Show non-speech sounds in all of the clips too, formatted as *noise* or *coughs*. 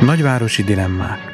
Nagyvárosi dilemmák.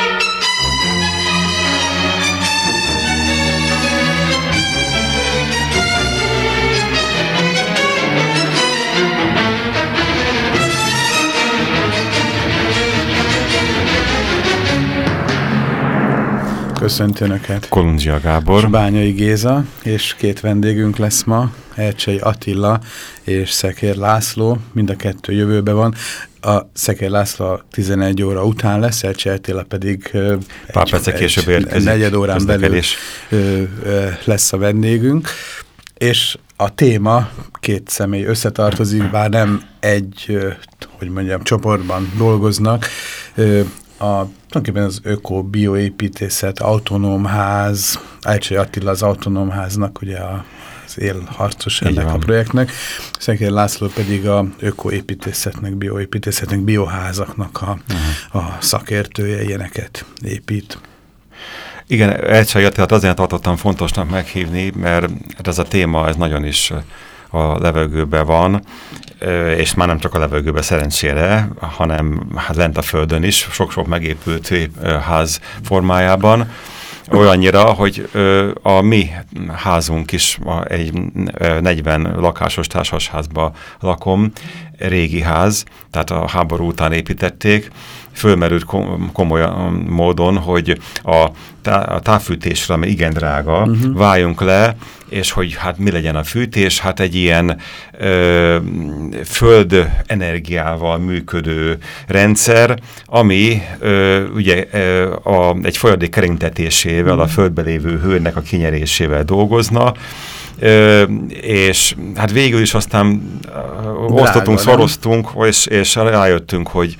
Köszönti Önöket! Kolundzsia Gábor. Bányai Géza, és két vendégünk lesz ma, Ercsei Attila és Szekér László, mind a kettő jövőben van. A Szekér László 11 óra után lesz, Ercsei Attila pedig Pár percek később érkezik. Negyed órán belül ö, ö, lesz a vendégünk. És a téma két személy összetartozik, bár nem egy, hogy mondjam, csoportban dolgoznak, a, tulajdonképpen az öko-bioépítészet, autonóm ház, Ájcsai Attila az autonóm háznak, ugye a, az élharcos ennek a projektnek, Szenkér László pedig a ökoépítészetnek, bioépítészetnek, bioházaknak a, uh -huh. a szakértője, ilyeneket épít. Igen, Ájcsai Attilát azért tartottam fontosnak meghívni, mert ez a téma ez nagyon is a levegőben van, és már nem csak a levegőben szerencsére, hanem hát lent a földön is, sok-sok megépült ház formájában, olyannyira, hogy a mi házunk is egy 40 lakásos társasházba lakom, régi ház, tehát a háború után építették, fölmerült komoly módon, hogy a, tá a távfűtésre, ami igen drága, uh mhm. -huh. váljunk le, és hogy hát mi legyen a fűtés, hát egy ilyen ö, föld energiával működő rendszer, ami ö, ugye ö, a, egy folyadék kerintetésével, uh -huh. a mhm. földbe lévő hőnek a kinyerésével dolgozna, Ö, és hát végül is aztán Drága, osztottunk, szoroztunk, és, és rájöttünk, hogy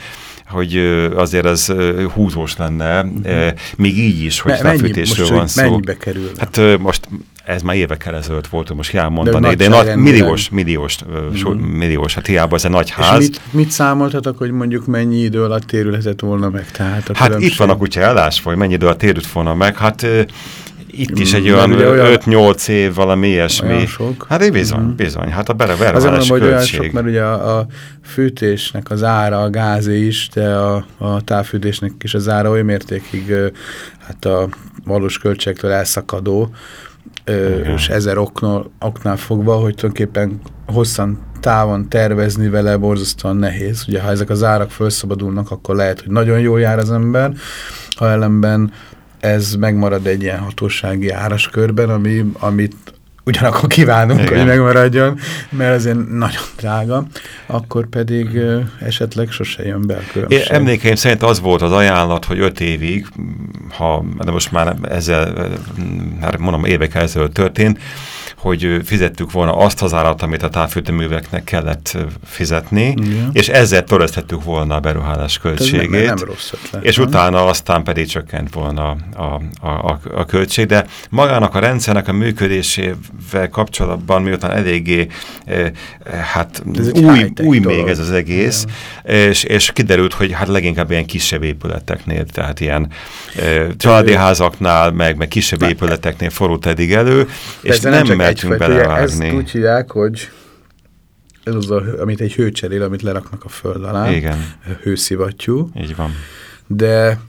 hogy azért ez húzós lenne, mhm. -huh. még így is, hogy felfűtésről van szó. Mennyibe kerül? Hát most ez már évekkel ezelőtt volt, most elmondani, de, de nagy, milliós, milliós, uh -huh. milliós, hát hiába ez egy nagy ház. És mit, mit számoltatok, hogy mondjuk mennyi idő alatt térülhetett volna meg? Tehát a hát különbség... itt van a kutya ellás, vagy mennyi idő alatt térült volna meg, hát itt is egy olyan 5-8 év valami ilyesmi. sok. Hát bizony, mm. bizony. Hát a bere Azért mondom, hogy olyan sok, mert ugye a, a fűtésnek az ára, a gázé is, de a, a távfűtésnek is az ára olyan mértékig hát a valós költségtől elszakadó, Igen. és ezer oknál, oknál fogva, hogy tulajdonképpen hosszan távon tervezni vele borzasztóan nehéz. Ugye ha ezek az árak felszabadulnak, akkor lehet, hogy nagyon jól jár az ember, ha ellenben ez megmarad egy ilyen hatósági áraskörben, ami, amit ugyanakkor kívánunk, Igen. hogy megmaradjon, mert azért nagyon drága, akkor pedig esetleg sose jön be a különbség. Emlékeim szerint az volt az ajánlat, hogy öt évig, ha, de most már ezzel, hát mondom, évek ezelőtt történt, hogy fizettük volna azt az árat, amit a távfűtőműveknek kellett fizetni, Igen. és ezzel töröztettük volna a beruhálás költségét. Nem, nem rossz ötlet, és nem? utána aztán pedig csökkent volna a, a, a, a költség, de magának a rendszernek a működésével kapcsolatban, miután eléggé eh, hát új, új még ez az egész, és, és kiderült, hogy hát leginkább ilyen kisebb épületeknél, tehát ilyen eh, családi házaknál, meg, meg kisebb épületeknél forult eddig elő, és nem, nem mertünk belevágni. Ezt úgy hívják, hogy ez az, a, amit egy hőcserél, amit leraknak a föld alá. Igen. Hőszivattyú. Így van. De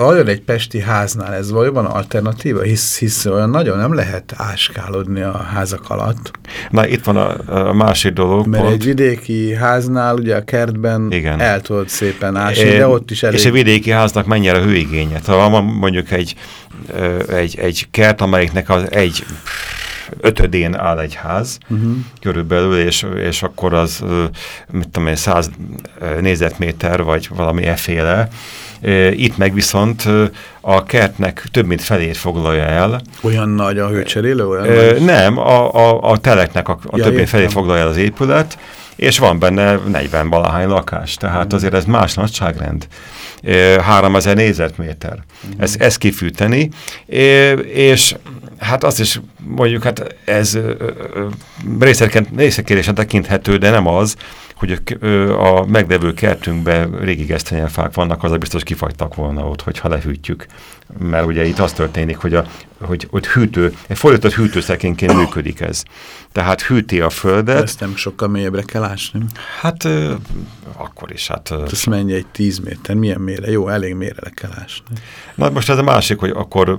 olyan egy pesti háznál ez valójában alternatíva, hisz, hisz olyan nagyon nem lehet áskálodni a házak alatt. Na itt van a, a másik dolog. Mert pont. egy vidéki háznál ugye a kertben Igen. el tudod szépen ásni, é, de ott is elég. És a vidéki háznak mennyire a hőigénye? Ha van mondjuk egy, egy, egy kert, amelyiknek az egy ötödén áll egy ház uh mhm. -huh. körülbelül, és, és akkor az, mit tudom én, száz nézetméter, vagy valami eféle. Itt meg viszont a kertnek több mint felét foglalja el. Olyan nagy a hőcserélő? Olyan ö, nagy? Nem, a, a, a teleknek a, a ja, több mint felét foglalja el az épület, és van benne 40 valahány lakás, tehát azért ez más nagyságrend. 3000 négyzetméter. Mm. Ez, ez kifűteni, és hát azt is mondjuk, hát ez részekérésen tekinthető, de nem az, hogy a megdevő kertünkben régi gesztenyelfák vannak, az a biztos kifagytak volna ott, hogyha lehűtjük. Mert ugye itt az történik, hogy, a, hogy, hogy hűtő, egy fordított hűtőszekényként működik ez. Tehát hűti a földet. Ezt nem sokkal mélyebbre kell ásni. Hát akkor is. Hát, Ez mennyi egy tíz méter? Milyen mélyre? Jó, elég mélyre le kell ásni. Na most ez a másik, hogy akkor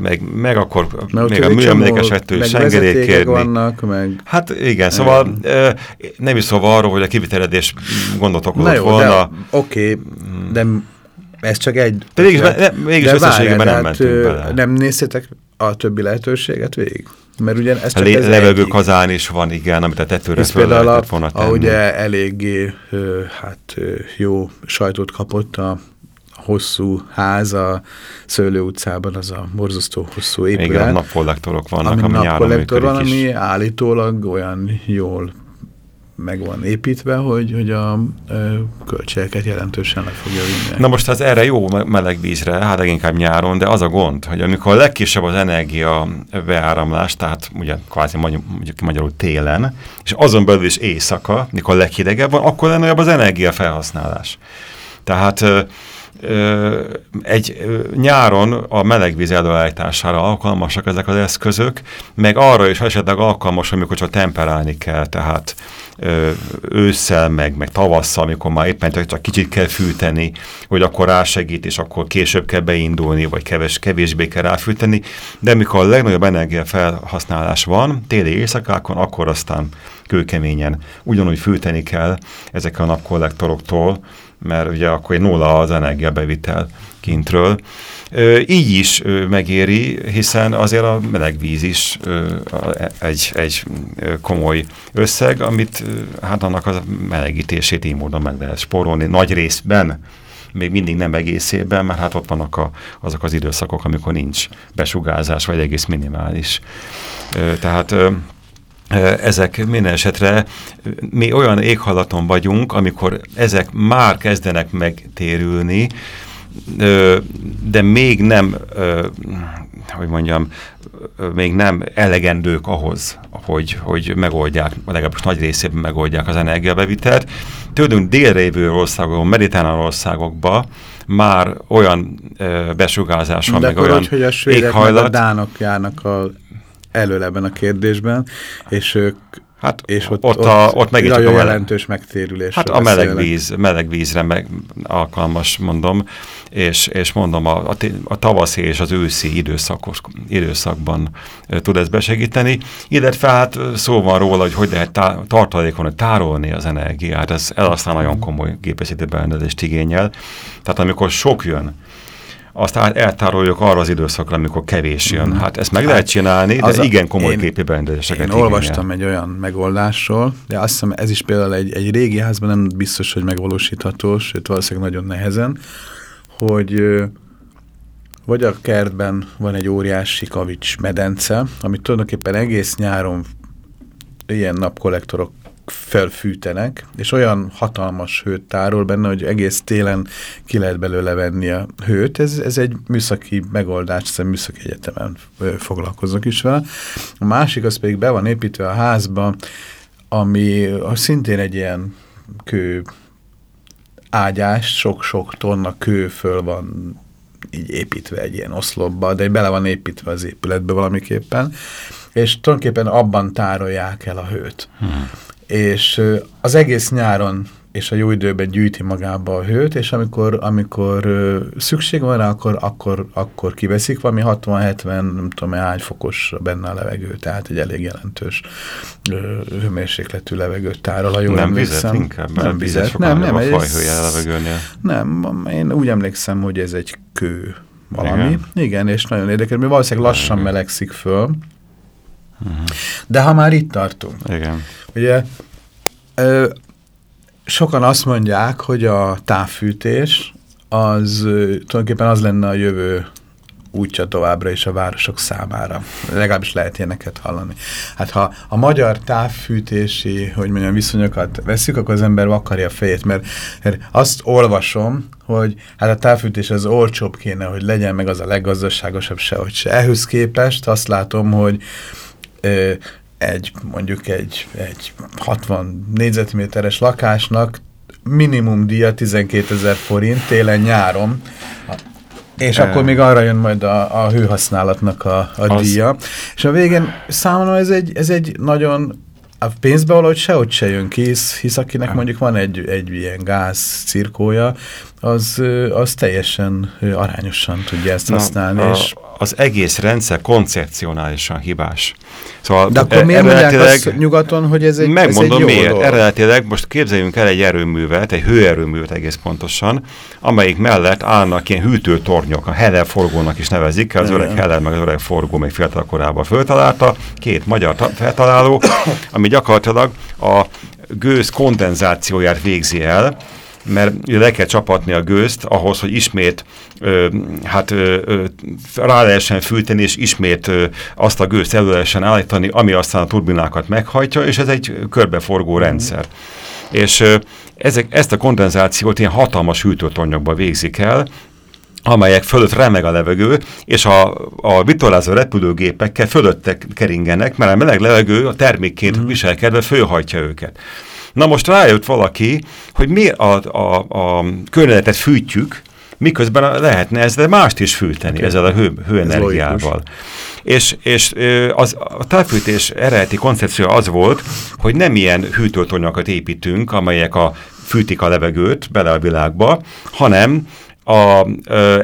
meg, meg akkor Mert még a műemlékesettől is engedélyt kérni. vannak, meg... Hát igen, szóval nem is szóval arról, hogy a kiviteledés gondot okozott volna. Oké, okay, de ez csak egy... De mégis, ne, mégis összességében nem hát, mentünk bele. Nem néztétek a többi lehetőséget végig? Mert ugye ez csak Le, ez levegő kazán is van, igen, amit a tetőre fel lehetett volna tenni. Ugye eléggé hát, jó sajtót kapott a hosszú ház a Szőlő utcában, az a borzasztó hosszú épület. Igen, napkollektorok vannak, ami, ami nyáron működik van, is. ami állítólag olyan jól meg van építve, hogy, hogy a ö, költségeket jelentősen le fogja vinni. Na most az erre jó meleg vízre, hát inkább nyáron, de az a gond, hogy amikor a legkisebb az energia beáramlás, tehát ugye kvázi mondjuk magyarul télen, és azon belül is éjszaka, mikor leghidegebb van, akkor lenne az energia felhasználás. Tehát egy nyáron a melegvíz előállítására alkalmasak ezek az eszközök, meg arra is esetleg alkalmas, amikor csak temperálni kell, tehát ősszel, meg, meg tavasszal, amikor már éppen csak kicsit kell fűteni, hogy akkor rásegít, és akkor később kell beindulni, vagy keves, kevésbé kell ráfűteni, de amikor a legnagyobb energia felhasználás van, téli éjszakákon, akkor aztán kőkeményen ugyanúgy fűteni kell ezek a napkollektoroktól, mert ugye akkor egy nulla az energiabevitel kintről. Így is megéri, hiszen azért a melegvíz is egy, egy komoly összeg, amit hát annak a melegítését így módon meg lehet spórolni nagy részben, még mindig nem egészében, mert hát ott vannak a, azok az időszakok, amikor nincs besugázás, vagy egész minimális. Tehát ezek minden esetre mi olyan éghalaton vagyunk, amikor ezek már kezdenek megtérülni, de még nem, hogy mondjam, még nem elegendők ahhoz, hogy, hogy megoldják, legalábbis nagy részében megoldják az energiabevitelt. Tőlünk délre jövő országokban, mediterrán országokban már olyan besugázás van, meg olyan hogy a svédek éghajlat. a dánok járnak a elől ebben a kérdésben, és ők Hát és ott, ott, a, ott megint nagyon a jelentős megtérülés. Hát a meleg, víz, meleg vízre meg alkalmas, mondom, és, és mondom, a, a, a tavaszi és az őszi időszakos, időszakban e, tud ez besegíteni. Illetve hát szó van róla, hogy hogy lehet tá, tartalékon tárolni az energiát, ez, ez aztán nagyon komoly gépészeti berendezést igényel. Tehát amikor sok jön, azt eltároljuk arra az időszakra, amikor kevés jön. Mm. Hát ezt meg hát lehet csinálni, de a, igen komoly én, képi berendezéseket Én olvastam egy olyan megoldásról, de azt hiszem ez is például egy, egy régi házban nem biztos, hogy megvalósítható, sőt valószínűleg nagyon nehezen, hogy vagy a kertben van egy óriási kavics medence, amit tulajdonképpen egész nyáron ilyen napkollektorok felfűtenek, és olyan hatalmas hőt tárol benne, hogy egész télen ki lehet belőle venni a hőt. Ez, ez egy műszaki megoldás, hiszen műszaki egyetemen foglalkoznak is vele. A másik az pedig be van építve a házba, ami szintén egy ilyen kő ágyás, sok-sok tonna kő föl van így építve egy ilyen oszlopba, de bele van építve az épületbe valamiképpen, és tulajdonképpen abban tárolják el a hőt. Hmm és az egész nyáron és a jó időben gyűjti magába a hőt, és amikor, amikor szükség van rá, akkor, akkor, akkor kiveszik valami 60-70, nem tudom, hány fokos benne a levegő, tehát egy elég jelentős hőmérsékletű levegőt tárol, ha jól nem emlékszem. Vizet inkább, nem vizet, nem, nem, a fajhője a levegőnél. Nem, én úgy emlékszem, hogy ez egy kő valami. Igen, Igen és nagyon érdekes, mert valószínűleg lassan melegszik föl, uh mhm. -huh. de ha már itt tartunk. Igen Ugye ö, sokan azt mondják, hogy a távfűtés az tulajdonképpen az lenne a jövő útja továbbra is a városok számára. Legalábbis lehet ilyeneket hallani. Hát ha a magyar távfűtési, hogy mondjam, viszonyokat veszük, akkor az ember vakarja a fejét, mert, mert azt olvasom, hogy hát a távfűtés az olcsóbb kéne, hogy legyen, meg az a leggazdaságosabb sehogy se. Ehhez képest azt látom, hogy ö, egy, mondjuk egy, egy 60 négyzetméteres lakásnak minimum díja 12 ezer forint télen-nyáron, és akkor még arra jön majd a, a hőhasználatnak a, a az... díja. És a végén számomra ez egy, ez egy nagyon a pénzbe valahogy sehogy se jön ki, hisz akinek mondjuk van egy, egy ilyen gáz cirkója, az, az teljesen arányosan tudja ezt használni. Na, és az egész rendszer koncepcionálisan hibás. Szóval De akkor miért mondják azt nyugaton, hogy ez egy Megmondom ez egy miért. Dolog. Eredetileg most képzeljünk el egy erőművet, egy hőerőművet egész pontosan, amelyik mellett állnak ilyen hűtőtornyok, a Heller forgónak is nevezik, az öreg Heller meg az öreg forgó még fiatal korában föltalálta, két magyar feltaláló, ami gyakorlatilag a gőz kondenzációját végzi el, mert le kell csapatni a gőzt ahhoz, hogy ismét ö, hát ö, ö, rá lehessen fűteni, és ismét ö, azt a gőzt elő lehessen állítani, ami aztán a turbinákat meghajtja, és ez egy körbeforgó mm. rendszer. És ö, ezek, ezt a kondenzációt ilyen hatalmas hűtőtornyokba végzik el, amelyek fölött remeg a levegő, és a, a vitorlázó repülőgépekkel fölöttek keringenek, mert a meleg levegő a termékként mm. viselkedve fölhajtja őket. Na most rájött valaki, hogy mi a, a, a környezetet fűtjük, miközben lehetne ezzel mást is fűteni, okay. ezzel a hő, hőenergiával. És, és az, a távfűtés eredeti koncepció az volt, hogy nem ilyen hűtőtornyokat építünk, amelyek a, fűtik a levegőt bele a világba, hanem a,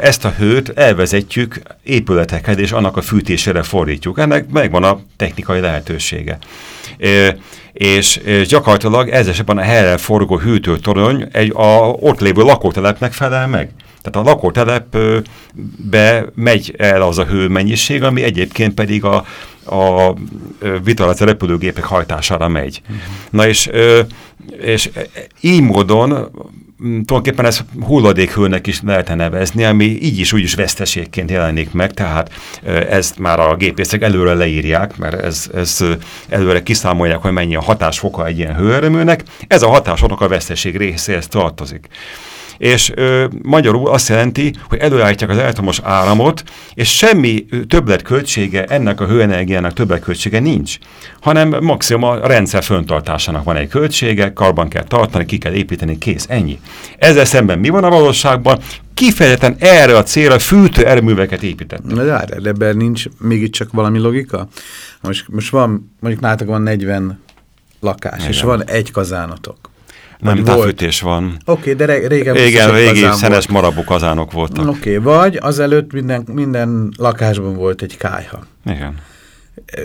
ezt a hőt elvezetjük épületekhez, és annak a fűtésére fordítjuk. Ennek megvan a technikai lehetősége és, és gyakorlatilag ez esetben a helyre forgó hűtőtorony egy a ott lévő lakótelepnek felel meg. Tehát a lakótelepbe megy el az a hőmennyiség, ami egyébként pedig a, a vitalazó repülőgépek hajtására megy. Mhm. -huh. Na és, és így módon tulajdonképpen ez hulladékhőnek is lehetne nevezni, ami így is úgy is veszteségként jelenik meg, tehát ezt már a gépészek előre leírják, mert ez, ez előre kiszámolják, hogy mennyi a hatásfoka egy ilyen hőerőműnek. Ez a hatásoknak a veszteség részéhez tartozik és ö, magyarul azt jelenti, hogy előállítják az elektromos áramot, és semmi többletköltsége ennek a hőenergiának többletköltsége nincs, hanem maximum a rendszer föntartásának van egy költsége, karban kell tartani, ki kell építeni, kész, ennyi. Ezzel szemben mi van a valóságban? Kifejezetten erre a célra fűtő erőműveket épített. De ebben nincs mégiscsak valami logika? Most, most van, mondjuk nálatok van 40 lakás, Igen. és van egy kazánotok nem, távfűtés van. Oké, okay, de régen Igen, régi szenes marabú kazánok voltak. Oké, okay, vagy azelőtt minden, minden lakásban volt egy kájha. Igen.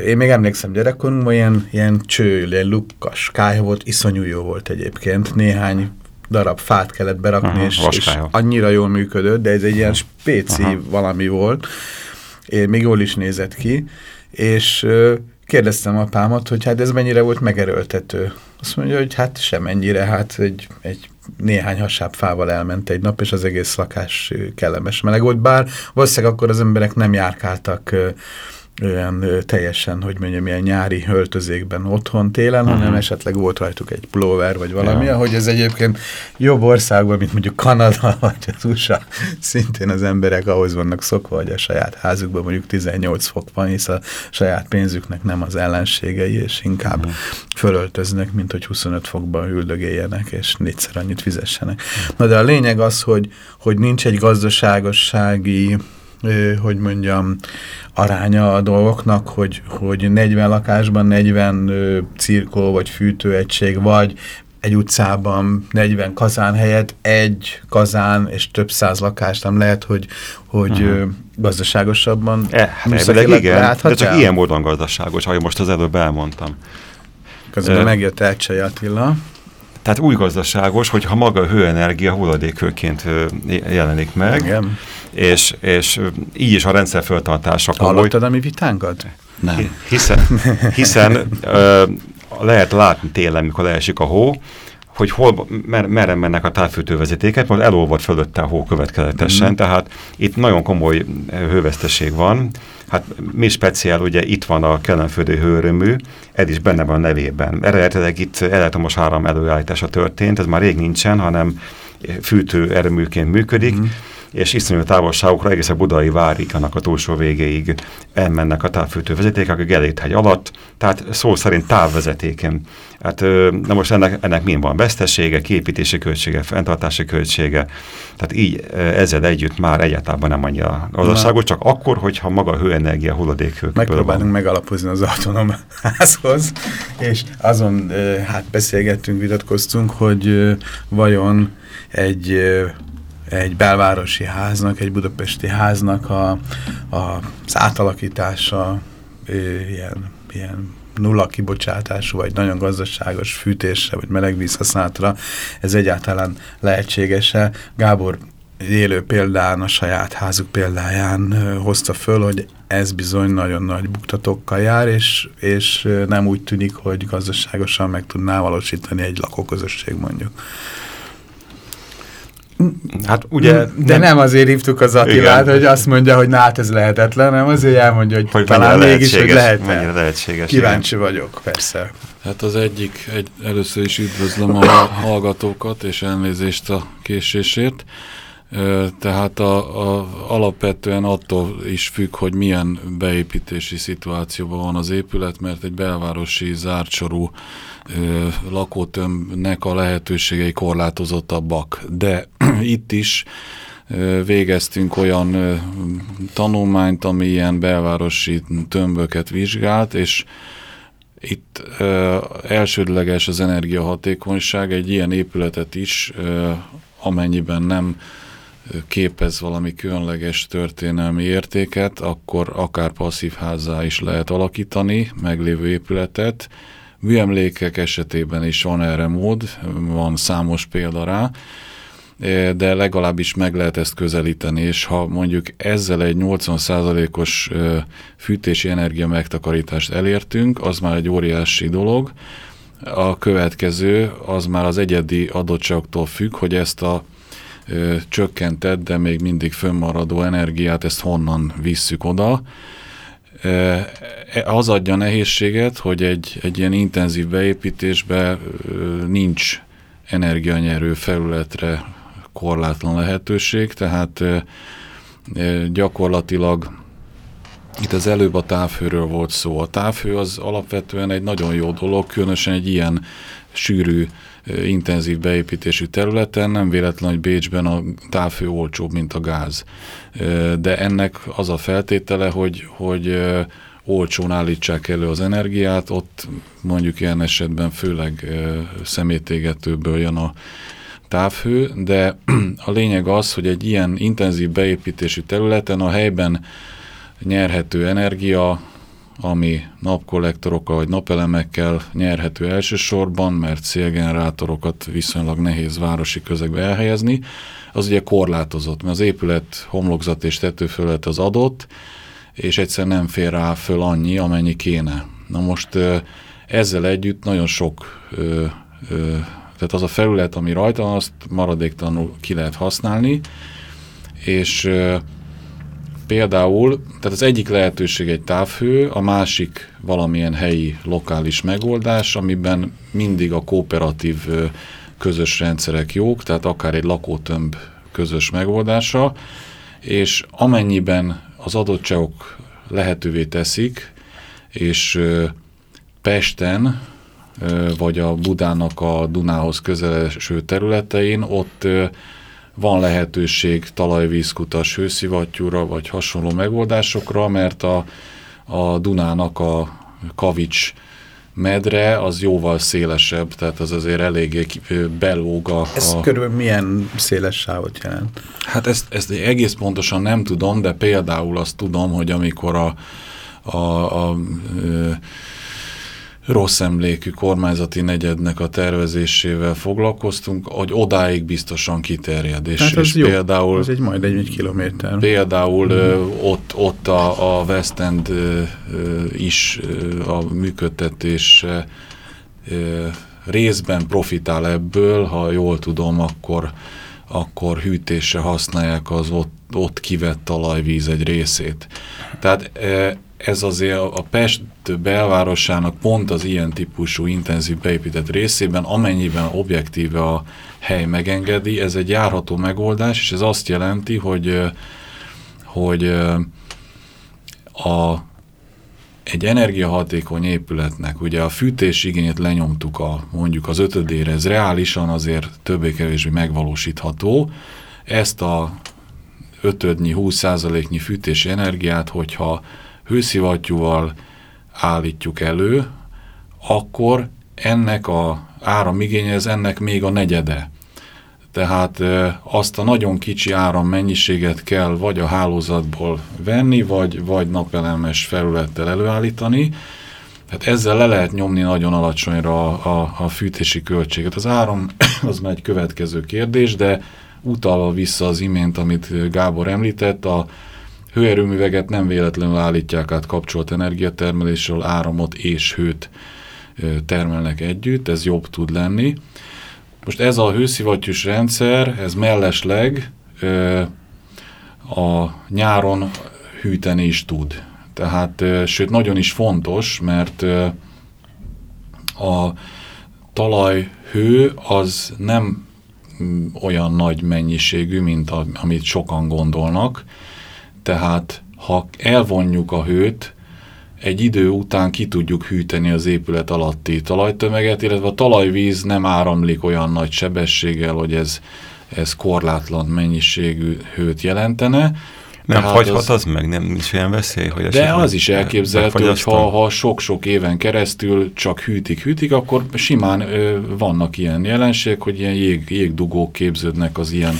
Én még emlékszem gyerekkorunkban ilyen, ilyen cső, ilyen lukkas kájha volt, iszonyú jó volt egyébként. Néhány darab fát kellett berakni, Aha, és, és annyira jól működött, de ez egy ilyen spéci Aha. valami volt. Én még jól is nézett ki, és kérdeztem apámat, hogy hát ez mennyire volt megerőltető. Azt mondja, hogy hát semennyire, hát egy, egy néhány hasább fával elment egy nap, és az egész lakás kellemes meleg volt, bár valószínűleg akkor az emberek nem járkáltak olyan teljesen, hogy mondjam, ilyen nyári öltözékben otthon télen, uh -huh. hanem mhm. esetleg volt rajtuk egy pulóver, vagy valami, ja. ahogy ez egyébként jobb országban, mint mondjuk Kanada, *laughs* vagy az USA, szintén az emberek ahhoz vannak szokva, hogy a saját házukban mondjuk 18 fok van, hisz a saját pénzüknek nem az ellenségei, és inkább uh mhm. -huh. fölöltöznek, mint hogy 25 fokban üldögéljenek, és négyszer annyit fizessenek. Uh. -huh. Na de a lényeg az, hogy, hogy nincs egy gazdaságossági hogy mondjam, aránya a dolgoknak, hogy, hogy 40 lakásban 40 cirkó vagy fűtőegység, vagy egy utcában 40 kazán helyett egy kazán és több száz lakást nem lehet, hogy, hogy uh mhm. -huh. gazdaságosabban e, hát igen, de csak ilyen módon gazdaságos, ahogy most az előbb elmondtam. Közben uh, megjött Elcsei Attila. Tehát új gazdaságos, hogyha maga a hőenergia hulladékhőként jelenik meg. Igen és, és így is a rendszer föltartása komoly. Hallottad a mi vitánkat? Nem. Hiszen, hiszen ö, lehet látni télen, mikor leesik a hó, hogy hol, mer, merre mennek a távfűtővezetékek, most elolvad fölötte a hó következetesen, mm. tehát itt nagyon komoly hőveszteség van. Hát mi speciál, ugye itt van a kellemföldő hőrömű, ez is benne van a nevében. Eredetileg itt elektromos áram előállítása történt, ez már rég nincsen, hanem fűtő erőműként működik, mm és iszonyú távolságokra egész a budai várig, annak a túlsó végéig elmennek a távfűtő vezetékek a Geléthegy alatt, tehát szó szerint távvezetéken. Hát, na most ennek, ennek mind van vesztesége, képítési költsége, fenntartási költsége, tehát így ezzel együtt már egyáltalán nem annyira gazdaságos, csak akkor, hogyha maga a hőenergia hulladékhők. Megpróbálunk megalapozni az autonóm házhoz, és azon hát beszélgettünk, vitatkoztunk, hogy vajon egy egy belvárosi háznak, egy budapesti háznak a, a, az átalakítása ilyen, ilyen nulla kibocsátású, vagy nagyon gazdaságos fűtésre, vagy melegvíz használatra, ez egyáltalán lehetséges-e? Gábor élő példán, a saját házuk példáján hozta föl, hogy ez bizony nagyon nagy buktatókkal jár, és, és nem úgy tűnik, hogy gazdaságosan meg tudná valósítani egy lakóközösség mondjuk. Hát ugye... De nem, nem azért hívtuk az Attilát, igen. hogy azt mondja, hogy na hát ez lehetetlen, nem azért elmondja, hogy, hogy talán mégis, hogy lehetne. lehetséges. Kíváncsi igen. vagyok, persze. Hát az egyik, egy, először is üdvözlöm a hallgatókat, és elnézést a késésért. Tehát a, a, alapvetően attól is függ, hogy milyen beépítési szituációban van az épület, mert egy belvárosi zártsorú lakótömbnek a lehetőségei korlátozottabbak. De *clears throat* itt is végeztünk olyan tanulmányt, ami ilyen belvárosi tömböket vizsgált, és itt elsődleges az energiahatékonyság, egy ilyen épületet is, amennyiben nem képez valami különleges történelmi értéket, akkor akár passzív házzá is lehet alakítani meglévő épületet. Műemlékek esetében is van erre mód, van számos példa rá, de legalábbis meg lehet ezt közelíteni, és ha mondjuk ezzel egy 80%-os fűtési energia megtakarítást elértünk, az már egy óriási dolog. A következő az már az egyedi adottságoktól függ, hogy ezt a csökkentett, de még mindig fönnmaradó energiát, ezt honnan visszük oda. E, az adja nehézséget, hogy egy, egy ilyen intenzív beépítésbe nincs energianyerő felületre korlátlan lehetőség, tehát gyakorlatilag itt az előbb a távhőről volt szó. A távhő az alapvetően egy nagyon jó dolog, különösen egy ilyen sűrű intenzív beépítésű területen, nem véletlen, hogy Bécsben a távfő olcsóbb, mint a gáz. De ennek az a feltétele, hogy, hogy olcsón állítsák elő az energiát, ott mondjuk ilyen esetben főleg szemétégetőből jön a távhő, de *clears throat* a lényeg az, hogy egy ilyen intenzív beépítésű területen a helyben nyerhető energia ami napkollektorokkal vagy napelemekkel nyerhető elsősorban, mert szélgenerátorokat viszonylag nehéz városi közegbe elhelyezni, az ugye korlátozott, mert az épület homlokzat és tetőfölet az adott, és egyszer nem fér rá föl annyi, amennyi kéne. Na most ezzel együtt nagyon sok, tehát az a felület, ami rajta azt maradéktalanul ki lehet használni, és Például, tehát az egyik lehetőség egy távhő, a másik valamilyen helyi, lokális megoldás, amiben mindig a kooperatív közös rendszerek jók, tehát akár egy lakótömb közös megoldása, és amennyiben az adottságok lehetővé teszik, és Pesten, vagy a Budának a Dunához közeleső területein, ott van lehetőség talajvízkutas hőszivattyúra, vagy hasonló megoldásokra, mert a, a Dunának a kavics medre az jóval szélesebb, tehát az azért eléggé belóg a... Ez a... körülbelül milyen széles sávot jelent? Hát ezt, ezt egész pontosan nem tudom, de például azt tudom, hogy amikor a, a, a, a rossz emlékű kormányzati negyednek a tervezésével foglalkoztunk, hogy odáig biztosan kiterjed. És, hát és jó, például, az egy majd egy kilométer. Például mm. ö, ott, ott a, a West End ö, ö, is ö, a működtetés részben profitál ebből, ha jól tudom, akkor, akkor hűtésre használják az ott, ott kivett talajvíz egy részét. Tehát ez azért a Pest belvárosának pont az ilyen típusú intenzív beépített részében, amennyiben objektíve a hely megengedi, ez egy járható megoldás, és ez azt jelenti, hogy, hogy a, egy energiahatékony épületnek, ugye a fűtés igényét lenyomtuk a, mondjuk az ötödére, ez reálisan azért többé-kevésbé megvalósítható. Ezt a ötödnyi, 20%-nyi fűtési energiát, hogyha hőszivattyúval állítjuk elő, akkor ennek a áramigénye, ez ennek még a negyede. Tehát azt a nagyon kicsi árammennyiséget kell vagy a hálózatból venni, vagy, vagy napelemes felülettel előállítani. Tehát ezzel le lehet nyomni nagyon alacsonyra a, a, a fűtési költséget. Az áram *coughs* az már egy következő kérdés, de utalva vissza az imént, amit Gábor említett, a hőerőműveket nem véletlenül állítják át kapcsolt energiatermelésről, áramot és hőt termelnek együtt, ez jobb tud lenni. Most ez a hőszivattyús rendszer, ez mellesleg a nyáron hűteni is tud. Tehát, sőt, nagyon is fontos, mert a talajhő az nem mm, olyan nagy mennyiségű, mint amit sokan gondolnak. Tehát, ha elvonjuk a hőt, egy idő után ki tudjuk hűteni az épület alatti talajtömeget, illetve a talajvíz nem áramlik olyan nagy sebességgel, hogy ez, ez korlátlan mennyiségű hőt jelentene. Nem fagyhat az, az meg, nem nincs olyan veszély, hogy De az is elképzelhető, hogy ha, sok-sok éven keresztül csak hűtik, hűtik, akkor simán ö, vannak ilyen jelenségek, hogy ilyen jég, jégdugók képződnek az ilyen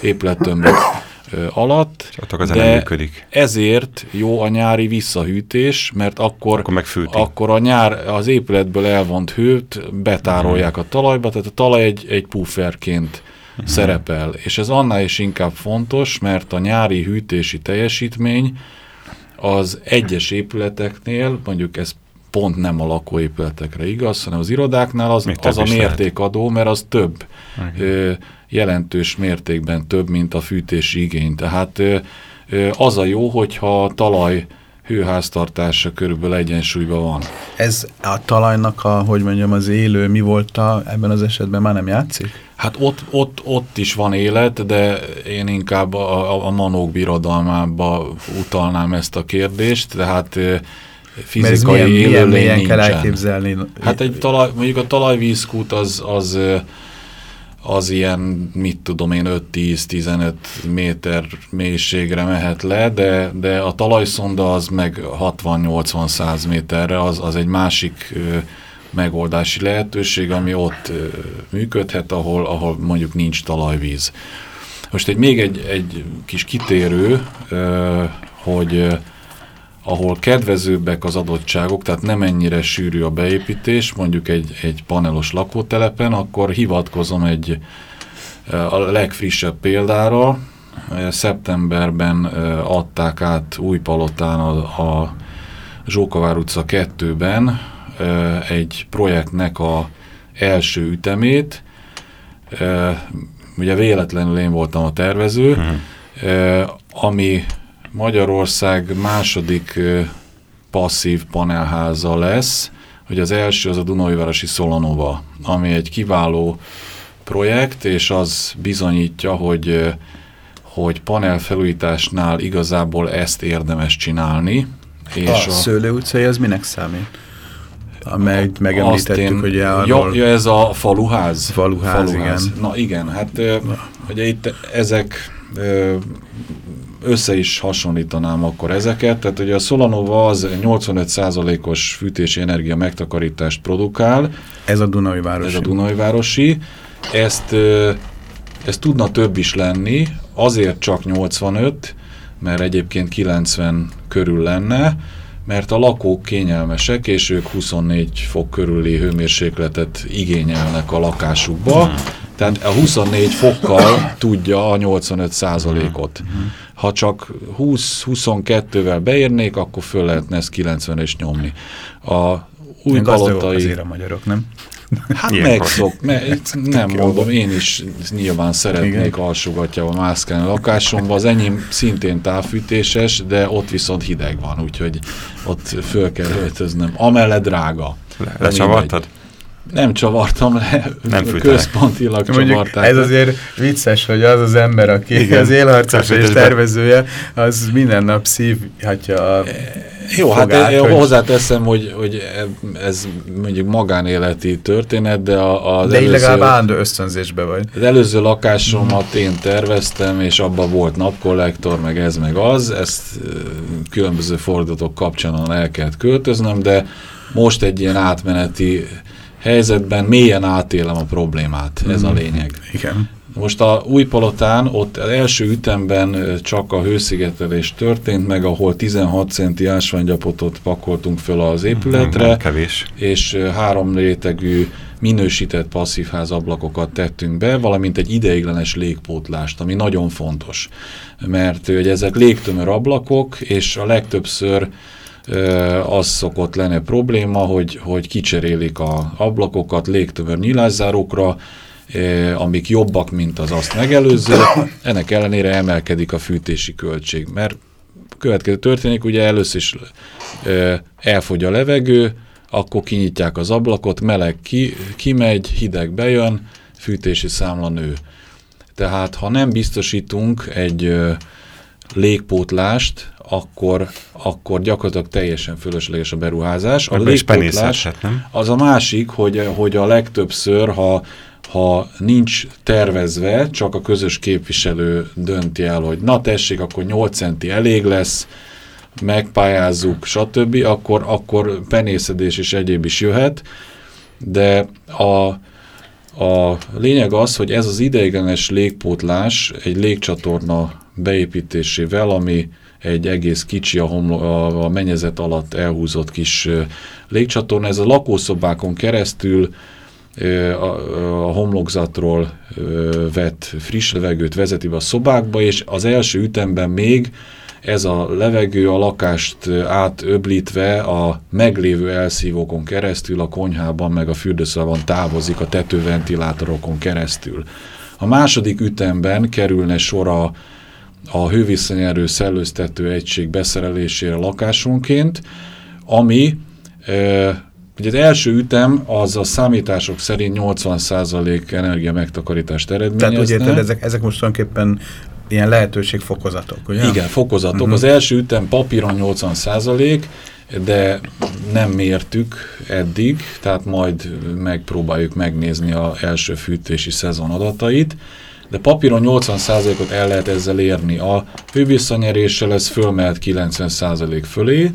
épülettömbök alatt, az de működik. ezért jó a nyári visszahűtés, mert akkor, akkor, akkor a nyár az épületből elvont hőt betárolják uh -huh. a talajba, tehát a talaj egy, egy pufferként uh -huh. szerepel, és ez annál is inkább fontos, mert a nyári hűtési teljesítmény az egyes épületeknél, mondjuk ez pont nem a lakóépületekre igaz, hanem az irodáknál az, az a mértékadó, mert az több. Ö, jelentős mértékben több, mint a fűtési igény. Tehát az a jó, hogyha a talaj hőháztartása körülbelül egyensúlyban van. Ez a talajnak a, hogy mondjam, az élő mi volt a, ebben az esetben már nem játszik? Hát ott, ott, ott is van élet, de én inkább a, a manók birodalmába utalnám ezt a kérdést, tehát fizikai milyen, milyen kell elképzelni? Hát egy talaj, mondjuk a talajvízkút az, az az ilyen, mit tudom én, 5-10-15 méter mélységre mehet le, de, de a talajszonda az meg 60-80-100 méterre, az, az egy másik ö, megoldási lehetőség, ami ott ö, működhet, ahol, ahol mondjuk nincs talajvíz. Most egy még egy, egy kis kitérő, ö, hogy ahol kedvezőbbek az adottságok, tehát nem ennyire sűrű a beépítés, mondjuk egy, egy panelos lakótelepen, akkor hivatkozom egy a legfrissebb példára. Szeptemberben adták át Újpalotán a, a Zsókavár utca 2-ben egy projektnek a első ütemét. Ugye véletlenül én voltam a tervező, hmm. ami Magyarország második passzív panelháza lesz, hogy az első az a Dunajvárosi Szolanova, ami egy kiváló projekt, és az bizonyítja, hogy, hogy panelfelújításnál igazából ezt érdemes csinálni. És a, a Szőlő utcai az minek számít? Amely megemlítettük, én, hogy arról... Ja, ez a faluház. Faluház, faluház. igen. Na igen, hát Na. ugye itt ezek össze is hasonlítanám akkor ezeket. Tehát ugye a Solanova az 85%-os fűtési energia megtakarítást produkál. Ez a Dunai Városi. Ez a Dunai Városi. Ezt, ezt tudna több is lenni, azért csak 85, mert egyébként 90 körül lenne, mert a lakók kényelmesek, és ők 24 fok körüli hőmérsékletet igényelnek a lakásukba, hmm. tehát a 24 fokkal tudja a 85 százalékot. Ha csak 20-22-vel beérnék, akkor föl lehetne ezt 90 és nyomni. A új palotai... azért a magyarok, nem? Hát megszok, mert nem mondom, én is nyilván szeretnék alsógatjával mászkálni a lakásomba. Az enyém szintén távfűtéses, de ott viszont hideg van, úgyhogy ott föl kell öltöznöm. Amellett drága. Le, lecsavartad? Nem csavartam le, nem központilag csavarták. Ez azért vicces, hogy az az ember, aki Igen. az élharcos és tervezője, az minden nap szívhatja a jó, hát fogát, hát én hogy... hozzáteszem, hogy, hogy ez mondjuk magánéleti történet, de a, az De előző, legalább állandó ösztönzésbe vagy. Az előző lakásomat én terveztem, és abban volt napkollektor, meg ez, meg az. Ezt különböző fordulatok kapcsán el kellett költöznöm, de most egy ilyen átmeneti helyzetben mélyen átélem a problémát. Ez a mhm. lényeg. Igen. Most a új palotán ott az első ütemben csak a hőszigetelés történt meg, ahol 16 centi ásványgyapotot pakoltunk föl az épületre, kevés. és három rétegű minősített passzívház ablakokat tettünk be, valamint egy ideiglenes légpótlást, ami nagyon fontos, mert hogy ezek légtömör ablakok, és a legtöbbször az szokott lenne probléma, hogy, hogy kicserélik a ablakokat légtömör nyilászárókra, amik jobbak, mint az azt megelőző, ennek ellenére emelkedik a fűtési költség, mert következő történik, ugye először is elfogy a levegő, akkor kinyitják az ablakot, meleg ki, kimegy, hideg bejön, fűtési számla nő. Tehát ha nem biztosítunk egy légpótlást, akkor, akkor gyakorlatilag teljesen fölösleges a beruházás. A légpótlás az a másik, hogy, hogy a legtöbbször, ha ha nincs tervezve, csak a közös képviselő dönti el, hogy na tessék, akkor 8 centi elég lesz, megpályázzuk, stb., akkor, akkor penészedés és egyéb is jöhet, de a, a lényeg az, hogy ez az ideiglenes légpótlás egy légcsatorna beépítésével, ami egy egész kicsi a, homlo, a, a mennyezet alatt elhúzott kis légcsatorna, ez a lakószobákon keresztül a, a homlokzatról vett friss levegőt vezeti be a szobákba, és az első ütemben még ez a levegő a lakást átöblítve a meglévő elszívókon keresztül, a konyhában meg a fürdőszobában távozik a tetőventilátorokon keresztül. A második ütemben kerülne sor a, a hővisszanyerő szellőztető egység beszerelésére lakásonként, ami e, Ugye az első ütem az a számítások szerint 80% energia megtakarítást eredményezne. Tehát úgy érted, ezek, ezek most tulajdonképpen ilyen lehetőségfokozatok, ugye? Igen, fokozatok. Uh mhm. -huh. Az első ütem papíron 80%, de nem mértük eddig, tehát majd megpróbáljuk megnézni az első fűtési szezon adatait, de papíron 80%-ot el lehet ezzel érni. A hővisszanyeréssel ez fölmehet 90% fölé,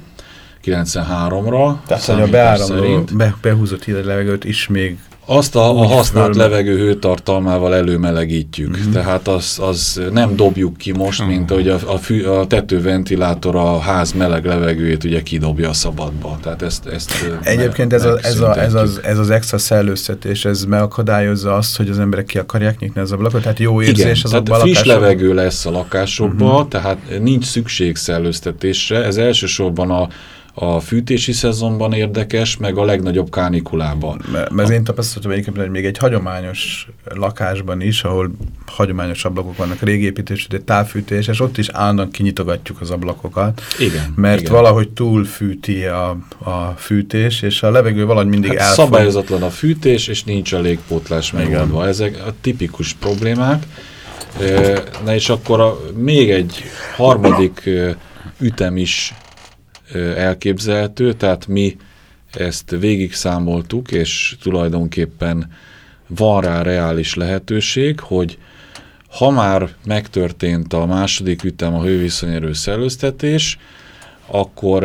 93-ra. Tehát, hogy a beáramló, be, behúzott hideg levegőt is még azt a, a használt levegő hőtartalmával előmelegítjük, mhm. -huh. tehát az, az nem dobjuk ki most, -huh. mint hogy a, a, fű, a tetőventilátor a ház meleg levegőjét ugye kidobja a szabadba. Tehát ezt, ezt Egyébként ez, a, ez, a, ez, az, ez az extra szellőztetés, ez megakadályozza azt, hogy az emberek ki akarják nyitni az ablakot, tehát jó érzés Igen, az tehát friss levegő lesz a lakásokban, uh mhm. -huh. tehát nincs szükség szellőztetésre, ez elsősorban a a fűtési szezonban érdekes, meg a legnagyobb kánikulában. Mert, én egyébként, hogy még egy hagyományos lakásban is, ahol hagyományos ablakok vannak, régi építésű, de távfűtés, és ott is állandóan kinyitogatjuk az ablakokat. Igen. Mert igen. valahogy túlfűti a, a fűtés, és a levegő valahogy mindig hát elfogy. Szabályozatlan a fűtés, és nincs a légpótlás megoldva. Ezek a tipikus problémák. Na és akkor a, még egy harmadik ütem is elképzelhető, tehát mi ezt végig számoltuk, és tulajdonképpen van rá reális lehetőség, hogy ha már megtörtént a második ütem a hőviszonyerő szellőztetés, akkor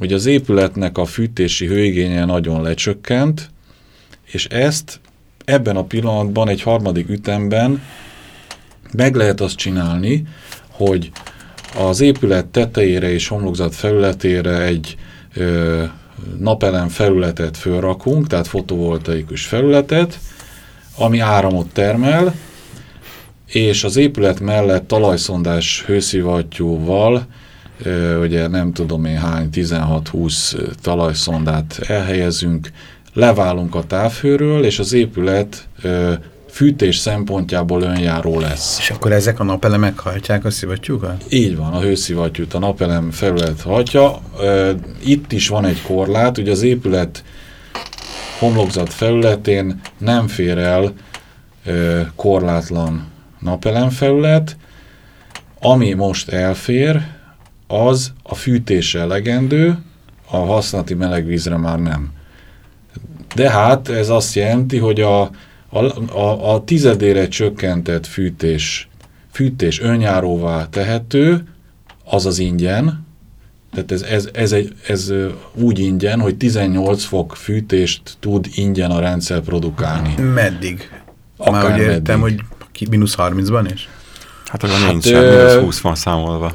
ugye az épületnek a fűtési hőigénye nagyon lecsökkent, és ezt ebben a pillanatban egy harmadik ütemben meg lehet azt csinálni, hogy az épület tetejére és homlokzat felületére egy ö, napelem felületet fölrakunk, tehát fotovoltaikus felületet, ami áramot termel, és az épület mellett talajszondás hőszivattyúval, ö, ugye nem tudom én hány, 16-20 talajszondát elhelyezünk, leválunk a távhőről, és az épület ö, fűtés szempontjából önjáró lesz. És akkor ezek a napelemek hajtják a szivattyúkat? Így van, a hőszivattyút a napelem felület hajtja. Itt is van egy korlát, ugye az épület homlokzat felületén nem fér el korlátlan napelem felület. Ami most elfér, az a fűtés elegendő, a használati melegvízre már nem. De hát ez azt jelenti, hogy a a, a, a tizedére csökkentett fűtés, fűtés önjáróvá tehető, az az ingyen, tehát ez, ez, ez, egy, ez úgy ingyen, hogy 18 fok fűtést tud ingyen a rendszer produkálni. Meddig? Akár Már úgy értem, meddig. hogy mínusz 30-ban is? Hát olyan hát, nincs, mínusz 20 van számolva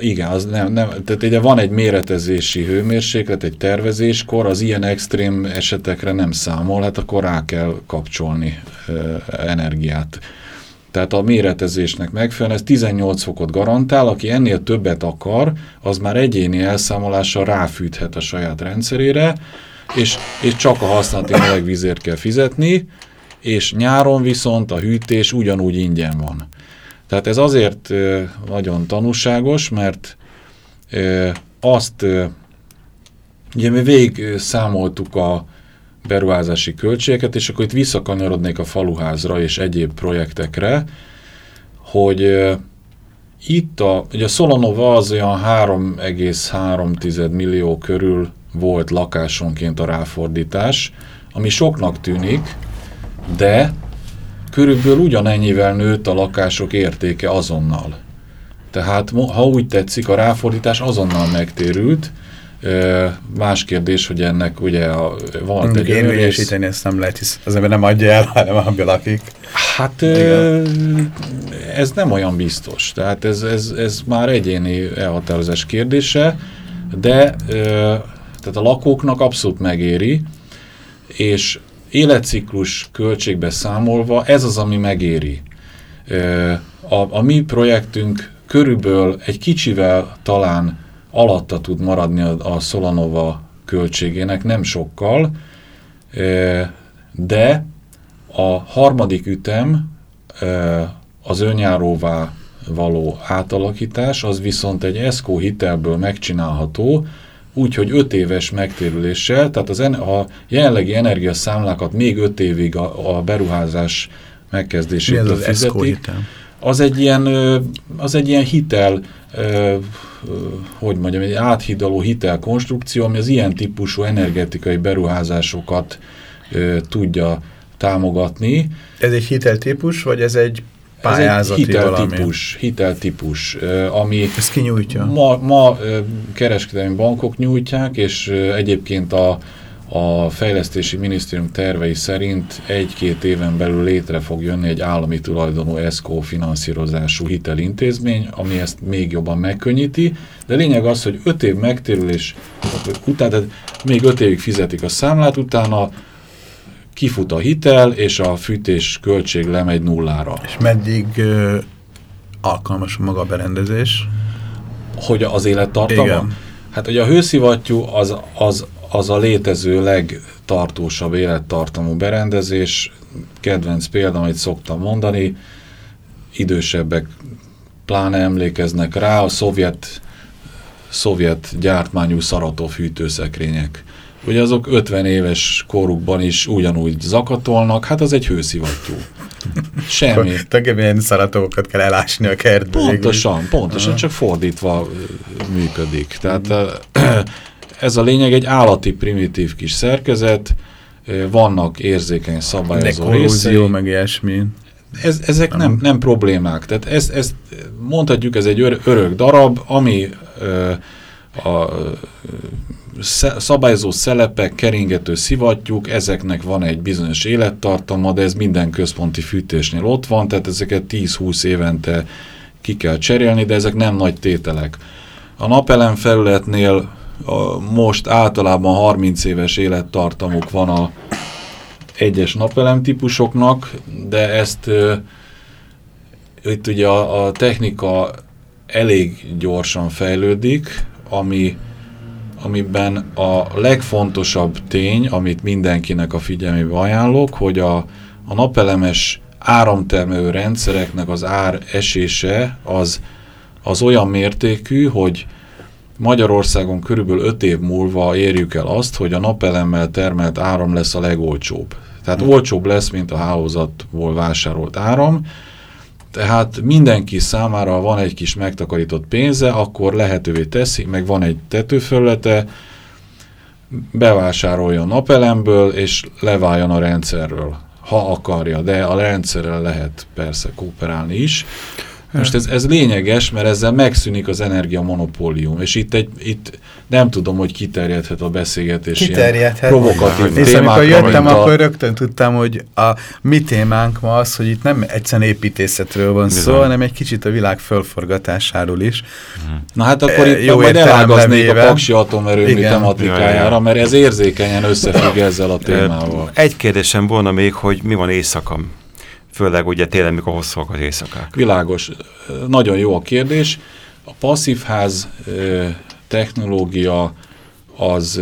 igen, az nem, nem, tehát ugye van egy méretezési hőmérséklet, egy tervezéskor, az ilyen extrém esetekre nem számol, hát akkor rá kell kapcsolni ö, energiát. Tehát a méretezésnek megfelelően ez 18 fokot garantál, aki ennél többet akar, az már egyéni elszámolással ráfűthet a saját rendszerére, és, és csak a használati melegvízért kell fizetni, és nyáron viszont a hűtés ugyanúgy ingyen van. Tehát ez azért nagyon tanúságos, mert azt, ugye mi végig számoltuk a beruházási költségeket, és akkor itt visszakanyarodnék a faluházra és egyéb projektekre, hogy itt a, ugye a Solonova az olyan 3,3 millió körül volt lakásonként a ráfordítás, ami soknak tűnik, de körülbelül ugyanennyivel nőtt a lakások értéke azonnal. Tehát, ha úgy tetszik, a ráfordítás azonnal megtérült, Más kérdés, hogy ennek ugye a, van egy Érvényesíteni ezt nem lehet, hisz az ember nem adja el, hanem abban lakik. Hát ez nem olyan biztos. Tehát ez, ez, ez már egyéni elhatározás kérdése, de tehát a lakóknak abszolút megéri, és életciklus költségbe számolva ez az, ami megéri. A, a mi projektünk körülbelül egy kicsivel talán alatta tud maradni a, a Solanova költségének, nem sokkal, de a harmadik ütem az önjáróvá való átalakítás, az viszont egy ESCO hitelből megcsinálható, úgyhogy 5 éves megtérüléssel, tehát az en, a jelenlegi energiaszámlákat még 5 évig a, a beruházás megkezdésétől az fizetik. Az egy ilyen, az egy ilyen hitel, hogy mondjam, egy áthidaló hitelkonstrukció, ami az ilyen típusú energetikai beruházásokat tudja támogatni. Ez egy hiteltípus, vagy ez egy pályázati Ez egy hiteltípus, hiteltípus, ami Ezt ki nyújtja? Ma, ma kereskedelmi bankok nyújtják, és egyébként a, a fejlesztési minisztérium tervei szerint egy-két éven belül létre fog jönni egy állami tulajdonú ESCO finanszírozású hitelintézmény, ami ezt még jobban megkönnyíti, de lényeg az, hogy öt év megtérülés után, tehát még öt évig fizetik a számlát, utána kifut a hitel, és a fűtés költség lemegy nullára. És meddig ö, alkalmas maga a berendezés? Hogy az élettartama? Igen. Hát ugye a hőszivattyú az, az, az a létező legtartósabb élettartamú berendezés. Kedvenc példa, amit szoktam mondani, idősebbek pláne emlékeznek rá, a szovjet, szovjet gyártmányú Szaratov hűtőszekrények hogy azok 50 éves korukban is ugyanúgy zakatolnak, hát az egy hőszivattyú. Semmi. *laughs* Tulajdonképpen ilyen szaratokat kell elásni a kertből. Pontosan, pontosan, csak fordítva működik. Tehát *clears throat* ez a lényeg egy állati primitív kis szerkezet, vannak érzékeny szabályozó részei. meg ilyesmi. Ez, ezek nem, nem, nem problémák. Tehát ezt, ezt mondhatjuk, ez egy örök darab, ami ö, a szabályozó szelepek, keringető szivattyúk, ezeknek van egy bizonyos élettartama, de ez minden központi fűtésnél ott van, tehát ezeket 10-20 évente ki kell cserélni, de ezek nem nagy tételek. A napelem felületnél most általában 30 éves élettartamuk van a egyes napelem típusoknak, de ezt itt ugye a, a technika elég gyorsan fejlődik, ami amiben a legfontosabb tény, amit mindenkinek a figyelmébe ajánlok, hogy a, a napelemes áramtermelő rendszereknek az ár esése az, az olyan mértékű, hogy Magyarországon körülbelül 5 év múlva érjük el azt, hogy a napelemmel termelt áram lesz a legolcsóbb. Tehát hmm. olcsóbb lesz, mint a hálózatból vásárolt áram, tehát mindenki számára, van egy kis megtakarított pénze, akkor lehetővé teszi, meg van egy tetőfelülete, bevásároljon napelemből, és leváljon a rendszerről, ha akarja, de a rendszerrel lehet persze kooperálni is. Most ez, ez lényeges, mert ezzel megszűnik az energiamonopólium, és itt, egy, itt nem tudom, hogy kiterjedhet a beszélgetés kiterjedhet. provokatív És amikor jöttem, a... akkor rögtön tudtam, hogy a mi témánk ma az, hogy itt nem egyszerűen építészetről van Bizony. szó, hanem egy kicsit a világ fölforgatásáról is. Na hát akkor itt Jó majd elágaznék a paksi atomerőmű tematikájára, mert ez érzékenyen összefügg ezzel a témával. Egy kérdésem volna még, hogy mi van éjszaka? Főleg ugye télen, mikor hosszúak az éjszakák. Világos. Nagyon jó a kérdés. A passzívház technológia az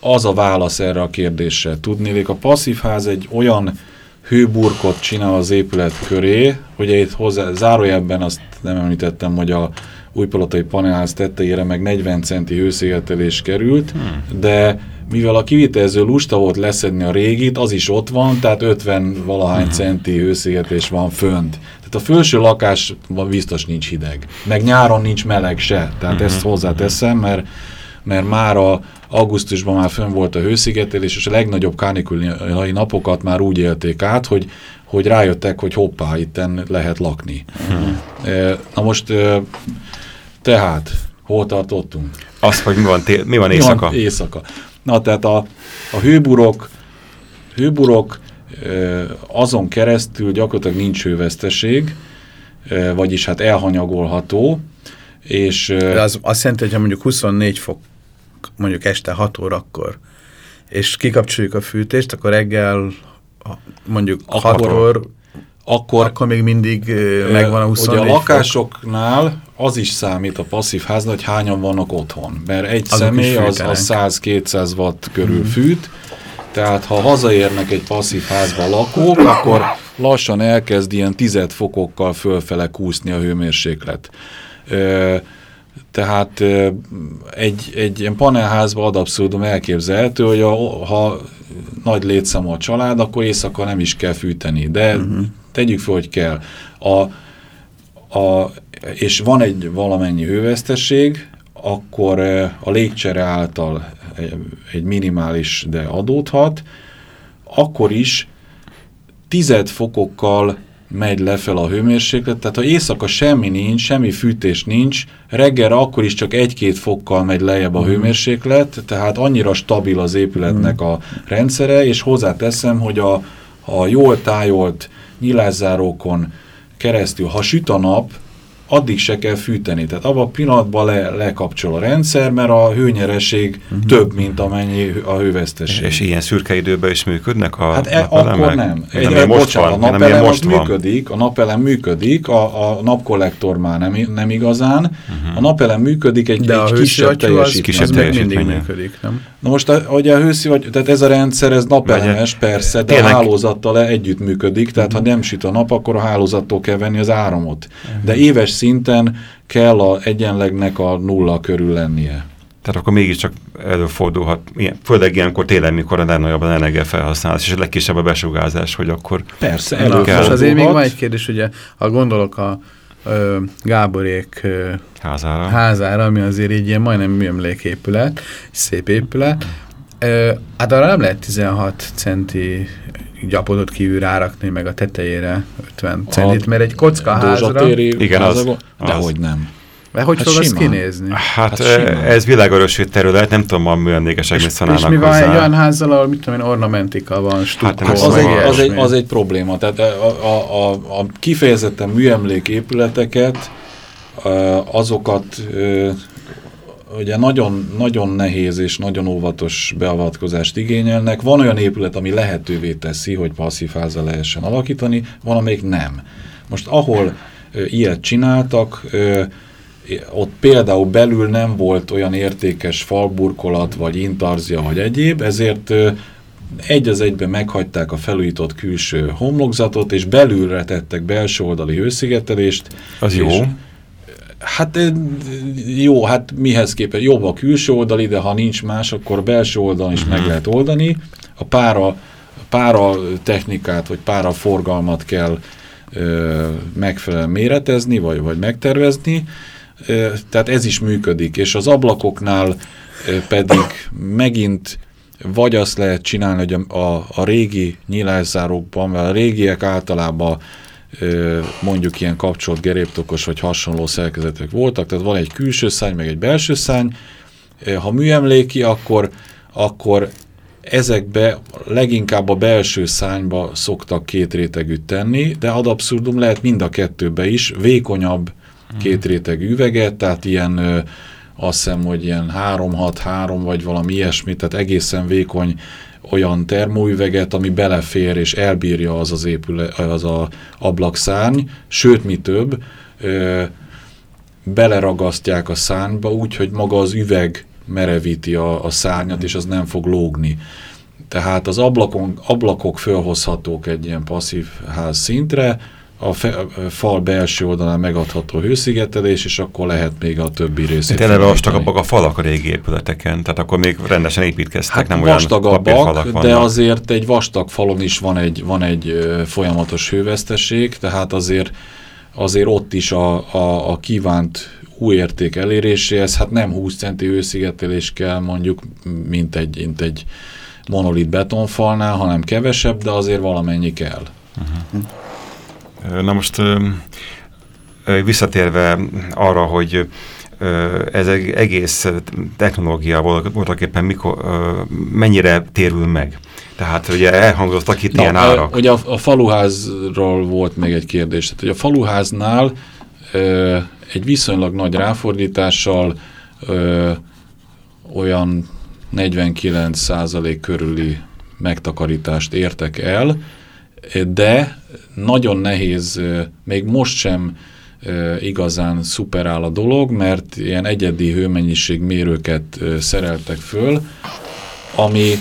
az a válasz erre a kérdésre. Tudnélik, a passzívház egy olyan hőburkot csinál az épület köré, ugye itt hozzá, zárójelben azt nem említettem, hogy a újpalotai panelház tetejére meg 40 centi hőszigetelés került, hmm. de mivel a kivitelező lusta volt leszedni a régit, az is ott van, tehát 50 valahány uh-huh. centi hőszigetés van fönt. Tehát a felső lakásban biztos nincs hideg. Meg nyáron nincs meleg se, tehát uh-huh. ezt hozzáteszem, mert, mert már a augusztusban már fönn volt a hőszigetelés, és a legnagyobb kánikulai napokat már úgy élték át, hogy, hogy rájöttek, hogy hoppá, itten lehet lakni. Uh-huh. Na most, tehát, hol tartottunk? Az, hogy mi van, mi van éjszaka? Mi van éjszaka. Na, tehát a, a hőburok, hőburok azon keresztül gyakorlatilag nincs hőveszteség, vagyis hát elhanyagolható, és... De az azt jelenti, hogy ha mondjuk 24 fok, mondjuk este 6 órakor, és kikapcsoljuk a fűtést, akkor reggel mondjuk akkor, 6 óra akkor, akkor még mindig megvan a 24 Ugye a lakásoknál az is számít a passzív háznál, hogy hányan vannak otthon. Mert egy Azok személy az, az 100-200 watt körül mm. fűt, tehát ha hazaérnek egy passzív házba lakók, akkor lassan elkezd ilyen tized fokokkal fölfele kúszni a hőmérséklet. Tehát egy, egy ilyen panelházban ad abszurdum elképzelhető, hogy a, ha nagy létszám a család, akkor éjszaka nem is kell fűteni, de uh mhm. -huh tegyük fel, hogy kell. A, a, és van egy valamennyi hővesztesség, akkor a légcsere által egy minimális, de adódhat, akkor is tized fokokkal megy lefel a hőmérséklet, tehát ha éjszaka semmi nincs, semmi fűtés nincs, reggelre akkor is csak egy-két fokkal megy lejjebb a mhm. hőmérséklet, tehát annyira stabil az épületnek mhm. a rendszere, és hozzáteszem, hogy a, a jól tájolt nyilászárókon keresztül, ha süt a nap, addig se kell fűteni. Tehát abban a pillanatban le, lekapcsol a rendszer, mert a hőnyereség uh mhm. -huh. több, mint amennyi a hőveszteség. És ilyen szürke időben is működnek a Hát e, akkor nem. Egy, nem, most bocsánat, van, a napelem most működik, van. a napelem működik, a, a napkollektor már nem, nem igazán. Uh mhm. -huh. A napelem működik egy, De egy kisebb teljesítmény. Kisebb az mindig működik, nem? Na most, hogy a hőszivattyú, tehát ez a rendszer, ez napelemes, persze, de tényleg. a hálózattal együtt működik, tehát uh -huh. ha nem süt a nap, akkor a hálózattól kell venni az áramot. Uh -huh. De éves szinten kell a egyenlegnek a nulla körül lennie. Tehát akkor mégiscsak előfordulhat, ilyen, főleg ilyenkor télen, mikor a legnagyobb az energia felhasználás, és a legkisebb a besugárzás, hogy akkor... Persze, előfordulhat. És azért még van egy kérdés, ugye, ha gondolok a ö, Gáborék ö, házára. házára, ami azért így ilyen majdnem műemléképület, szép épület, ö, hát arra nem lehet 16 centi gyapodot kívül rárakni, meg a tetejére 50 centit, mert egy kocka házra... Igen, az, az. Dehogy nem. De hogy hát fog az kinézni? Hát, hát ez világörösült terület, nem tudom, a műemlékesek mit szanálnak És mi van egy olyan házzal, ahol mit tudom én, ornamentika van, stukkó, hát, az, egy, az, egy, az egy probléma. Tehát a, a, a, a kifejezetten műemlék épületeket, azokat ugye nagyon, nagyon nehéz és nagyon óvatos beavatkozást igényelnek. Van olyan épület, ami lehetővé teszi, hogy passzív házal lehessen alakítani, van, amelyik nem. Most ahol ö, ilyet csináltak, ö, ott például belül nem volt olyan értékes falburkolat, vagy intarzia, vagy egyéb, ezért egy az egyben meghagyták a felújított külső homlokzatot, és belülre tettek belső oldali hőszigetelést. Az jó. Hát jó, hát mihez képest jobb a külső oldali, de ha nincs más, akkor belső oldalon is meg mhm. lehet oldani. A pára, pára technikát, vagy pára forgalmat kell ö, megfelelően méretezni, vagy, vagy megtervezni. Ö, tehát ez is működik, és az ablakoknál ö, pedig megint vagy azt lehet csinálni, hogy a, a, a régi nyilászárókban, mert a régiek általában mondjuk ilyen kapcsolt geréptokos vagy hasonló szerkezetek voltak, tehát van egy külső szány, meg egy belső szány. Ha műemléki, akkor, akkor ezekbe leginkább a belső szányba szoktak két rétegűt tenni, de ad abszurdum lehet mind a kettőbe is, vékonyabb két rétegű üveget, tehát ilyen azt hiszem, hogy ilyen 3-6-3 vagy valami ilyesmi, tehát egészen vékony olyan termóüveget, ami belefér és elbírja az az, épüle, az a ablakszárny, sőt, mi több, ö, beleragasztják a szárnyba úgy, hogy maga az üveg merevíti a, a szárnyat, és az nem fog lógni. Tehát az ablakon, ablakok fölhozhatók egy ilyen passzív ház szintre, a, fe, a fal belső oldalán megadható hőszigetelés, és akkor lehet még a többi részét. Hát eleve vastagabbak a falak a régi épületeken, tehát akkor még rendesen építkeztek, hát nem olyan de azért egy vastag falon is van egy, van egy folyamatos hőveszteség, tehát azért, azért ott is a, a, a kívánt új érték eléréséhez, hát nem 20 centi hőszigetelés kell mondjuk, mint egy, mint egy monolit betonfalnál, hanem kevesebb, de azért valamennyi kell. Uh -huh. Na most visszatérve arra, hogy ez egy egész technológia voltak éppen mikor, mennyire térül meg. Tehát ugye elhangzottak itt Na, ilyen árak. Ugye a, a faluházról volt még egy kérdés. Tehát, hogy a faluháznál ö, egy viszonylag nagy ráfordítással ö, olyan 49 százalék körüli megtakarítást értek el, de nagyon nehéz, még most sem igazán szuperál a dolog, mert ilyen egyedi hőmennyiség mérőket szereltek föl, ami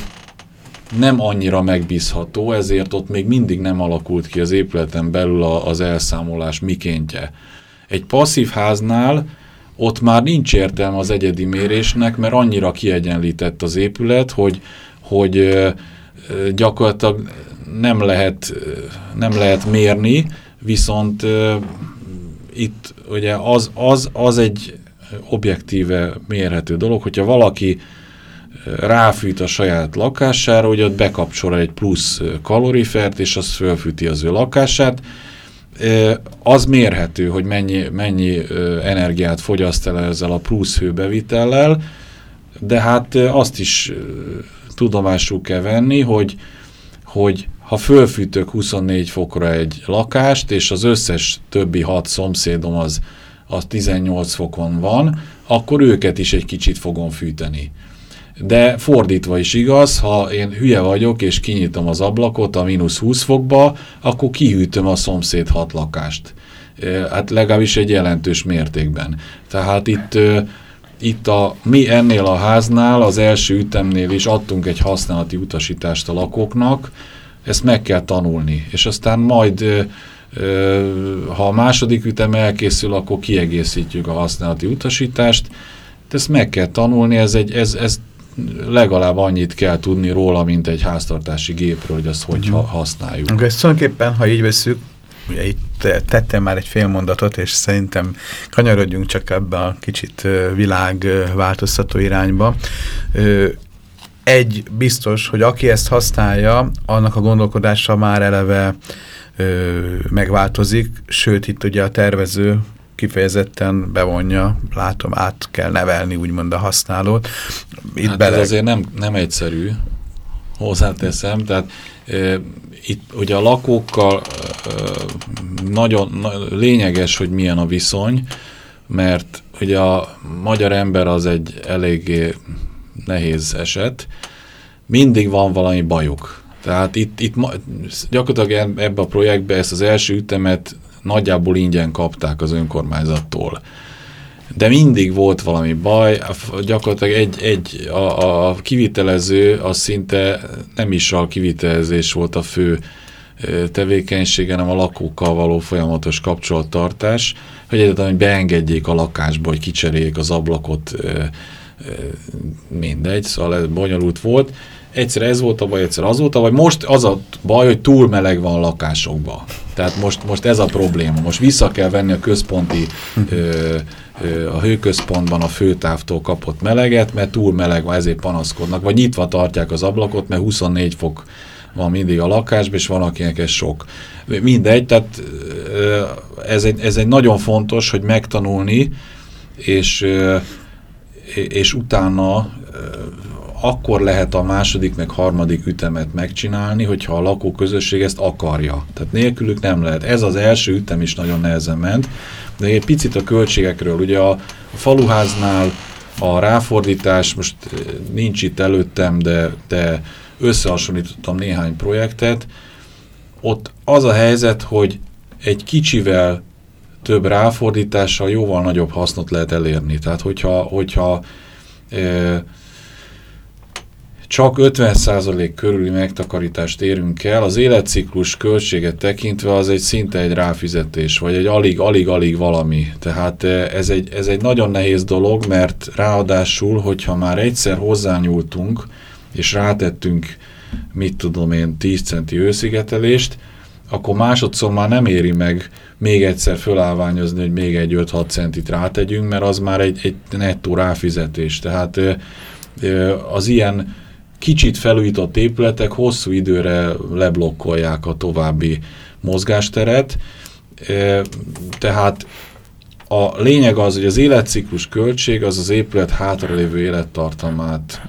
nem annyira megbízható, ezért ott még mindig nem alakult ki az épületen belül az elszámolás mikéntje. Egy passzív háznál ott már nincs értelme az egyedi mérésnek, mert annyira kiegyenlített az épület, hogy, hogy gyakorlatilag nem lehet, nem lehet mérni, viszont itt ugye az, az, az egy objektíve mérhető dolog, hogyha valaki ráfűt a saját lakására, hogy ott bekapcsol egy plusz kalorifert, és az fölfűti az ő lakását, az mérhető, hogy mennyi, mennyi energiát fogyaszt el ezzel a plusz hőbevitellel, de hát azt is tudomásul kell venni, hogy, hogy ha fölfűtök 24 fokra egy lakást, és az összes többi hat szomszédom az, az 18 fokon van, akkor őket is egy kicsit fogom fűteni. De fordítva is igaz, ha én hülye vagyok, és kinyitom az ablakot a mínusz 20 fokba, akkor kihűtöm a szomszéd hat lakást. Hát legalábbis egy jelentős mértékben. Tehát itt, itt a, mi ennél a háznál, az első ütemnél is adtunk egy használati utasítást a lakóknak, ezt meg kell tanulni, és aztán majd ha a második ütem elkészül, akkor kiegészítjük a használati utasítást, de ezt meg kell tanulni, ez, egy, ez, ez legalább annyit kell tudni róla, mint egy háztartási gépről, hogy azt hogy uh-huh. használjuk. Okay, ezt tulajdonképpen, ha így veszük, ugye itt tettem már egy fél mondatot, és szerintem kanyarodjunk csak ebbe a kicsit világváltoztató irányba egy biztos, hogy aki ezt használja, annak a gondolkodása már eleve ö, megváltozik, sőt itt ugye a tervező kifejezetten bevonja, látom, át kell nevelni úgymond a használót. Itt hát bele... ez azért nem, nem egyszerű, hozzáteszem, tehát e, itt ugye a lakókkal e, nagyon na, lényeges, hogy milyen a viszony, mert ugye a magyar ember az egy eléggé nehéz eset, mindig van valami bajuk. Tehát itt, itt gyakorlatilag ebbe a projektbe ezt az első ütemet nagyjából ingyen kapták az önkormányzattól. de mindig volt valami baj, gyakorlatilag egy, egy a, a kivitelező az szinte nem is a kivitelezés volt a fő tevékenysége, hanem a lakókkal való folyamatos kapcsolattartás, hogy egyáltalán hogy beengedjék a lakásba, hogy kicseréljék az ablakot, mindegy, szóval ez bonyolult volt. Egyszer ez volt a baj, egyszer az volt a baj. Most az a baj, hogy túl meleg van a lakásokba. Tehát most, most ez a probléma. Most vissza kell venni a központi, ö, ö, a hőközpontban a főtávtól kapott meleget, mert túl meleg van, ezért panaszkodnak. Vagy nyitva tartják az ablakot, mert 24 fok van mindig a lakásban, és van akinek ez sok. Mindegy, tehát ez egy, ez egy nagyon fontos, hogy megtanulni, és, és utána akkor lehet a második meg harmadik ütemet megcsinálni, hogyha a lakóközösség ezt akarja. Tehát nélkülük nem lehet. Ez az első ütem is nagyon nehezen ment, de egy picit a költségekről. Ugye a, a faluháznál a ráfordítás, most nincs itt előttem, de, de összehasonlítottam néhány projektet, ott az a helyzet, hogy egy kicsivel több ráfordítással jóval nagyobb hasznot lehet elérni. Tehát hogyha, hogyha e, csak 50% körüli megtakarítást érünk el, az életciklus költséget tekintve az egy szinte egy ráfizetés, vagy egy alig-alig-alig valami. Tehát ez egy, ez egy nagyon nehéz dolog, mert ráadásul, hogyha már egyszer hozzányúltunk, és rátettünk, mit tudom én, 10 centi őszigetelést, akkor másodszor már nem éri meg még egyszer fölállványozni, hogy még egy 5-6 centit rátegyünk, mert az már egy, egy nettó ráfizetés. Tehát az ilyen kicsit felújított épületek hosszú időre leblokkolják a további mozgásteret, tehát a lényeg az, hogy az életciklus költség az az épület hátralévő élettartamát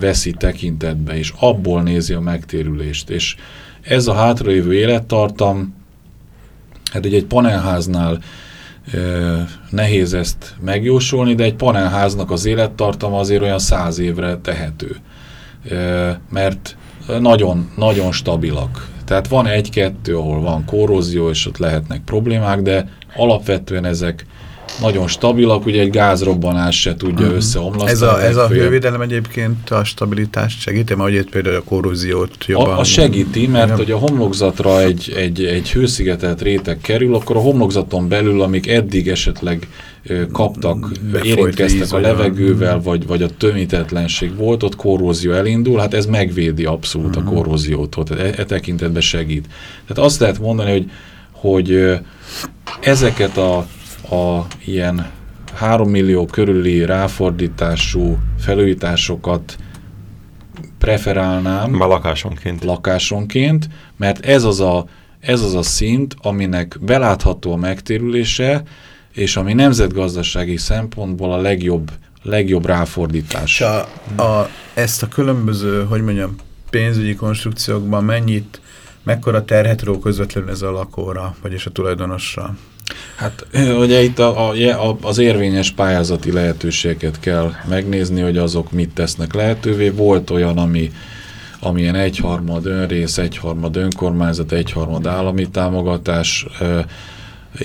veszi tekintetbe, és abból nézi a megtérülést. És ez a hátralévő élettartam, hát ugye egy panelháznál nehéz ezt megjósolni, de egy panelháznak az élettartama azért olyan száz évre tehető. Mert nagyon, nagyon stabilak. Tehát van egy-kettő, ahol van korrózió, és ott lehetnek problémák, de alapvetően ezek nagyon stabilak, ugye egy gázrobbanás se tudja uh mhm. -huh. összeomlasztani. Ez a, ez a hővédelem egyébként a stabilitást segíti, mert hogy például a korróziót jobban... A, a segíti, mert hogy a homlokzatra egy, egy, egy hőszigetelt réteg kerül, akkor a homlokzaton belül, amik eddig esetleg kaptak, érintkeztek a levegővel, vagy, vagy a tömítetlenség volt, ott korrózió elindul, hát ez megvédi abszolút uh -huh. a mhm. korróziótól, tehát e, e tekintetben segít. Tehát azt lehet mondani, hogy, hogy ezeket a a ilyen 3 millió körüli ráfordítású felújításokat preferálnám. A lakásonként. Lakásonként, mert ez az a, ez az a szint, aminek belátható a megtérülése, és ami nemzetgazdasági szempontból a legjobb, legjobb ráfordítás. a, a, ezt a különböző, hogy mondjam, pénzügyi konstrukciókban mennyit, mekkora terhet ró közvetlenül ez a lakóra, vagyis a tulajdonosra? Hát ugye itt a, a, az érvényes pályázati lehetőségeket kell megnézni, hogy azok mit tesznek lehetővé. Volt olyan, ami amilyen egyharmad önrész, egyharmad önkormányzat, egyharmad állami támogatás, e,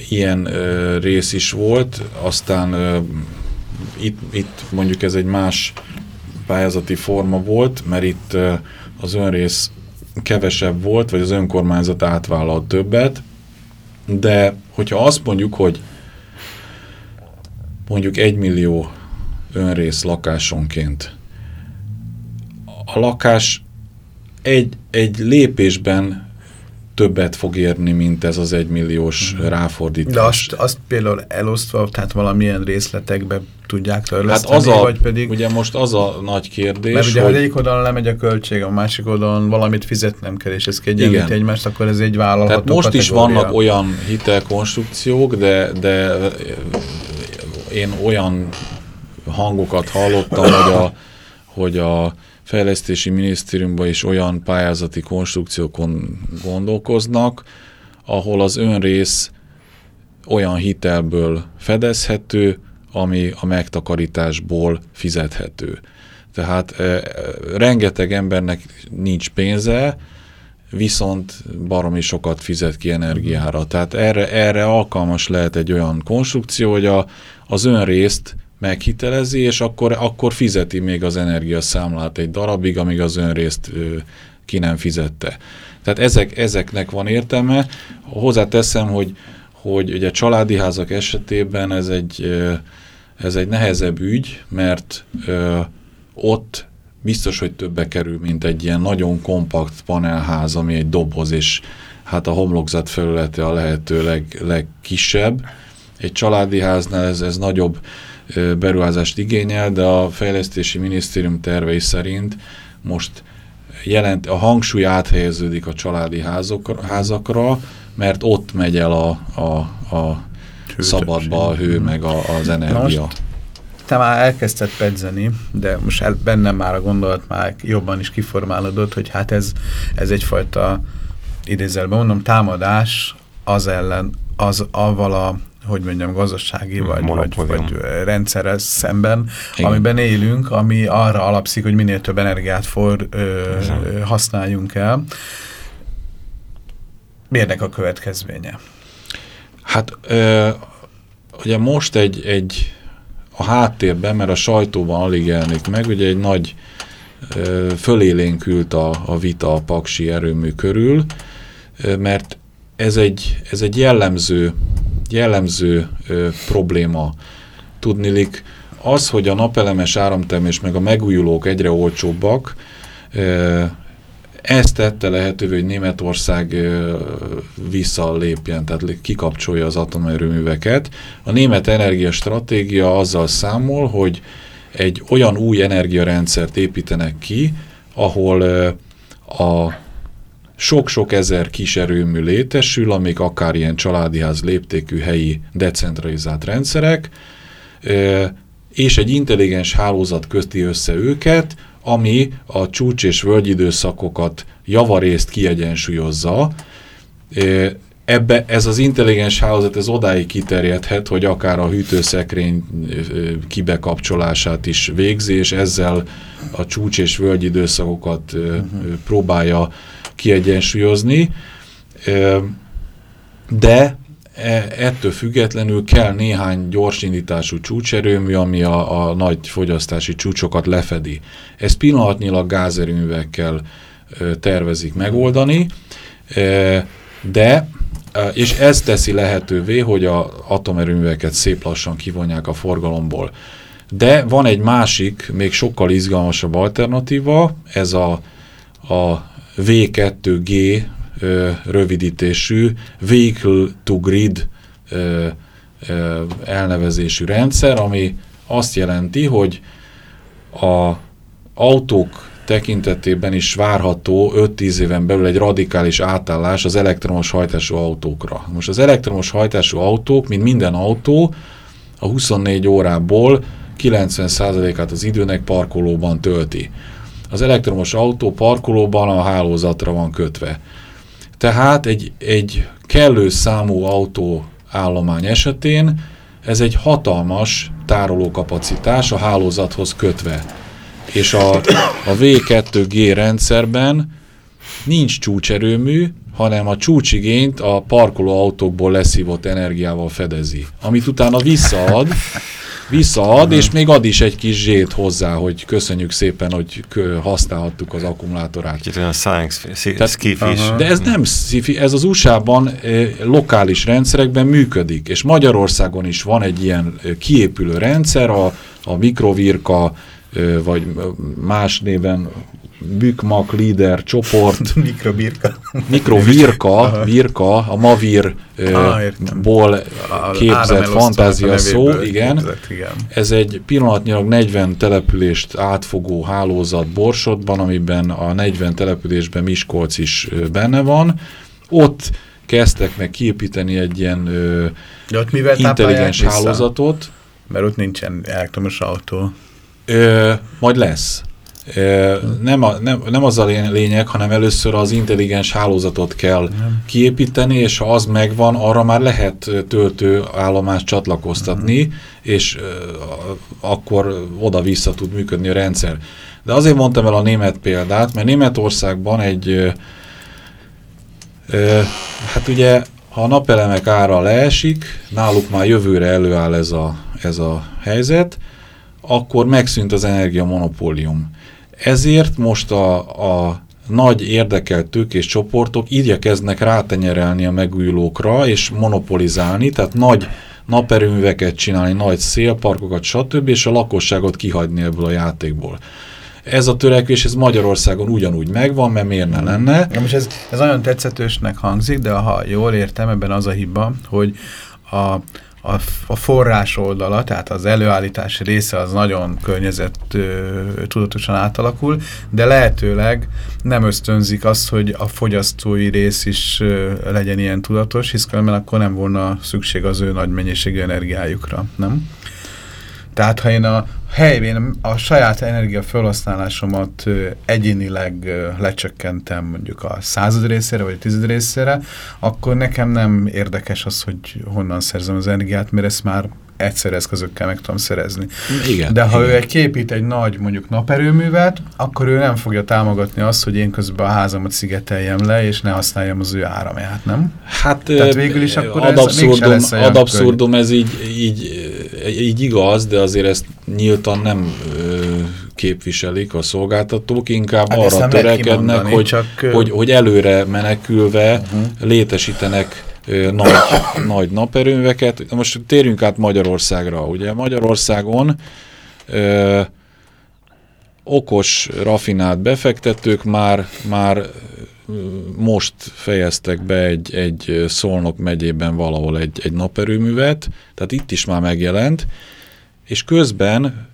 ilyen e, rész is volt, aztán e, itt, itt mondjuk ez egy más pályázati forma volt, mert itt e, az önrész kevesebb volt, vagy az önkormányzat átvállalt többet, de hogyha azt mondjuk, hogy mondjuk egy millió önrész lakásonként, a lakás egy, egy lépésben többet fog érni, mint ez az egymilliós mm. ráfordítás. De azt, azt például elosztva, tehát valamilyen részletekbe tudják törleszteni, hát az a, vagy pedig... Ugye most az a nagy kérdés, Mert ugye, hogy, egyik oldalon lemegy a költség, a másik oldalon valamit fizetnem kell, és ez kiegyenlíti egymást, akkor ez egy vállalható Tehát most kategória. is vannak olyan hitelkonstrukciók, de, de én olyan hangokat hallottam, hogy a, hogy a fejlesztési minisztériumban is olyan pályázati konstrukciókon gondolkoznak, ahol az önrész olyan hitelből fedezhető, ami a megtakarításból fizethető. Tehát e, rengeteg embernek nincs pénze, viszont baromi sokat fizet ki energiára. Tehát erre, erre alkalmas lehet egy olyan konstrukció, hogy a, az önrészt meghitelezi, és akkor, akkor fizeti még az energiaszámlát egy darabig, amíg az önrészt ki nem fizette. Tehát ezek, ezeknek van értelme. Hozzáteszem, hogy, hogy ugye családi házak esetében ez egy, ez egy nehezebb ügy, mert ott biztos, hogy többe kerül, mint egy ilyen nagyon kompakt panelház, ami egy doboz, és hát a homlokzat felülete a lehető leg, legkisebb. Egy családi háznál ez, ez nagyobb beruházást igényel, de a fejlesztési minisztérium tervei szerint most jelent, a hangsúly áthelyeződik a családi házok, házakra, mert ott megy el a, a, a szabadba a hő, meg a, az energia. most te már elkezdted pedzeni, de most el, bennem már a gondolat már jobban is kiformálódott, hogy hát ez, ez egyfajta idézelben mondom, támadás az ellen, az avval a hogy mondjam, gazdasági vagy, vagy, vagy rendszerrel szemben, Igen. amiben élünk, ami arra alapszik, hogy minél több energiát for, ö, ö, használjunk el. Miért a következménye? Hát ö, ugye most egy, egy a háttérben, mert a sajtóban alig jelenik meg, ugye egy nagy ö, fölélénkült a, a vita a paksi erőmű körül, ö, mert ez egy, ez egy jellemző, jellemző ö, probléma. Tudnilik, az, hogy a napelemes áramtermés meg a megújulók egyre olcsóbbak, ö, ezt tette lehetővé, hogy Németország visszalépjen, tehát kikapcsolja az atomerőműveket. A német energiastratégia azzal számol, hogy egy olyan új energiarendszert építenek ki, ahol a sok-sok ezer kis erőmű létesül, amik akár ilyen családiház léptékű helyi decentralizált rendszerek, és egy intelligens hálózat közti össze őket, ami a csúcs és völgyidőszakokat javarészt kiegyensúlyozza. Ebbe ez az intelligens hálózat ez odáig kiterjedhet, hogy akár a hűtőszekrény kibekapcsolását is végzi, és ezzel a csúcs és völgyidőszakokat uh -huh. próbálja kiegyensúlyozni. De E, ettől függetlenül kell néhány gyorsindítású csúcserőmű, ami a, a nagy fogyasztási csúcsokat lefedi. Ez pillanatnyilag gázerőművekkel tervezik megoldani, de és ez teszi lehetővé, hogy a atomerőműveket szép lassan kivonják a forgalomból. De van egy másik, még sokkal izgalmasabb alternatíva, ez a, a V2G ö, rövidítésű Vehicle to Grid elnevezésű rendszer, ami azt jelenti, hogy a autók tekintetében is várható 5-10 éven belül egy radikális átállás az elektromos hajtású autókra. Most az elektromos hajtású autók, mint minden autó, a 24 órából 90%-át az időnek parkolóban tölti. Az elektromos autó parkolóban a hálózatra van kötve. Tehát egy, egy kellő számú autóállomány esetén ez egy hatalmas tárolókapacitás a hálózathoz kötve. És a, a V2G rendszerben nincs csúcserőmű, hanem a csúcsigényt a parkoló autókból leszívott energiával fedezi. Amit utána visszaad, visszaad, és még ad is egy kis zsét hozzá, hogy köszönjük szépen, hogy használhattuk az akkumulátorát. Kicsit olyan science skifi De ez nem sci ez az USA-ban eh, lokális rendszerekben működik, és Magyarországon is van egy ilyen eh, kiépülő rendszer, a, a mikrovirka, eh, vagy más néven Bükmak Leader csoport. *laughs* Mikrobirka. Mikrovirka, *laughs* virka, a Mavir-ból ah, képzett fantázia szó, igen. Képzett, igen. Ez egy pillanatnyilag 40 települést átfogó hálózat Borsodban, amiben a 40 településben Miskolc is benne van. Ott kezdtek meg kiépíteni egy ilyen ö, intelligens hálózatot. Mert ott nincsen elektromos autó. Ö, majd lesz nem, a, nem, nem az a lényeg, hanem először az intelligens hálózatot kell nem. kiépíteni, és ha az megvan, arra már lehet töltő állomást csatlakoztatni, uh-huh. és uh, akkor oda-vissza tud működni a rendszer. De azért mondtam el a német példát, mert Németországban egy Hát ugye, ha a napelemek ára leesik, náluk már jövőre előáll ez a, ez a helyzet, akkor megszűnt az energiamonopólium. Ezért most a, a nagy érdekelt tőkés csoportok igyekeznek rátenyerelni a megújulókra és monopolizálni, tehát nagy naperőműveket csinálni, nagy szélparkokat, stb. és a lakosságot kihagyni ebből a játékból. Ez a törekvés, ez Magyarországon ugyanúgy megvan, mert miért ne lenne? Ja, most ez, ez nagyon tetszetősnek hangzik, de ha jól értem, ebben az a hiba, hogy a a, a forrás oldala, tehát az előállítási része az nagyon környezet ö, tudatosan átalakul, de lehetőleg nem ösztönzik azt, hogy a fogyasztói rész is ö, legyen ilyen tudatos, hisz akkor nem volna szükség az ő nagy mennyiségű energiájukra, nem? Tehát ha én a helyén a saját energia felhasználásomat egyénileg lecsökkentem mondjuk a század részére vagy a tized részére, akkor nekem nem érdekes az, hogy honnan szerzem az energiát, mert ezt már egyszer eszközökkel meg tudom szerezni. Igen, De ha igen. ő egy képít egy nagy mondjuk naperőművet, akkor ő nem fogja támogatni azt, hogy én közben a házamat szigeteljem le, és ne használjam az ő áramját, nem? Hát Tehát végül is akkor ad ez abszurdum, olyan ad abszurdum ez így, így, így igaz, de azért ezt nyíltan nem ö, képviselik a szolgáltatók, inkább Hát arra törekednek, hogy, csak, hogy, hogy előre menekülve létesítenek ö, nagy, *coughs* nagy naperőműveket. Most térjünk át Magyarországra. Ugye Magyarországon ö, okos, rafinált befektetők már, már most fejeztek be egy, egy Szolnok megyében valahol egy, egy naperőművet, tehát itt is már megjelent, és közben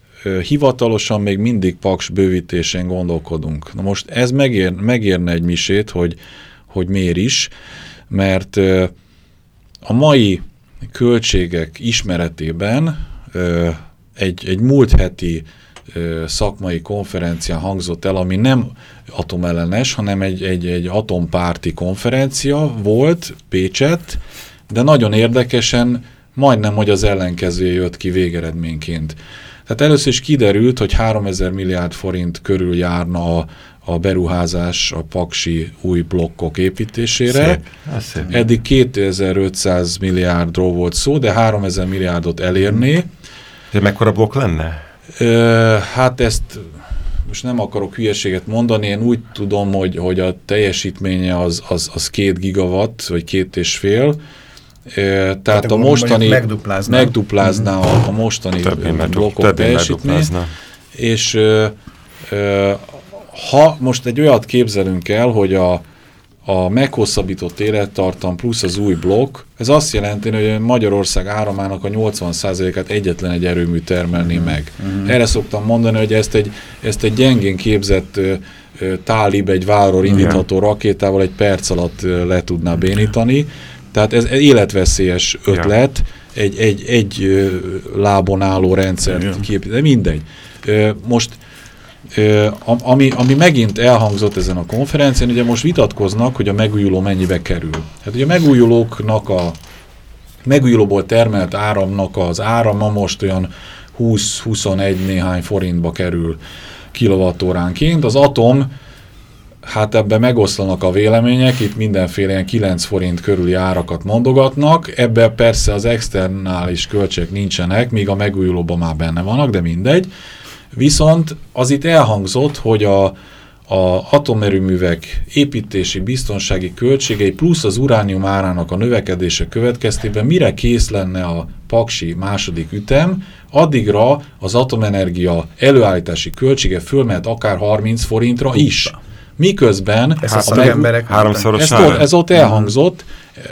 hivatalosan még mindig paks bővítésen gondolkodunk. Na most ez megér, megérne egy misét, hogy, hogy miért is, mert a mai költségek ismeretében egy, egy múlt heti szakmai konferencián hangzott el, ami nem atomellenes, hanem egy, egy, egy atompárti konferencia volt Pécset, de nagyon érdekesen majdnem, hogy az ellenkezője jött ki végeredményként. Tehát először is kiderült, hogy 3000 milliárd forint körül járna a, a beruházás a paksi új blokkok építésére. Szép. Szép. Eddig 2500 milliárdról volt szó, de 3000 milliárdot elérné. De mekkora blokk lenne? Ö, hát ezt most nem akarok hülyeséget mondani, én úgy tudom, hogy, hogy a teljesítménye az, az, az két gigawatt, vagy két és fél, tehát a akkor mostani megduplázná. megduplázná a, a mostani megdu- blokkok megduplázna. és ö, ö, ha most egy olyat képzelünk el, hogy a, a meghosszabbított élettartam plusz az új blokk, ez azt jelenti, hogy Magyarország áramának a 80%-át egyetlen egy erőmű termelné meg. Erre szoktam mondani, hogy ezt egy, ezt egy gyengén képzett tálib, egy válról indítható rakétával egy perc alatt le tudná bénítani. Tehát ez életveszélyes ötlet, egy, egy, egy ö, lábon álló rendszert képít, de mindegy. Most ami, ami megint elhangzott ezen a konferencián, ugye most vitatkoznak, hogy a megújuló mennyibe kerül. Hát ugye a megújulóknak a megújulóból termelt áramnak az árama most olyan 20-21 néhány forintba kerül kilovattóránként. Az atom, hát ebbe megoszlanak a vélemények, itt mindenféle ilyen 9 forint körüli árakat mondogatnak, ebbe persze az externális költségek nincsenek, míg a megújulóban már benne vannak, de mindegy. Viszont az itt elhangzott, hogy a, a atomerőművek építési biztonsági költségei plusz az uránium árának a növekedése következtében mire kész lenne a paksi második ütem, addigra az atomenergia előállítási költsége fölmehet akár 30 forintra is. Miközben Ezt a a meg- háromszoros ez, ott, ez ott elhangzott,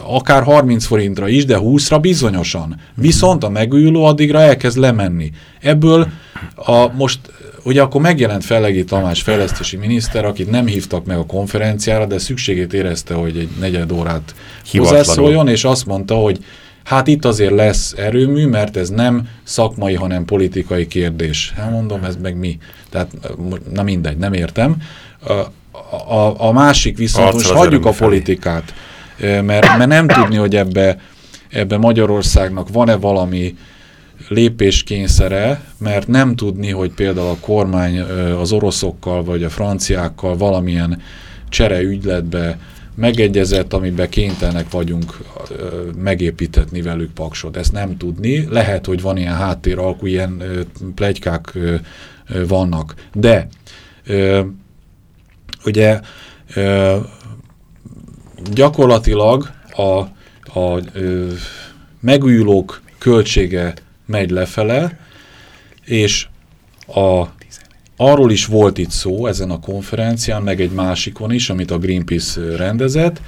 akár 30 forintra is, de 20-ra bizonyosan. Viszont a megújuló addigra elkezd lemenni. Ebből a, most ugye akkor megjelent Fellegi Tamás fejlesztési miniszter, akit nem hívtak meg a konferenciára, de szükségét érezte, hogy egy negyed órát hozzászóljon, és azt mondta, hogy hát itt azért lesz erőmű, mert ez nem szakmai, hanem politikai kérdés. Hát mondom, ez meg mi? Tehát, na mindegy, nem értem. A, a, a másik viszont, Arccal most hagyjuk a politikát, mert, mert nem tudni, hogy ebbe, ebbe Magyarországnak van-e valami lépéskényszere, mert nem tudni, hogy például a kormány az oroszokkal vagy a franciákkal valamilyen csere ügyletbe megegyezett, amiben kénytelenek vagyunk megépítetni velük paksot. Ezt nem tudni. Lehet, hogy van ilyen háttéralkú, ilyen plegykák vannak. De ugye gyakorlatilag a, a megújulók költsége megy lefele, és a Arról is volt itt szó ezen a konferencián, meg egy másikon is, amit a Greenpeace rendezett,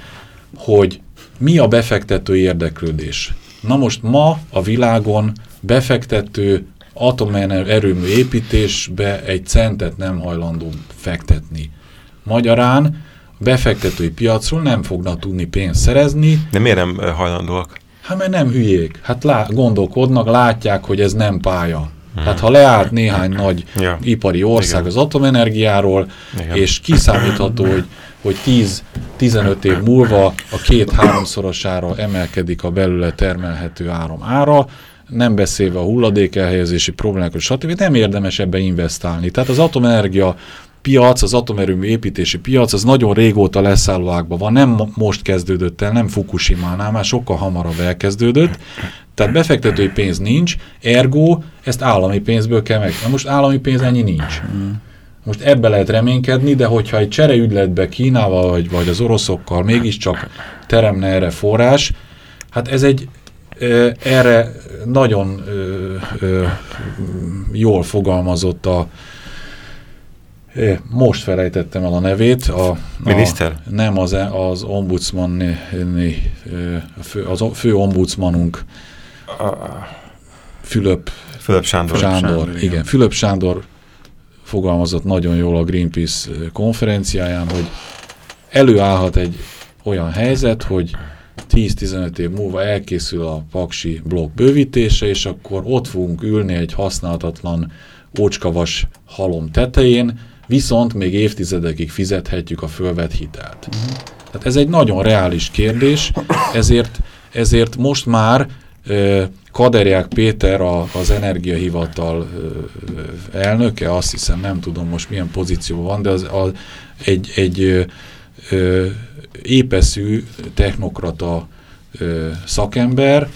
hogy mi a befektető érdeklődés. Na most ma a világon befektető atomerőmű építésbe egy centet nem hajlandó fektetni. Magyarán befektetői piacról nem fognak tudni pénzt szerezni. De miért nem hajlandóak? Hát mert nem hülyék. Hát lá gondolkodnak, látják, hogy ez nem pálya. Hmm. Tehát ha leállt néhány nagy ja. ipari ország Igen. az atomenergiáról, Igen. és kiszámítható, hogy, hogy 10-15 év múlva a két-háromszorosára emelkedik a belőle termelhető áram ára, nem beszélve a hulladék elhelyezési problémákról, stb. nem érdemes ebbe investálni. Tehát az atomenergia piac, az atomerőmű építési piac, az nagyon régóta leszállóákban van, nem most kezdődött el, nem Fukushima-nál, már sokkal hamarabb elkezdődött, tehát befektetői pénz nincs, ergo ezt állami pénzből kell meg. Na most állami pénz ennyi nincs. Most ebbe lehet reménykedni, de hogyha egy csereügyletbe Kínával vagy, vagy az oroszokkal mégiscsak teremne erre forrás, hát ez egy ö, erre nagyon ö, ö, jól fogalmazott a most felejtettem el a nevét. A, Miniszter? A, nem, az, az ombudsman, az fő ombudsmanunk Fülöp, Fülöp Sándor. Sándor, Sándor igen. Fülöp Sándor fogalmazott nagyon jól a Greenpeace konferenciáján, hogy előállhat egy olyan helyzet, hogy 10-15 év múlva elkészül a paksi blokk bővítése, és akkor ott fogunk ülni egy használhatatlan ócskavas halom tetején, viszont még évtizedekig fizethetjük a fölvett hitelt. Tehát ez egy nagyon reális kérdés, ezért, ezért most már Kaderják Péter, a, az energiahivatal elnöke, azt hiszem, nem tudom most milyen pozíció van, de az, a, egy, egy ö, épeszű technokrata ö, szakember,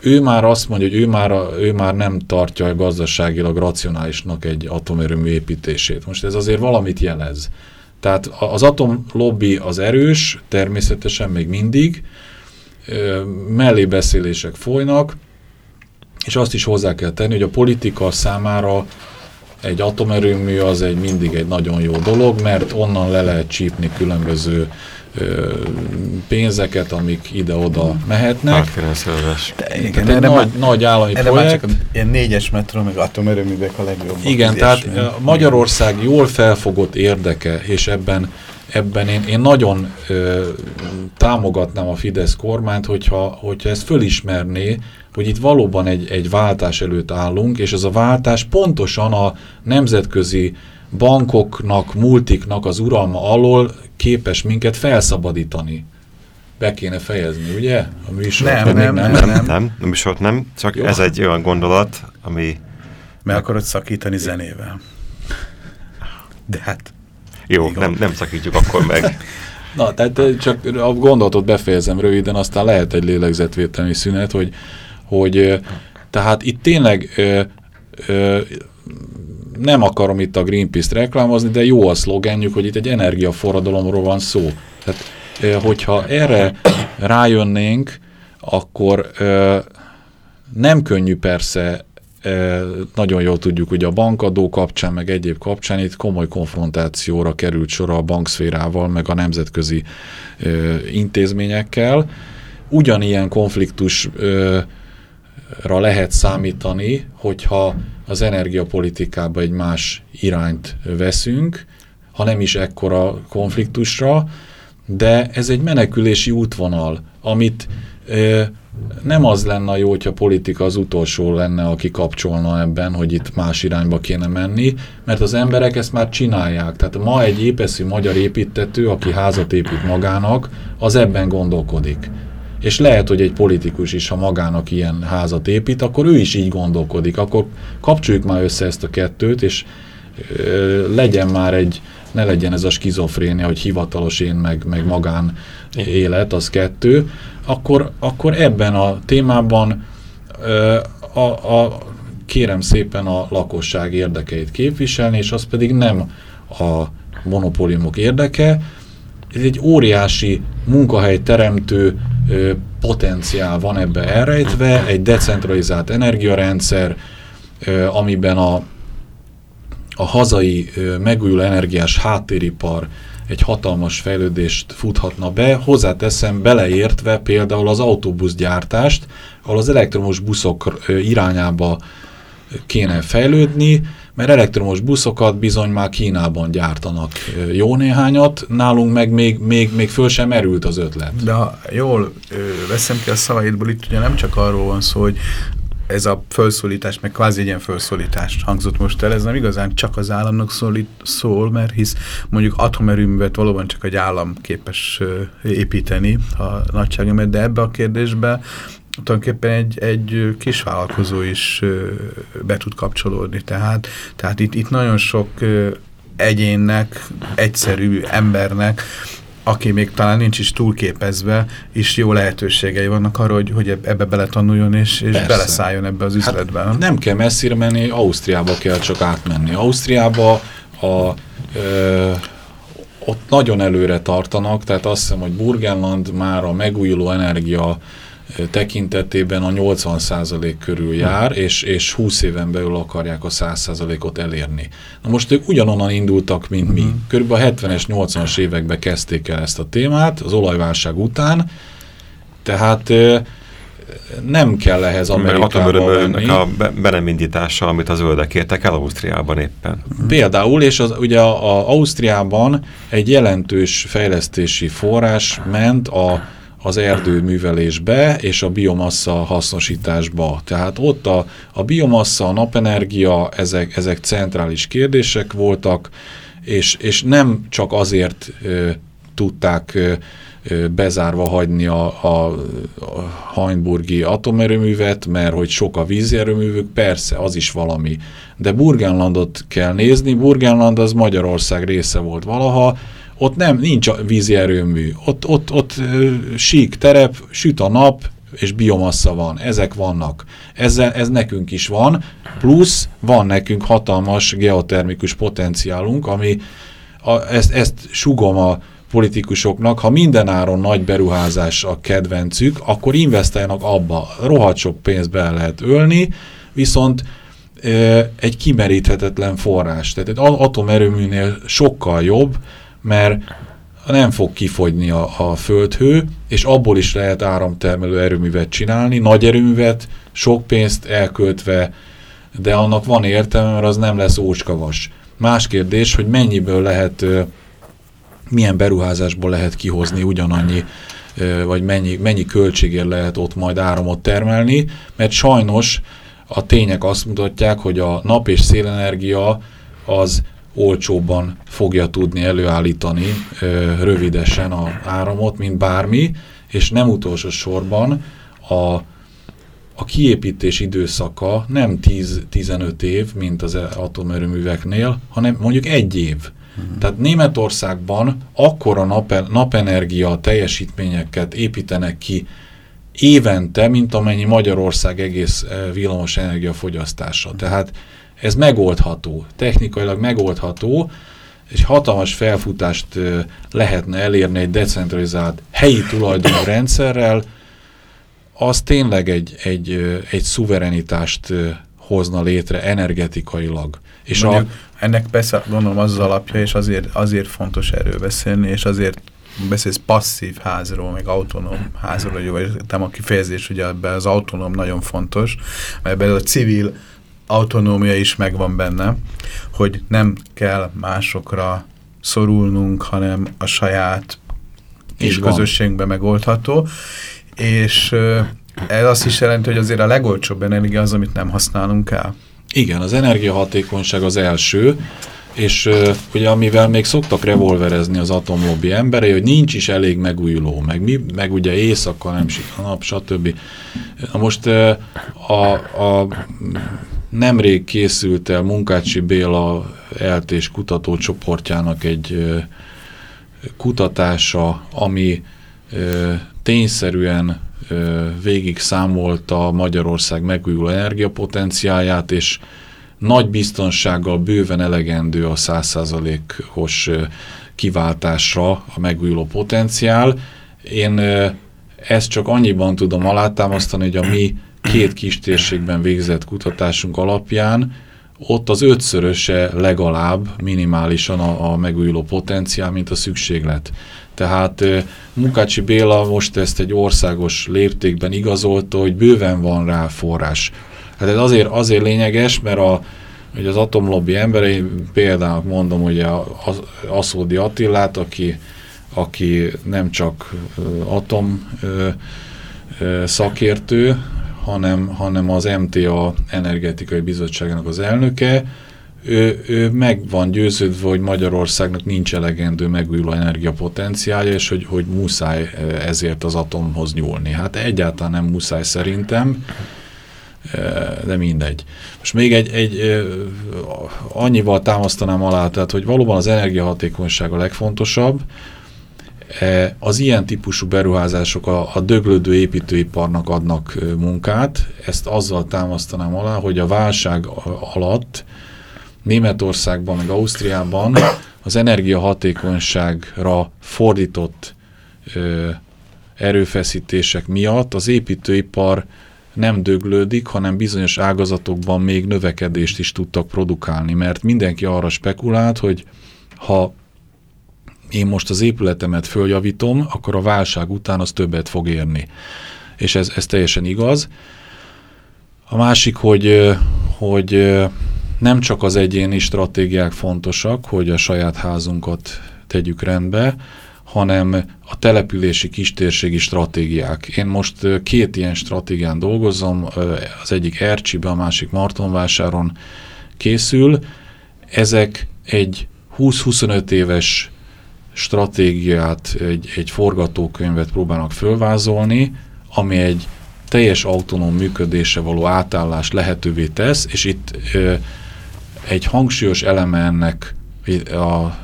ő már azt mondja, hogy ő már, ő már nem tartja gazdaságilag racionálisnak egy atomerőmű építését. Most ez azért valamit jelez. Tehát az atomlobby az erős, természetesen még mindig, mellébeszélések folynak, és azt is hozzá kell tenni, hogy a politika számára egy atomerőmű az egy mindig egy nagyon jó dolog, mert onnan le lehet csípni különböző ö, pénzeket, amik ide-oda mehetnek. Átfinanszírozás. Igen, erre nagy, nagy állami erre projekt. Már csak ilyen négyes metró, meg atomerőművek a legjobb. Igen, tehát Magyarország jól felfogott érdeke, és ebben ebben én, én nagyon ö, támogatnám a Fidesz kormányt, hogyha, hogyha ezt fölismerné, hogy itt valóban egy, egy váltás előtt állunk, és ez a váltás pontosan a nemzetközi bankoknak, multiknak az uralma alól képes minket felszabadítani. Be kéne fejezni, ugye? A műsort nem, nem, nem, nem, nem, nem, a műsort nem, csak Jó. ez egy olyan gondolat, ami... Meg akarod szakítani zenével. De hát... Jó, nem, nem szakítjuk akkor meg. *laughs* Na, tehát csak a gondolatot befejezem röviden, aztán lehet egy lélegzetvételmi szünet, hogy, hogy tehát itt tényleg ö, nem akarom itt a Greenpeace-t reklámozni, de jó a szlogenjük, hogy itt egy energiaforradalomról van szó. Tehát, hogyha erre rájönnénk, akkor nem könnyű persze nagyon jól tudjuk, hogy a bankadó kapcsán, meg egyéb kapcsán itt komoly konfrontációra került sor a bankszférával, meg a nemzetközi intézményekkel. Ugyanilyen konfliktusra lehet számítani, hogyha az energiapolitikába egy más irányt veszünk, ha nem is ekkora konfliktusra, de ez egy menekülési útvonal, amit nem az lenne jó, hogyha politika az utolsó lenne, aki kapcsolna ebben, hogy itt más irányba kéne menni, mert az emberek ezt már csinálják. Tehát ma egy épeszű magyar építető, aki házat épít magának, az ebben gondolkodik. És lehet, hogy egy politikus is, ha magának ilyen házat épít, akkor ő is így gondolkodik. Akkor kapcsoljuk már össze ezt a kettőt, és ö, legyen már egy ne legyen ez a skizofrénia, hogy hivatalos én meg, meg magán élet, az kettő, akkor, akkor ebben a témában a, a, kérem szépen a lakosság érdekeit képviselni, és az pedig nem a monopóliumok érdeke. Ez egy óriási munkahely teremtő potenciál van ebbe elrejtve, egy decentralizált energiarendszer, amiben a, a hazai megújuló energiás háttéripar egy hatalmas fejlődést futhatna be, hozzáteszem beleértve például az autóbuszgyártást, ahol az elektromos buszok irányába kéne fejlődni, mert elektromos buszokat bizony már Kínában gyártanak jó néhányat, nálunk meg még, még, még föl sem merült az ötlet. De ha jól ö, veszem ki a szavaidból, itt ugye nem csak arról van szó, hogy ez a felszólítás, meg kvázi egy ilyen felszólítás hangzott most el, ez nem igazán csak az államnak szólít, szól, mert hisz mondjuk atomerőművet valóban csak egy állam képes építeni a nagyságomet, de ebbe a kérdésbe tulajdonképpen egy, egy kisvállalkozó is be tud kapcsolódni. Tehát, tehát itt, itt nagyon sok egyénnek, egyszerű embernek aki még talán nincs is túlképezve, is jó lehetőségei vannak arra, hogy, hogy ebbe beletanuljon és, és beleszálljon ebbe az hát üzletbe. Hát nem kell messzire menni, Ausztriába kell csak átmenni. Ausztriába a, ö, ott nagyon előre tartanak, tehát azt hiszem, hogy Burgenland már a megújuló energia tekintetében a 80% körül jár, és, és 20 éven belül akarják a 100%-ot elérni. Na most ők ugyanonnan indultak, mint mi. Mhm. Körülbelül a 70-es, 80-as években kezdték el ezt a témát, az olajválság után, tehát nem kell ehhez Amerikába venni. a be, amit az zöldek értek el Ausztriában éppen. Például, és az, ugye a, a Ausztriában egy jelentős fejlesztési forrás ment a az erdőművelésbe és a biomassa hasznosításba. Tehát ott a, a biomassa, a napenergia, ezek, ezek centrális kérdések voltak, és, és nem csak azért ö, tudták ö, bezárva hagyni a, a, a Heinburgi atomerőművet, mert hogy sok a vízierőművük, persze, az is valami. De Burgenlandot kell nézni, Burgenland az Magyarország része volt valaha, ott nem, nincs vízi erőmű, ott, ott, ott sík terep, süt a nap, és biomassa van, ezek vannak. Ezzel, ez nekünk is van, plusz van nekünk hatalmas geotermikus potenciálunk, ami a, ezt, ezt sugom a politikusoknak, ha mindenáron nagy beruházás a kedvencük, akkor investáljanak abba, rohadt sok pénzt be lehet ölni, viszont e, egy kimeríthetetlen forrás. Tehát egy atomerőműnél sokkal jobb, mert nem fog kifogyni a, a földhő, és abból is lehet áramtermelő erőművet csinálni, nagy erőművet, sok pénzt elköltve, de annak van értelme, mert az nem lesz ócskavas. Más kérdés, hogy mennyiből lehet, milyen beruházásból lehet kihozni ugyanannyi, vagy mennyi, mennyi költségért lehet ott majd áramot termelni, mert sajnos a tények azt mutatják, hogy a nap- és szélenergia az olcsóbban fogja tudni előállítani rövidesen a áramot, mint bármi, és nem utolsó sorban a, a kiépítés időszaka nem 10-15 év, mint az atomerőműveknél, hanem mondjuk egy év. Uh-huh. Tehát Németországban akkora nap, napenergia teljesítményeket építenek ki évente, mint amennyi Magyarország egész villamos energia fogyasztása. Tehát ez megoldható, technikailag megoldható, és hatalmas felfutást lehetne elérni egy decentralizált helyi tulajdonú rendszerrel, az tényleg egy, egy, egy szuverenitást hozna létre energetikailag. És a, ennek persze gondolom az az alapja, és azért, azért fontos erről beszélni, és azért beszélsz passzív házról, meg autonóm házról, vagy nem a kifejezés, ugye ebben az autonóm nagyon fontos, mert ebben a civil autonómia is megvan benne, hogy nem kell másokra szorulnunk, hanem a saját kis közösségbe megoldható, és ez azt is jelenti, hogy azért a legolcsóbb energia az, amit nem használunk el. Igen, az energiahatékonyság az első, és uh, ugye amivel még szoktak revolverezni az atomlobbi emberei, hogy nincs is elég megújuló, meg, mi, meg ugye éjszaka nem sik a nap, stb. Na most uh, a, a nemrég készült el Munkácsi Béla eltés kutatócsoportjának egy kutatása, ami tényszerűen végig számolta Magyarország megújuló energiapotenciáját, és nagy biztonsággal bőven elegendő a 100%-os kiváltásra a megújuló potenciál. Én ezt csak annyiban tudom alátámasztani, hogy a mi két kis végzett kutatásunk alapján ott az ötszöröse legalább minimálisan a, a megújuló potenciál, mint a szükséglet. Tehát Mukácsi Béla most ezt egy országos léptékben igazolta, hogy bőven van rá forrás. Hát ez azért, azért lényeges, mert a, hogy az atomlobbi emberei, például mondom, hogy a, a Aszódi Attillát, aki, aki nem csak atom szakértő, hanem, hanem az MTA energetikai bizottságának az elnöke, ő, ő meg van győződve, hogy Magyarországnak nincs elegendő megújuló energiapotenciálja, és hogy, hogy muszáj ezért az atomhoz nyúlni. Hát egyáltalán nem muszáj szerintem, de mindegy. Most még egy, egy annyival támasztanám alá, tehát, hogy valóban az energiahatékonyság a legfontosabb, az ilyen típusú beruházások a, a döglődő építőiparnak adnak munkát, ezt azzal támasztanám alá, hogy a válság alatt Németországban, meg Ausztriában az energiahatékonyságra fordított ö, erőfeszítések miatt az építőipar nem döglődik, hanem bizonyos ágazatokban még növekedést is tudtak produkálni, mert mindenki arra spekulált, hogy ha én most az épületemet följavítom, akkor a válság után az többet fog érni. És ez, ez teljesen igaz. A másik, hogy, hogy nem csak az egyéni stratégiák fontosak, hogy a saját házunkat tegyük rendbe, hanem a települési kistérségi stratégiák. Én most két ilyen stratégián dolgozom, az egyik Ercsibe, a másik Martonvásáron készül. Ezek egy 20-25 éves stratégiát, egy, egy forgatókönyvet próbálnak fölvázolni, ami egy teljes autonóm működése való átállás lehetővé tesz, és itt ö, egy hangsúlyos eleme ennek a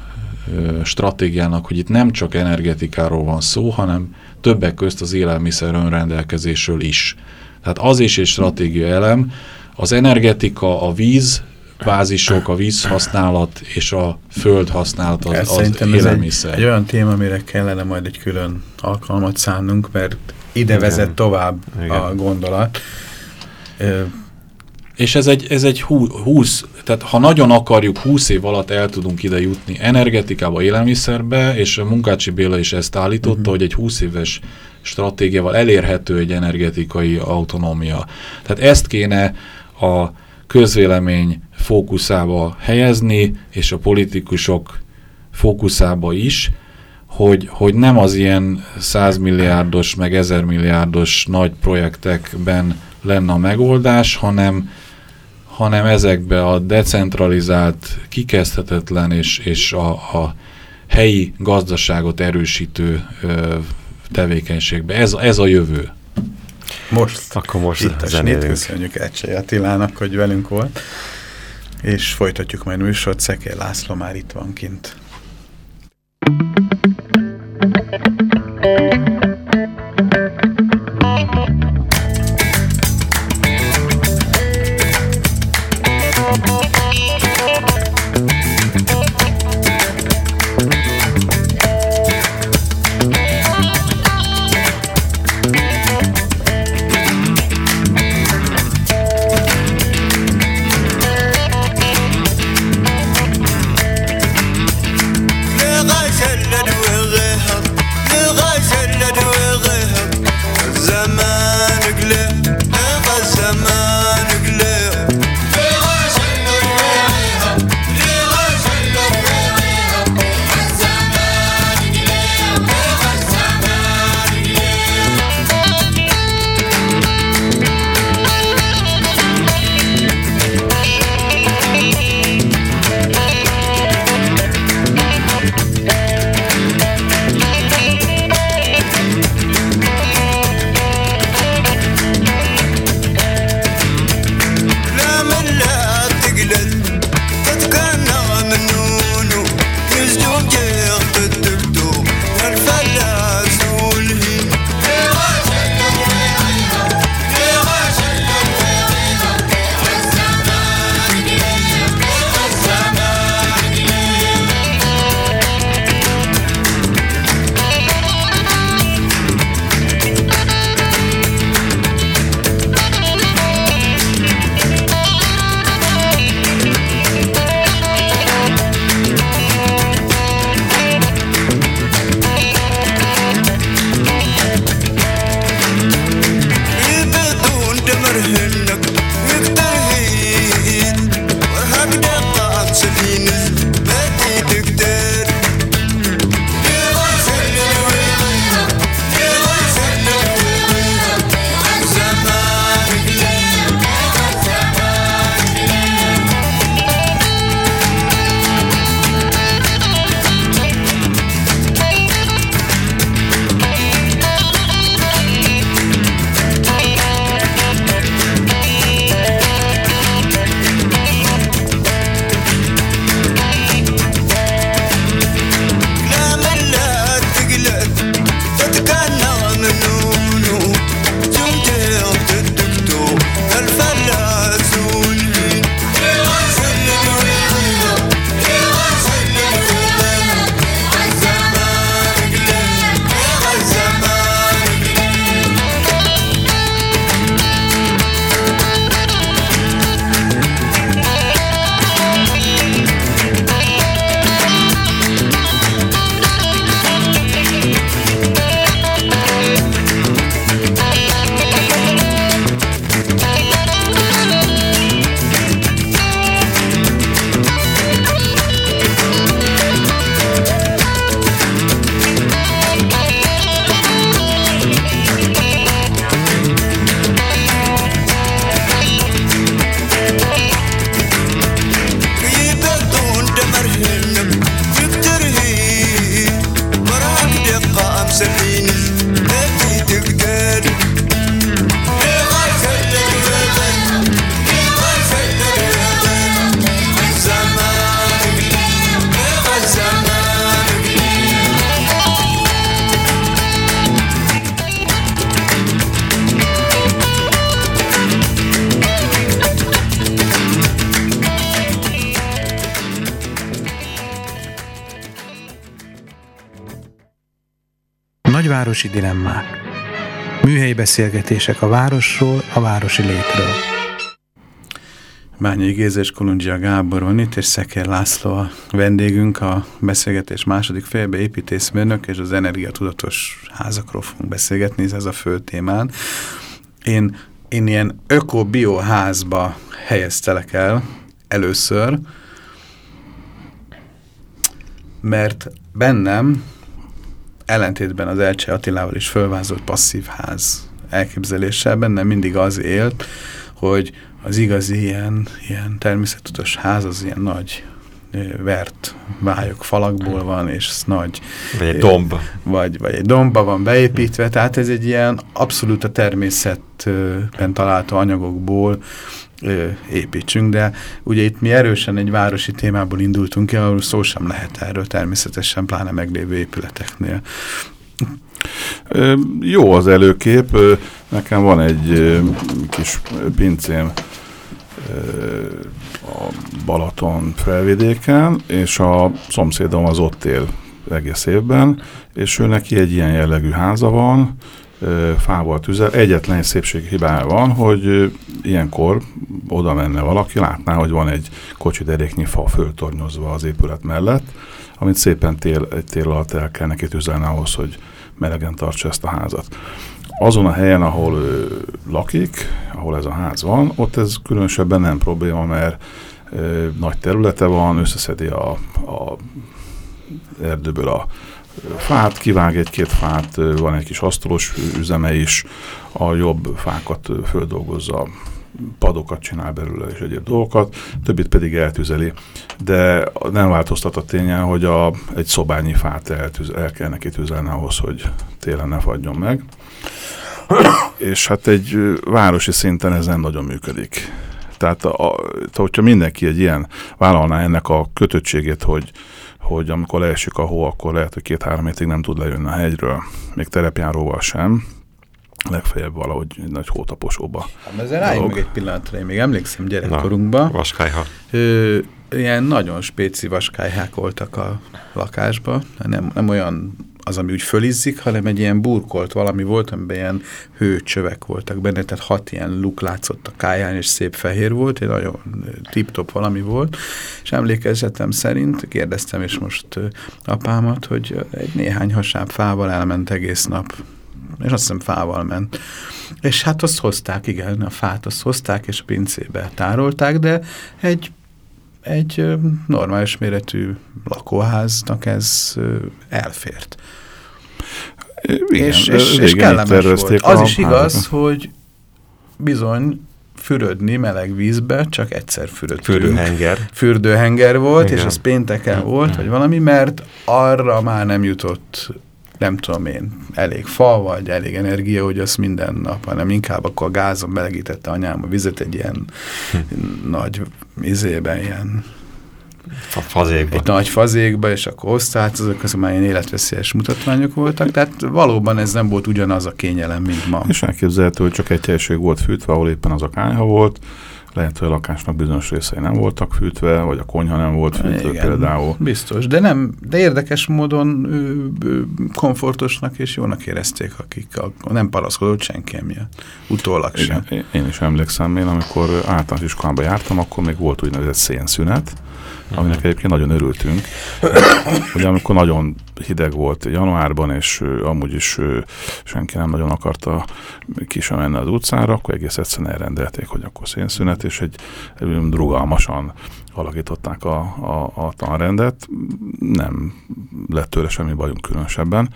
stratégiának, hogy itt nem csak energetikáról van szó, hanem többek közt az élelmiszer önrendelkezésről is. Tehát az is egy stratégia elem, az energetika, a víz, bázisok, a vízhasználat és a földhasználat az, az élelmiszer. Egy, egy olyan téma, amire kellene majd egy külön alkalmat szánnunk, mert ide Igen. vezet tovább Igen. a gondolat. És ez egy, ez egy hú, 20, tehát ha nagyon akarjuk, 20 év alatt el tudunk ide jutni energetikába, élelmiszerbe, és a Munkácsi Béla is ezt állította, uh mhm. -huh. hogy egy 20 éves stratégiával elérhető egy energetikai autonómia. Tehát ezt kéne a közvélemény fókuszába helyezni, és a politikusok fókuszába is, hogy, hogy nem az ilyen 100 milliárdos, meg 1000 milliárdos nagy projektekben lenne a megoldás, hanem hanem ezekbe a decentralizált, kikezdhetetlen és, és a, a helyi gazdaságot erősítő ö, tevékenységbe. Ez, ez a jövő. Most, Akkor most itt a snit, köszönjük Ecsei Attilának, hogy velünk volt, és folytatjuk majd műsort, Szekér László már itt van kint. Thank you. Nagyvárosi dilemmák. Műhelyi beszélgetések a városról, a városi létről. Bányai Géza és Kolundzsia Gábor van itt, és Szeker László a vendégünk, a beszélgetés második félbe építészmérnök, és az energiatudatos házakról fogunk beszélgetni, ez a fő témán. Én, én ilyen öko-bio házba helyeztelek el először, mert bennem ellentétben az Elcse Attilával is fölvázolt passzív ház elképzeléssel bennem mindig az élt, hogy az igazi ilyen, ilyen természetutas ház az ilyen nagy vert vályok falakból van, és nagy... Vagy egy domb. Vagy, vagy egy domba van beépítve, tehát ez egy ilyen abszolút a természetben található anyagokból építsünk, de ugye itt mi erősen egy városi témából indultunk ki, ahol szó sem lehet erről természetesen, pláne meglévő épületeknél. Jó az előkép, nekem van egy kis pincém a Balaton felvidéken, és a szomszédom az ott él egész évben, és ő neki egy ilyen jellegű háza van, fával tüzel. Egyetlen egy szépségi hibája van, hogy ilyenkor oda menne valaki, látná, hogy van egy kocsi deréknyi fa föltornyozva az épület mellett, amit szépen tél, egy tél alatt el kell neki tüzelni ahhoz, hogy melegen tartsa ezt a házat. Azon a helyen, ahol ő lakik, ahol ez a ház van, ott ez különösebben nem probléma, mert ö, nagy területe van, összeszedi a, a erdőből a fát, kivág egy-két fát, van egy kis asztalos üzeme is, a jobb fákat földolgozza, padokat csinál belőle és egyéb dolgokat, többit pedig eltüzeli. De nem változtat a tényen, hogy a, egy szobányi fát eltüz, el kell neki tüzelni ahhoz, hogy télen ne fagyjon meg. *coughs* és hát egy városi szinten ez nem nagyon működik. Tehát, a, hogyha mindenki egy ilyen vállalná ennek a kötöttségét, hogy hogy amikor leesik a hó, akkor lehet, hogy két-három hétig nem tud lejönni a hegyről, még terepjáróval sem, legfeljebb valahogy egy nagy hótaposóba. Hát ezzel rájunk meg egy pillanatra, én még emlékszem gyerekkorunkban. Vaskályha. Ö, ilyen nagyon spéci vaskályhák voltak a lakásban, nem, nem olyan az, ami úgy fölizzik, hanem egy ilyen burkolt valami volt, amiben ilyen hőcsövek voltak benne, tehát hat ilyen luk látszott a káján, és szép fehér volt, egy nagyon tip-top valami volt, és emlékezetem szerint kérdeztem is most apámat, hogy egy néhány hasább fával elment egész nap, és azt hiszem fával ment. És hát azt hozták, igen, a fát azt hozták, és a pincébe tárolták, de egy egy normális méretű lakóháznak ez elfért. Igen, és, és, és kellemes volt. Az is igaz, hogy bizony fürödni meleg vízbe, csak egyszer fürödtünk. Fürdőhenger. Fürdőhenger volt, Igen. és az pénteken volt, vagy valami, mert arra már nem jutott nem tudom én, elég fa, vagy elég energia, hogy azt minden nap, hanem inkább akkor a gázon melegítette anyám a vizet egy ilyen hm. nagy izében, ilyen a fazékba. Egy nagy fazékba, és akkor hát azok az már ilyen életveszélyes mutatványok voltak, tehát valóban ez nem volt ugyanaz a kényelem, mint ma. És elképzelhető, hogy csak egy helység volt fűtve, ahol éppen az a kányha volt, lehet, hogy a lakásnak bizonyos részei nem voltak fűtve, vagy a konyha nem volt fűtve Igen, például. Biztos, de nem, de érdekes módon ő, ő, komfortosnak és jónak érezték, akik a, nem paraszkodott senki emiatt. Utólag Igen, sem. Én is emlékszem, én amikor általános iskolába jártam, akkor még volt úgynevezett szénszünet, aminek egyébként nagyon örültünk. *coughs* Ugye amikor nagyon hideg volt januárban, és uh, amúgy is senki nem nagyon akarta ki menni az utcára, akkor egész egyszerűen elrendelték, hogy akkor szénszünet, és egy, egy rugalmasan alakították a, a, a tanrendet. Nem lett tőle semmi bajunk különösebben.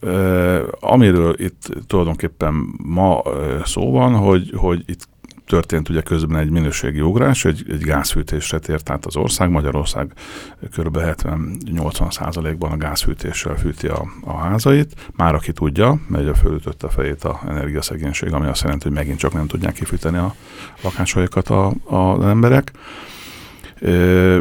Uh, amiről itt tulajdonképpen ma uh, szó van, hogy, hogy itt történt ugye közben egy minőségi ugrás, egy, egy gázfűtésre tért át az ország. Magyarország kb. 70-80 százalékban a gázfűtéssel fűti a, a házait. Már aki tudja, megy a fölütötte fejét a energiaszegénység, ami azt jelenti, hogy megint csak nem tudják kifűteni a lakásaikat a, az emberek. Ö,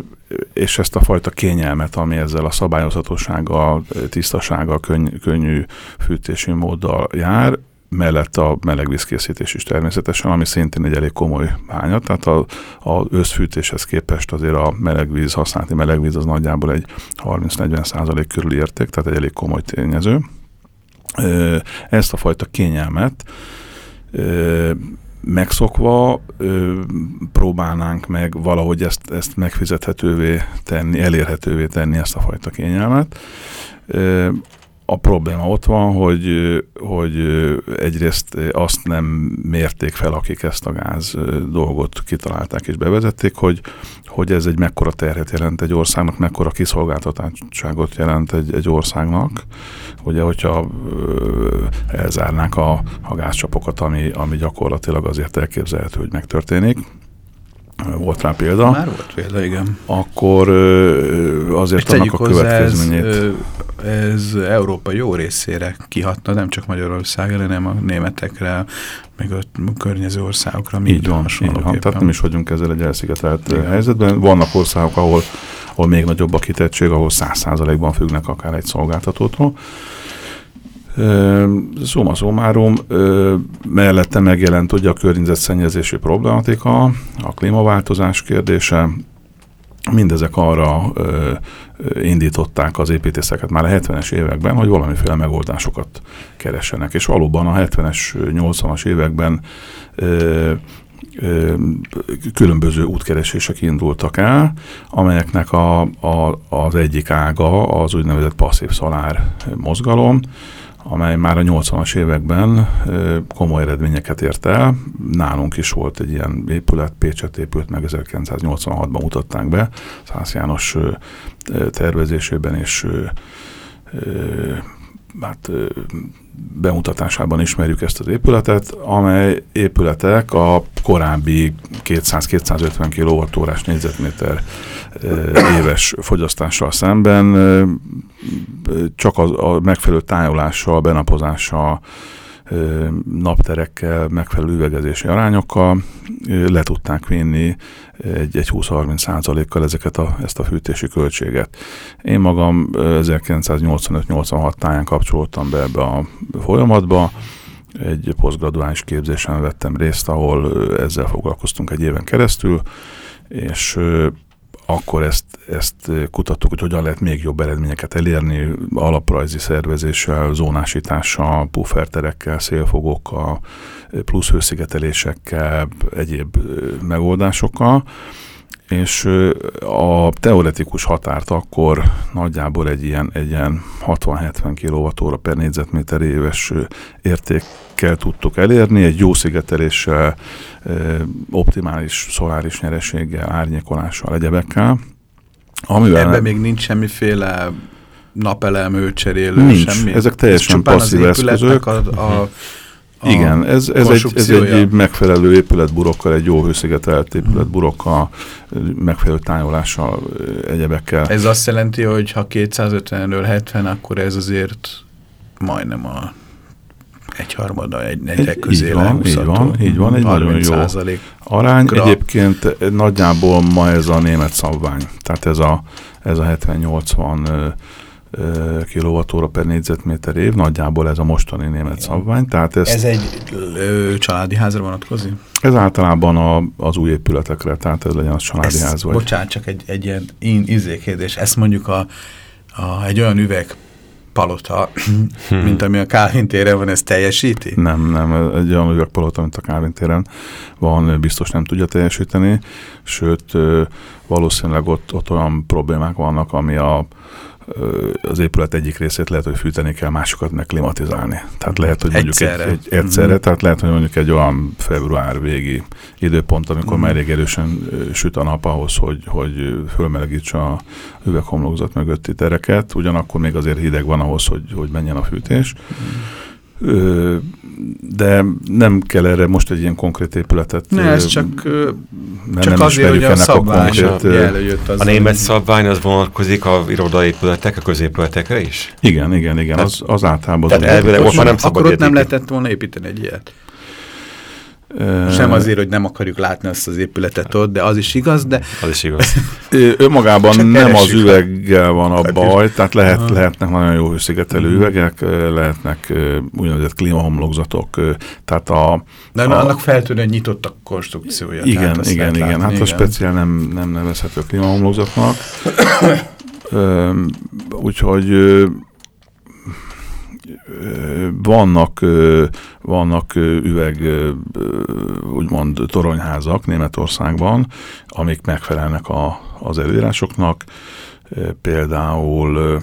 és ezt a fajta kényelmet, ami ezzel a szabályozhatósággal, tisztasággal, könny, könnyű fűtési móddal jár, mellett a melegvízkészítés is természetesen, ami szintén egy elég komoly hányat, tehát a, a összfűtéshez képest azért a melegvíz, használati melegvíz az nagyjából egy 30-40 százalék körüli érték, tehát egy elég komoly tényező. Ezt a fajta kényelmet megszokva ö, próbálnánk meg valahogy ezt, ezt megfizethetővé tenni, elérhetővé tenni ezt a fajta kényelmet. A probléma ott van, hogy, hogy egyrészt azt nem mérték fel, akik ezt a gáz dolgot kitalálták és bevezették, hogy, hogy ez egy mekkora terhet jelent egy országnak, mekkora kiszolgáltatottságot jelent egy, egy országnak. Ugye, hogyha elzárnák a, a gázcsapokat, ami, ami gyakorlatilag azért elképzelhető, hogy megtörténik, volt rá példa. Már volt példa, igen. Akkor azért És annak a következményét. Ez, ez Európa jó részére kihatna, nem csak Magyarországra, hanem a németekre, meg a környező országokra. Így van, így van. Tehát nem is vagyunk ezzel egy elszigetelt igen. helyzetben. Vannak országok, ahol, ahol még nagyobb a kitettség, ahol száz százalékban függnek akár egy szolgáltatótól. Szóma szómárom, mellette megjelent ugye a környezetszennyezési problematika, a klímaváltozás kérdése, mindezek arra ö, indították az építészeket már a 70-es években, hogy valamiféle megoldásokat keressenek. És valóban a 70-es, 80-as években ö, különböző útkeresések indultak el, amelyeknek a, a, az egyik ága az úgynevezett passzív szalár mozgalom, amely már a 80-as években komoly eredményeket ért el. Nálunk is volt egy ilyen épület, Pécset épült meg 1986-ban mutatták be, Szász János tervezésében és hát bemutatásában ismerjük ezt az épületet, amely épületek a korábbi 200-250 kWh négyzetméter éves fogyasztással szemben csak a, a megfelelő tájolással, benapozással, napterekkel, megfelelő üvegezési arányokkal le tudták vinni egy, egy 20-30 százalékkal ezeket a, ezt a fűtési költséget. Én magam 1985-86 táján kapcsolódtam be ebbe a folyamatba, egy posztgraduális képzésen vettem részt, ahol ezzel foglalkoztunk egy éven keresztül, és akkor ezt, ezt kutattuk, hogy hogyan lehet még jobb eredményeket elérni, alaprajzi szervezéssel, zónásítással, pufferterekkel, szélfogókkal, plusz hőszigetelésekkel, egyéb megoldásokkal, és a teoretikus határt akkor nagyjából egy ilyen, egy ilyen 60-70 kWh per négyzetméter éves értékkel tudtuk elérni, egy jó szigeteléssel, optimális szoláris nyereséggel, árnyékolással, egyebekkel. Amivel Ebben még nincs semmiféle napelem, őcserélő, nincs. semmi. Ezek teljesen passzív eszközök. A, a, igen, ez, ez, egy, ez egy megfelelő épületburokkal, egy jó hőszigetelt épületburokkal, megfelelő tájolással, egyebekkel. Ez azt jelenti, hogy ha 250-ről 70, akkor ez azért majdnem a egyharmada, egy negyek közé így van, így van, így van, egy nagyon jó arány. Egyébként nagyjából ma ez a német szabvány, tehát ez a, ez a 70-80 kilovatóra per négyzetméter év, nagyjából ez a mostani német szabvány. Tehát ezt, ez egy ö, családi házra vonatkozik? Ez általában a, az új épületekre, tehát ez legyen az családi ez, ház. Vagy. Bocsánat, csak egy, egy ilyen izékérdés. Ezt mondjuk a, a, egy olyan üveg palota, hmm. mint ami a Calvin téren van, ez teljesíti? Nem, nem, egy olyan üvegpalota, mint a Calvin téren van, biztos nem tudja teljesíteni, sőt, valószínűleg ott, ott olyan problémák vannak, ami a, az épület egyik részét lehet, hogy fűteni kell, másokat meg klimatizálni. Tehát lehet, hogy mondjuk egyszerre, egy, egy, egyszerre mm. tehát lehet, hogy mondjuk egy olyan február végi időpont, amikor mm. már elég erősen süt a nap ahhoz, hogy, hogy fölmelegítse a üveghomlokzat mögötti tereket, ugyanakkor még azért hideg van ahhoz, hogy, hogy menjen a fűtés. Mm de nem kell erre most egy ilyen konkrét épületet. Ne, ez csak, nem, csak nem azért, hogy a szabvány a, az a német szabvány az vonatkozik a irodaépületek, a középületekre is? Igen, igen, igen, az, az általában. Tehát elvileg most már nem szabad Akkor ott nem lehetett volna építeni egy ilyet. Sem azért, hogy nem akarjuk látni azt az épületet ott, de az is igaz, de... Az is igaz. *laughs* Önmagában nem az üveggel van a hát baj, tehát lehet, lehetnek nagyon jó szigetelő mm. üvegek, lehetnek úgynevezett klímahomlokzatok, tehát a... De a, annak feltűnően nyitott a konstrukciója. Igen, igen, igen, látni, hát igen. a speciál nem, nem nevezhető klímahomlokzatnak. Úgyhogy vannak, vannak üveg, úgymond toronyházak Németországban, amik megfelelnek a, az előírásoknak. Például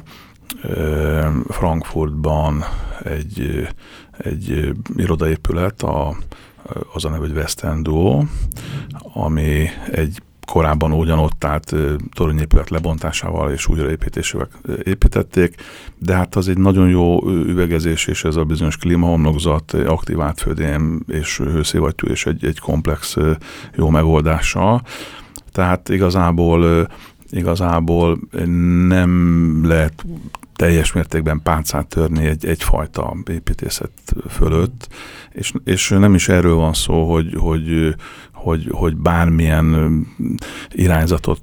Frankfurtban egy, egy irodaépület, a, az a neve, hogy West End Duo, ami egy korábban ugyanott állt toronyépület lebontásával és újraépítésével építették, de hát az egy nagyon jó üvegezés, és ez a bizonyos klímahomlokzat, aktív átfödém és hőszivattyú és egy, egy komplex jó megoldással. Tehát igazából igazából nem lehet teljes mértékben páncát törni egy, egyfajta építészet fölött, és, és nem is erről van szó, hogy, hogy, hogy, hogy bármilyen irányzatot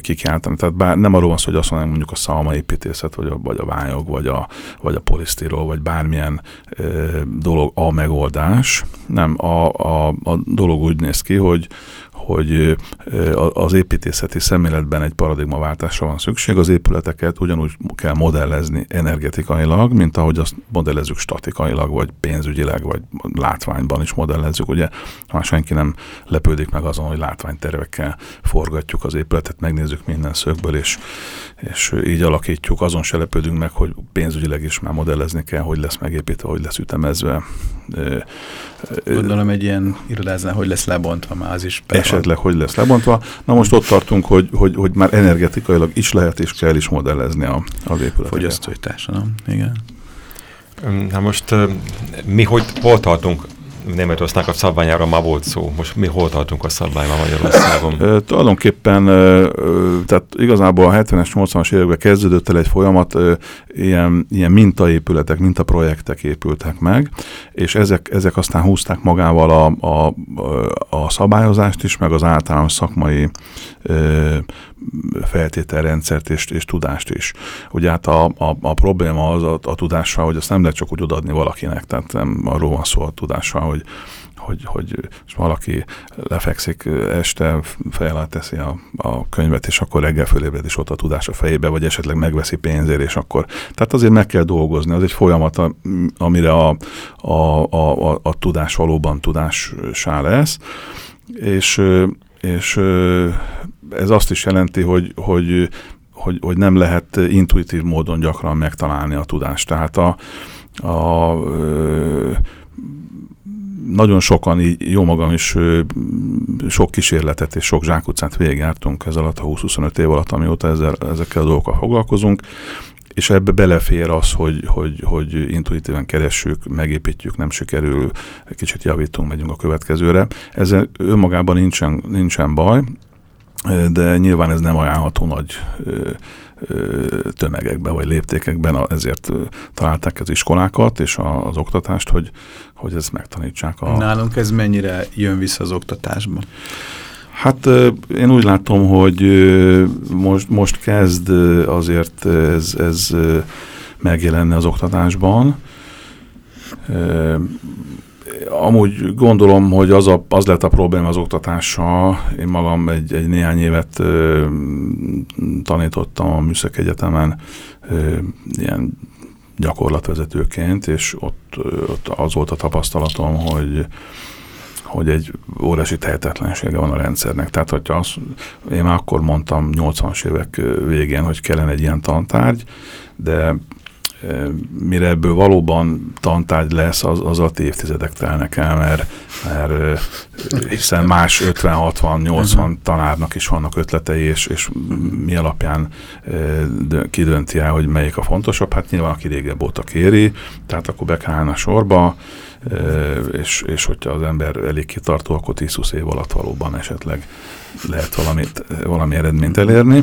kikiáltani. Tehát bár, nem arról van szó, hogy azt mondanám mondjuk a szalmaépítészet, vagy a, vagy a vályog, vagy a, vagy a polisztirol, vagy bármilyen e, dolog a megoldás. Nem, a, a, a dolog úgy néz ki, hogy, hogy az építészeti szemléletben egy paradigmaváltásra van szükség. Az épületeket ugyanúgy kell modellezni energetikailag, mint ahogy azt modellezzük statikailag, vagy pénzügyileg, vagy látványban is modellezzük. Ugye ha senki nem lepődik meg azon, hogy látványtervekkel forgatjuk az épületet, megnézzük minden szögből, és, és így alakítjuk. Azon se lepődünk meg, hogy pénzügyileg is már modellezni kell, hogy lesz megépítve, hogy lesz ütemezve. Gondolom egy ilyen irodáznál, hogy lesz lebontva már az is. Esetleg, hogy lesz lebontva. Na most ott tartunk, hogy, hogy, hogy már energetikailag is lehet és kell is modellezni a, az épületeket. Fogyasztói társadalom, igen. Na most mi hogy, hol tartunk Németországnak a szabványára már volt szó. Most mi hol tartunk a szabványban Magyarországon? E, tulajdonképpen, e, tehát igazából a 70-es, 80-as években kezdődött el egy folyamat, e, ilyen, ilyen mintaépületek, mintaprojektek épültek meg, és ezek, ezek aztán húzták magával a, a, a szabályozást is, meg az általános szakmai e, feltételrendszert és, és tudást is. Ugye hát a, a, a probléma az a, a tudással, hogy azt nem lehet csak úgy odaadni valakinek, tehát nem arról van szó a tudással, hogy hogy, hogy és valaki lefekszik este, alá teszi a, a könyvet, és akkor reggel fölébred, és ott a tudás a fejébe, vagy esetleg megveszi pénzért, és akkor... Tehát azért meg kell dolgozni, az egy folyamat, amire a, a, a, a, a tudás valóban tudássá lesz, és, és ez azt is jelenti, hogy, hogy, hogy, hogy nem lehet intuitív módon gyakran megtalálni a tudást. Tehát a, a nagyon sokan, így jó magam is sok kísérletet és sok zsákutcát végigjártunk ez alatt a 20-25 év alatt, amióta ezzel, ezekkel a dolgokkal foglalkozunk, és ebbe belefér az, hogy, hogy, hogy intuitíven keressük, megépítjük, nem sikerül, kicsit javítunk, megyünk a következőre. Ezzel önmagában nincsen, nincsen baj, de nyilván ez nem ajánlható nagy tömegekben vagy léptékekben, ezért találták az iskolákat és az oktatást, hogy, hogy ezt megtanítsák. A... Nálunk ez mennyire jön vissza az oktatásban? Hát én úgy látom, hogy most, most kezd azért ez, ez megjelenni az oktatásban amúgy gondolom, hogy az, a, az lett a probléma az oktatással. Én magam egy, egy néhány évet ö, tanítottam a Műszak Egyetemen ö, ilyen gyakorlatvezetőként, és ott, ott az volt a tapasztalatom, hogy hogy egy óriási tehetetlensége van a rendszernek. Tehát, hogyha azt, én már akkor mondtam 80-as évek végén, hogy kellene egy ilyen tantárgy, de mire ebből valóban tantárgy lesz, az, az a évtizedek telnek el, mert, mert hiszen más 50-60-80 tanárnak is vannak ötletei, és, és mi alapján kidönti el, hogy melyik a fontosabb. Hát nyilván aki régebb óta kéri, tehát akkor be kell sorba, és, és hogyha az ember elég kitartó, akkor 10-20 év alatt valóban esetleg lehet valamit, valami eredményt elérni.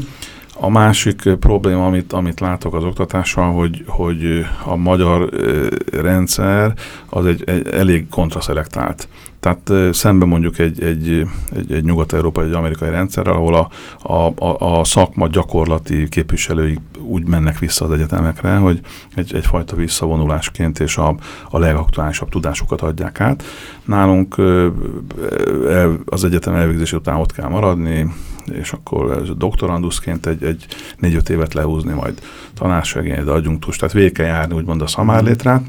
A másik probléma, amit, amit látok az oktatással, hogy, hogy a magyar rendszer az egy, egy elég kontraszelektált. Tehát szemben mondjuk egy, egy, egy, egy nyugat-európai, egy amerikai rendszerrel, ahol a, a, a, szakma gyakorlati képviselői úgy mennek vissza az egyetemekre, hogy egy, egyfajta visszavonulásként és a, a legaktuálisabb tudásukat adják át. Nálunk az egyetem elvégzése után ott kell maradni, és akkor doktoranduszként egy, egy négy-öt évet lehúzni, majd tanársegélyed, adjunktus, tehát végig kell járni úgymond a szamárlétrát,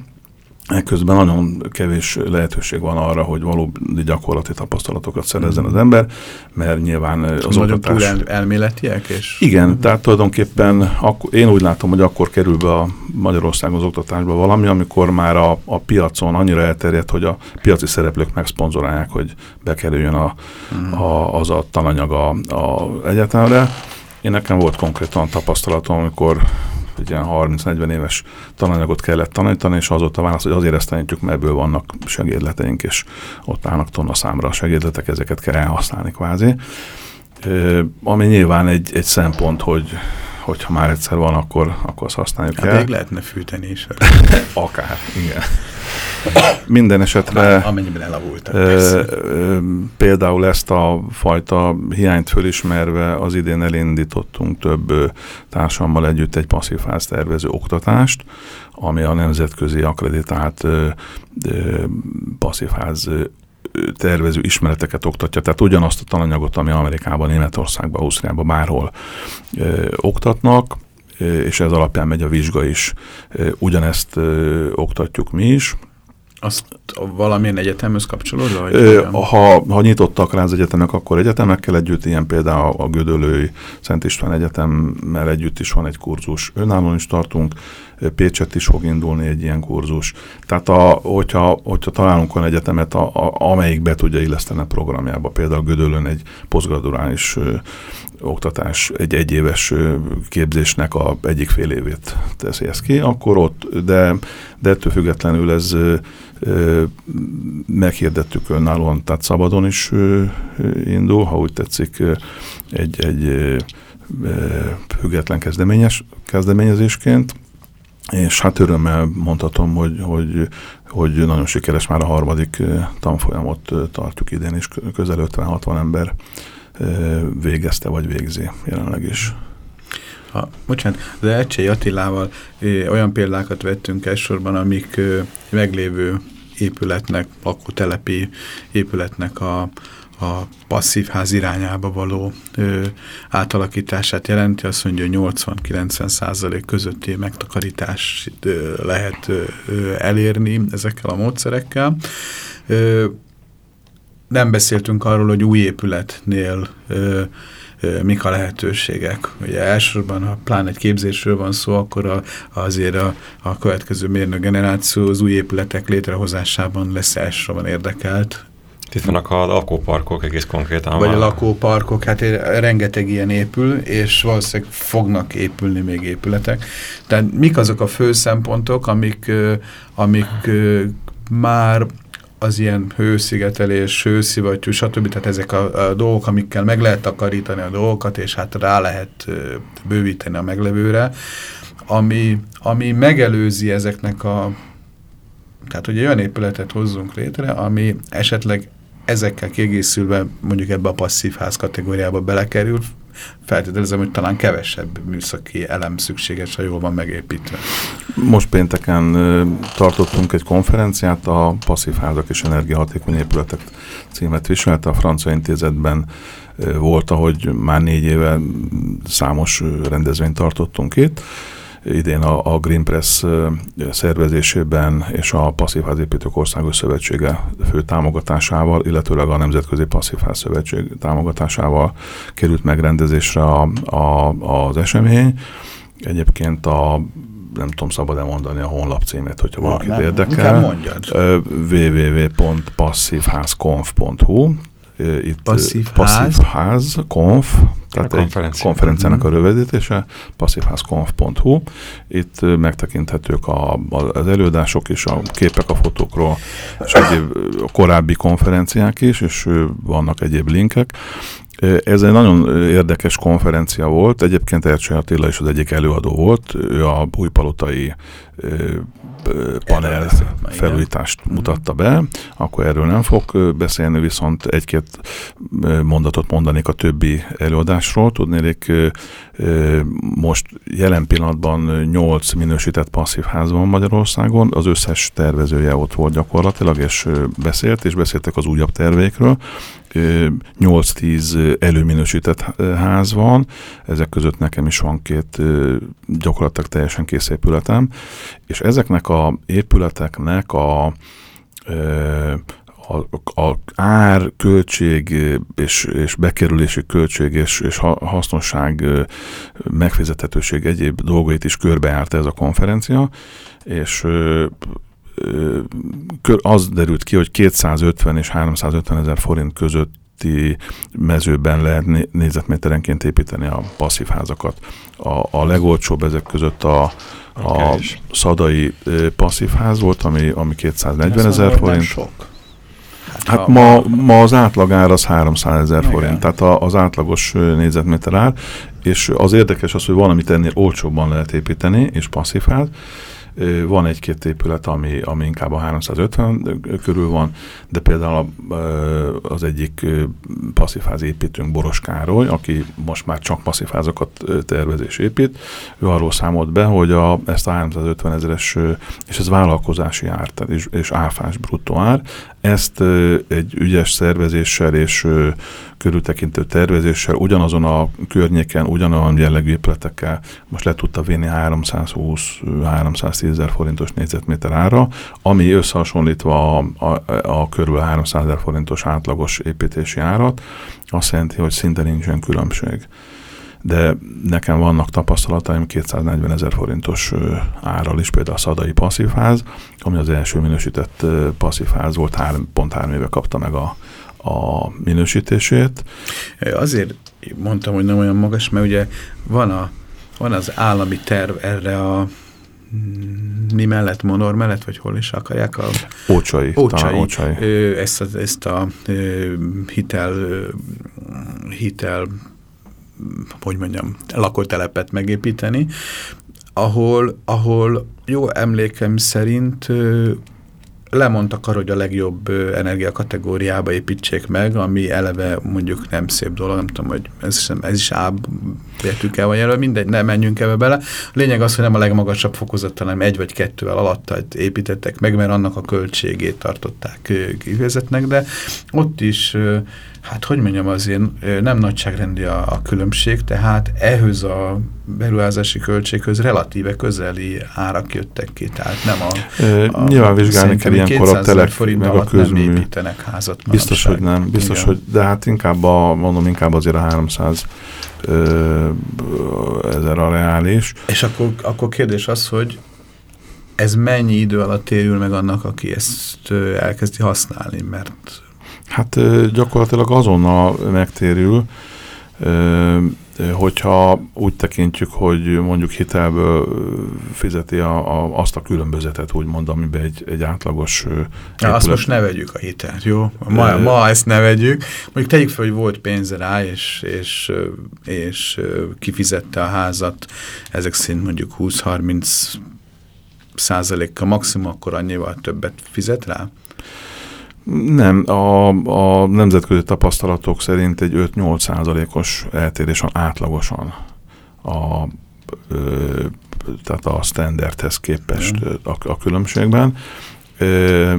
Ekközben nagyon kevés lehetőség van arra, hogy valódi gyakorlati tapasztalatokat szerezzen az ember, mert nyilván az Nagyon oktatás... túl el, elméletiek? És... Igen, tehát tulajdonképpen akkor, én úgy látom, hogy akkor kerül be a Magyarországon az oktatásba valami, amikor már a, a piacon annyira elterjedt, hogy a piaci szereplők megszponzorálják, hogy bekerüljön a, uh-huh. a, az a tananyag a, a egyetemre. Én nekem volt konkrétan tapasztalatom, amikor egy ilyen 30-40 éves tananyagot kellett tanítani, és az volt a válasz, hogy azért ezt tanítjuk, mert ebből vannak segédleteink, és ott állnak tonna számra a segédletek, ezeket kell elhasználni kvázi. Ami nyilván egy, egy szempont, hogy hogyha már egyszer van, akkor, akkor azt használjuk hát el. Még lehetne fűteni is. *laughs* Akár, igen. Minden esetre amennyiben elavultak. E, például ezt a fajta hiányt fölismerve az idén elindítottunk több társammal együtt egy passzív tervező oktatást, ami a nemzetközi akreditált passzívház tervező ismereteket oktatja, tehát ugyanazt a tananyagot, ami Amerikában, Németországban, Ausztriában, bárhol ö, oktatnak, és ez alapján megy a vizsga is. Ugyanezt ö, oktatjuk mi is, azt valamilyen egyetemhez kapcsolódva? Ö, ha, ha nyitottak rá az egyetemek, akkor egyetemekkel együtt, ilyen például a Gödöllői Szent István Egyetemmel együtt is van egy kurzus. Önállóan is tartunk, Pécset is fog indulni egy ilyen kurzus. Tehát a, hogyha, hogyha találunk olyan egyetemet, a, a, amelyik be tudja illeszteni a programjába, például Gödöllön egy posztgraduális oktatás, egy egyéves képzésnek a egyik fél évét teszi ezt ki, akkor ott, de, de ettől függetlenül ez meghirdettük önállóan, tehát szabadon is indul, ha úgy tetszik, egy, egy független kezdeményes, kezdeményezésként, és hát örömmel mondhatom, hogy, hogy, hogy nagyon sikeres már a harmadik tanfolyamot tartjuk idén is, közel 50-60 ember végezte vagy végzi jelenleg is. Ha, bocsánat, de Ecsei Attilával ö, olyan példákat vettünk elsősorban, amik ö, meglévő épületnek, lakótelepi épületnek a, a passzív ház irányába való ö, átalakítását jelenti, azt mondja, hogy 80-90 százalék közötti megtakarítást ö, lehet ö, elérni ezekkel a módszerekkel. Ö, nem beszéltünk arról, hogy új épületnél ö, mik a lehetőségek. Ugye elsősorban, ha plán egy képzésről van szó, akkor a, azért a, a következő mérnök generáció az új épületek létrehozásában lesz elsősorban érdekelt. Itt vannak a lakóparkok egész konkrétan. Vagy a lakóparkok, hát rengeteg ilyen épül, és valószínűleg fognak épülni még épületek. Tehát mik azok a fő szempontok, amik, amik már az ilyen hőszigetelés, hőszivattyú, stb. Tehát ezek a, a dolgok, amikkel meg lehet takarítani a dolgokat, és hát rá lehet bővíteni a meglevőre, ami, ami megelőzi ezeknek a tehát, hogy olyan épületet hozzunk létre, ami esetleg ezekkel kiegészülve mondjuk ebbe a passzív ház kategóriába belekerül, feltételezem, hogy talán kevesebb műszaki elem szükséges, ha jól van megépítve. Most pénteken tartottunk egy konferenciát, a passzív házak és energiahatékony épületek címet viselte, a francia intézetben volt, ahogy már négy éve számos rendezvényt tartottunk itt, idén a, a Green Press szervezésében és a Passzívházépítők Országos Szövetsége fő támogatásával, illetőleg a Nemzetközi Passzívház Szövetség támogatásával került megrendezésre a, a, az esemény. Egyébként a nem tudom, szabad-e mondani a honlap címet, hogyha valakit érdekel. www.passzívházkonf.hu itt passzív, passzív ház. ház, konf, tehát a egy konferenciának a rövidítése, passzívházkonf.hu. Itt megtekinthetők a, az előadások is, a képek a fotókról, és egyéb korábbi konferenciák is, és vannak egyéb linkek. Ez egy nagyon érdekes konferencia volt. Egyébként Ercső Attila is az egyik előadó volt. Ő a újpalotai panel felújítást mutatta be, akkor erről nem fog beszélni, viszont egy-két mondatot mondanék a többi előadásról. Tudnélik, most jelen pillanatban 8 minősített passzív ház van Magyarországon, az összes tervezője ott volt gyakorlatilag, és beszélt, és beszéltek az újabb tervékről. 8-10 előminősített ház van, ezek között nekem is van két gyakorlatilag teljesen kész épületem, és ezeknek a épületeknek a a, a ár, költség és, és bekerülési költség és, és hasznosság, megfizethetőség egyéb dolgait is körbejárt ez a konferencia, és az derült ki, hogy 250 és 350 ezer forint között mezőben lehet négyzetméterenként építeni a passzív házakat. A, a legolcsóbb ezek között a, a szadai passzív ház volt, ami, ami 240 ezer forint. Sok. Hát, hát ma, ma az átlag az 300 ezer forint, tehát a, az átlagos négyzetméter ár, és az érdekes az, hogy valamit ennél olcsóbban lehet építeni, és passzív ház, van egy-két épület, ami, ami inkább a 350 körül van, de például az egyik passzífház építőnk Boros Károly, aki most már csak passzífházakat tervez és épít, ő arról számolt be, hogy a, ezt a 350 ezeres, és ez vállalkozási ár, és, és áfás bruttó ár, ezt egy ügyes szervezéssel és körültekintő tervezéssel, ugyanazon a környéken, ugyanolyan jellegű épületekkel. Most le tudta vinni 320-310 ezer forintos négyzetméter ára, ami összehasonlítva a, a, a körül 300 ezer forintos átlagos építési árat, azt jelenti, hogy szinte nincsen különbség. De nekem vannak tapasztalataim 240 ezer forintos árral is, például a Szadai passzívház, ami az első minősített passzívház volt, három, pont három éve kapta meg a, a minősítését. Azért mondtam, hogy nem olyan magas, mert ugye van, a, van az állami terv erre a mi mellett, Monor mellett, vagy hol is akarják? A, ócsai. Ócsai. ócsai. Ezt, a, ezt a hitel, hitel hogy mondjam, lakótelepet megépíteni, ahol, ahol jó emlékem szerint lemondtak arra, hogy a legjobb energiakategóriába építsék meg, ami eleve mondjuk nem szép dolog, nem tudom, hogy ez, ez is A betűkkel van jelölve, mindegy, nem menjünk ebbe bele. A lényeg az, hogy nem a legmagasabb fokozat, hanem egy vagy kettővel alatta építettek meg, mert annak a költségét tartották kivezetnek, de ott is hát hogy mondjam, azért nem nagyságrendi a, a különbség, tehát ehhez a beruházási költséghöz relatíve közeli árak jöttek ki, tehát nem a... a nyilván vizsgálni kell ilyenkor a telek, meg a közmű. Nem építenek házat Biztos, hogy nem, biztos, Igen. hogy, de hát inkább a, mondom, inkább azért a 300 ö, ezer a reális. És akkor, akkor kérdés az, hogy ez mennyi idő alatt térül meg annak, aki ezt elkezdi használni, mert Hát gyakorlatilag azonnal megtérül, hogyha úgy tekintjük, hogy mondjuk hitelből fizeti a, a, azt a különbözetet, úgymond, amiben egy, egy átlagos ja, Azt most ne vegyük a hitelt, jó? Ma, e... ma ezt ne vegyük. Mondjuk tegyük fel, hogy volt pénze rá, és, és, és kifizette a házat, ezek szerint mondjuk 20-30 százalékkal maximum, akkor annyival többet fizet rá? Nem, a, a nemzetközi tapasztalatok szerint egy 5-8 százalékos eltérés van átlagosan a, ö, tehát a standardhez képest a, a különbségben. Ö,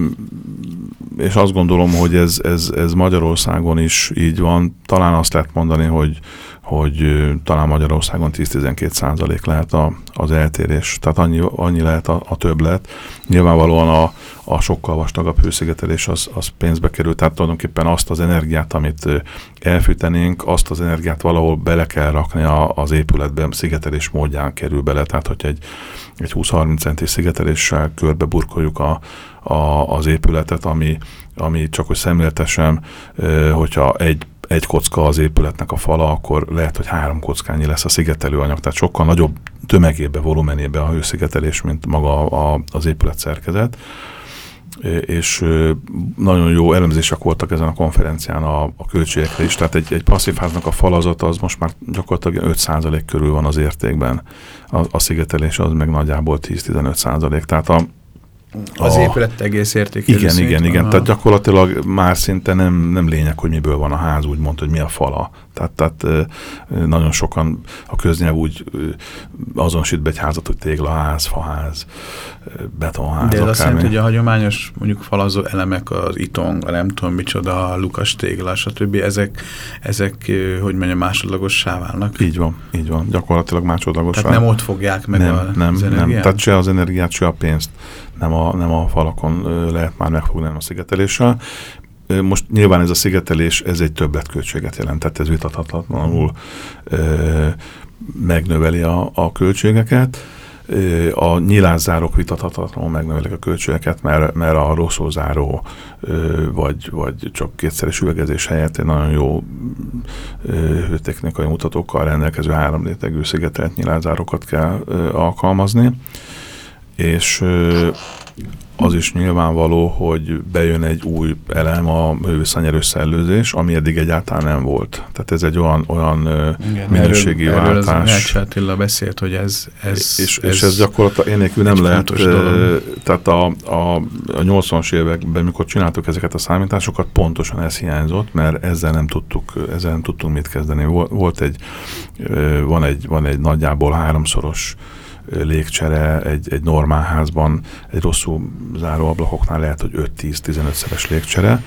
és azt gondolom, hogy ez, ez, ez Magyarországon is így van. Talán azt lehet mondani, hogy hogy talán Magyarországon 10-12 százalék lehet a, az eltérés, tehát annyi, annyi lehet a, a többlet. Nyilvánvalóan a, a sokkal vastagabb hőszigetelés az, az pénzbe kerül, tehát tulajdonképpen azt az energiát, amit elfűtenénk, azt az energiát valahol bele kell rakni a, az épületben, szigetelés módján kerül bele, tehát hogy egy, egy 20-30 centis szigeteléssel körbe burkoljuk a, a, az épületet, ami, ami csak hogy szemléltesem, hogyha egy egy kocka az épületnek a fala, akkor lehet, hogy három kockányi lesz a szigetelőanyag, tehát sokkal nagyobb tömegébe, volumenébe a hőszigetelés, mint maga a, az épület szerkezet. és nagyon jó elemzések voltak ezen a konferencián a, a költségekre is. Tehát egy, egy passzív háznak a falazata az most már gyakorlatilag 5% körül van az értékben. A, a szigetelés az meg nagyjából 10-15%. Tehát a, az a, épület egész értékelő Igen, igen, igen. Aha. Tehát gyakorlatilag már szinte nem, nem lényeg, hogy miből van a ház, úgymond, hogy mi a fala. Tehát, tehát nagyon sokan a köznyelv úgy azonosít be egy házat, hogy téglaház, faház, betonház. De ez azt jelenti, hogy a hagyományos mondjuk falazó elemek, az itong, a nem tudom micsoda, a lukas tégla, stb. Ezek, ezek hogy mondjam, másodlagossá válnak? Így van, így van. Gyakorlatilag másodlagossá. Tehát nem ott fogják meg nem, a, nem, az energiát? Nem, tehát se az energiát, se a pénzt nem a, nem a falakon lehet már megfogni, a szigeteléssel. Most nyilván ez a szigetelés, ez egy többletköltséget jelent, tehát ez vitathatatlanul ö, megnöveli a, a költségeket. A nyilázzárok vitathatatlanul megnövelik a költségeket, mert, mert a rosszózáró vagy, vagy csak kétszeres üvegezés helyett egy nagyon jó technikai mutatókkal rendelkező három rétegű szigetelt nyilázárokat kell alkalmazni és az is nyilvánvaló, hogy bejön egy új elem a hőviszonyerős szellőzés, ami eddig egyáltalán nem volt. Tehát ez egy olyan, olyan Igen, minőségi erről, váltás. Erről Attila beszélt, hogy ez... ez és, ez, és ez gyakorlatilag én nélkül nem lehet, tehát a, a, a 80-as években, mikor csináltuk ezeket a számításokat, pontosan ez hiányzott, mert ezzel nem tudtuk, ezzel nem tudtunk mit kezdeni. Volt egy, van egy, van egy nagyjából háromszoros légcsere egy, egy normál házban, egy rosszul záró ablakoknál lehet, hogy 5-10-15 szeres légcsere.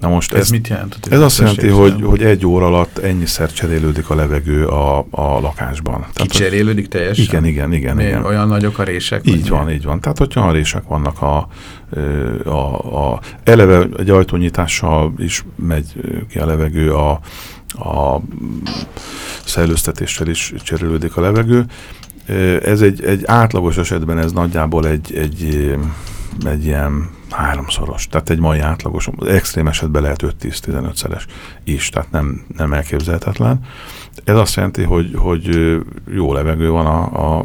Na most ez, ez mit jelent? Ez azt jelenti, hogy, hogy egy óra alatt ennyiszer cserélődik a levegő a, a lakásban. Kicserélődik teljesen? Igen, igen, igen. igen. Olyan nagyok a rések? Így van, így van. Tehát, hogyha a rések vannak a, a, a eleve egy ajtónyitással is megy ki a levegő, a, a szellőztetéssel is cserélődik a levegő, ez egy, egy átlagos esetben ez nagyjából egy, egy, egy ilyen háromszoros, tehát egy mai átlagos, extrém esetben lehet 5-10-15 szeres is, tehát nem, nem elképzelhetetlen. Ez azt jelenti, hogy, hogy jó levegő van a, a,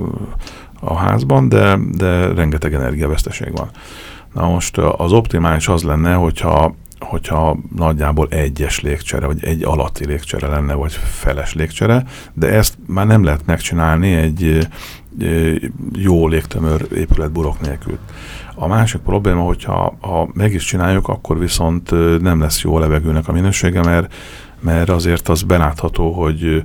a házban, de, de rengeteg energiaveszteség van. Na most az optimális az lenne, hogyha hogyha nagyjából egyes légcsere, vagy egy alatti légcsere lenne, vagy feles légcsere, de ezt már nem lehet megcsinálni egy jó légtömör épület burok nélkül. A másik probléma, hogyha ha meg is csináljuk, akkor viszont nem lesz jó a levegőnek a minősége, mert, mert azért az belátható, hogy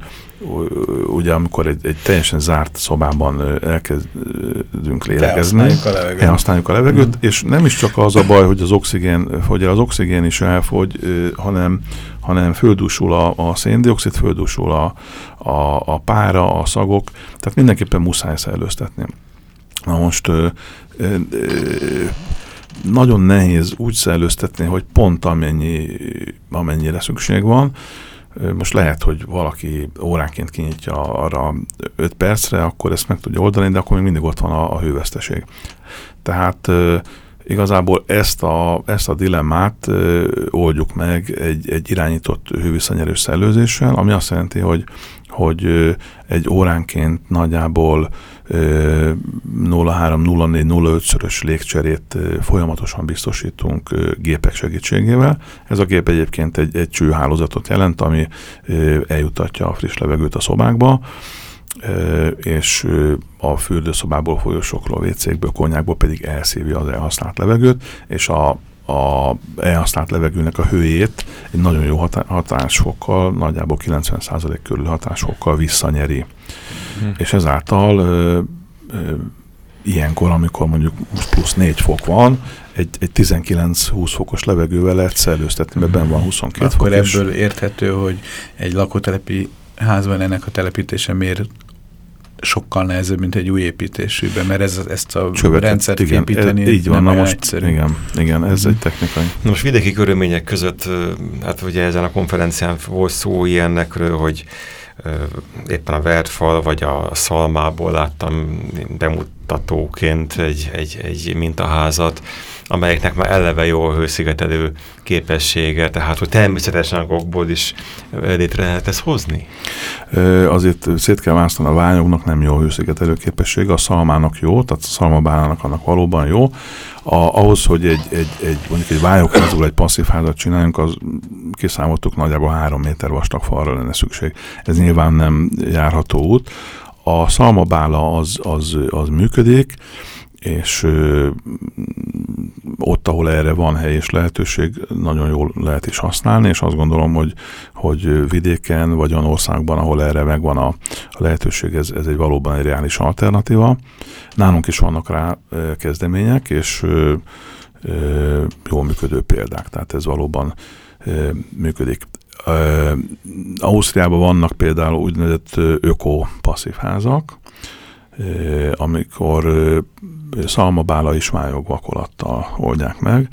ugye amikor egy, egy teljesen zárt szobában elkezdünk lélegezni, elhasználjuk a levegőt, elhasználjuk a levegőt mm. és nem is csak az a baj, hogy az oxigén, hogy az oxigén is elfogy, hanem, hanem földúsul a, a széndiokszid, földúsul a, a, a pára, a szagok, tehát mindenképpen muszáj szellőztetni. Na most ö, ö, ö, nagyon nehéz úgy szellőztetni, hogy pont amennyi, amennyire szükség van, most lehet, hogy valaki óránként kinyitja arra 5 percre, akkor ezt meg tudja oldani, de akkor még mindig ott van a, a hőveszteség. Tehát igazából ezt a, ezt a dilemmát oldjuk meg egy, egy irányított hőviszonyerős szellőzéssel, ami azt jelenti, hogy, hogy egy óránként nagyjából 0,3-0,4-0,5-szörös légcserét folyamatosan biztosítunk gépek segítségével. Ez a gép egyébként egy, egy csőhálózatot jelent, ami eljutatja a friss levegőt a szobákba, és a fürdőszobából, folyosókról, WC-kből, konyákból pedig elszívja az elhasznált levegőt, és a a elhasznált levegőnek a hőjét egy nagyon jó hatásfokkal, nagyjából 90% körül hatásfokkal visszanyeri. Hmm. És ezáltal ö, ö, ilyenkor, amikor mondjuk plusz 4 fok van, egy, egy 19-20 fokos levegővel lehet szellőztetni, mert benne van 22 Akkor fok. Akkor ebből is. érthető, hogy egy lakótelepi házban ennek a telepítése miért sokkal nehezebb, mint egy új építésűben, mert ez, ezt a Csövetet, rendszert igen, képíteni ez, így van, nem na most, egyszerű. Igen, igen, ez mm. egy technikai. Na most vidéki körülmények között, hát ugye ezen a konferencián volt szó ilyenekről, hogy éppen a vertfal vagy a szalmából láttam mutatóként egy, egy, egy mintaházat, amelyeknek már eleve jó a hőszigetelő képessége, tehát hogy természetes anyagokból is létre lehet ezt hozni? Azért szét kell választani, a ványoknak nem jó a hőszigetelő képessége, a szalmának jó, tehát a szalmabánának annak valóban jó. A, ahhoz, hogy egy, egy, egy, mondjuk egy vályokházból egy passzív házat csináljunk, az kiszámoltuk nagyjából három méter vastag falra lenne szükség. Ez nyilván nem járható út. A szalmabála az, az, az működik, és ott, ahol erre van hely és lehetőség, nagyon jól lehet is használni, és azt gondolom, hogy, hogy vidéken, vagy olyan országban, ahol erre megvan a, a lehetőség, ez, ez egy valóban egy reális alternatíva. Nálunk is vannak rá kezdemények, és ö, jól működő példák, tehát ez valóban működik. Ausztriában vannak például úgynevezett öko-passzív házak, amikor szalmabála is májog vakolattal oldják meg.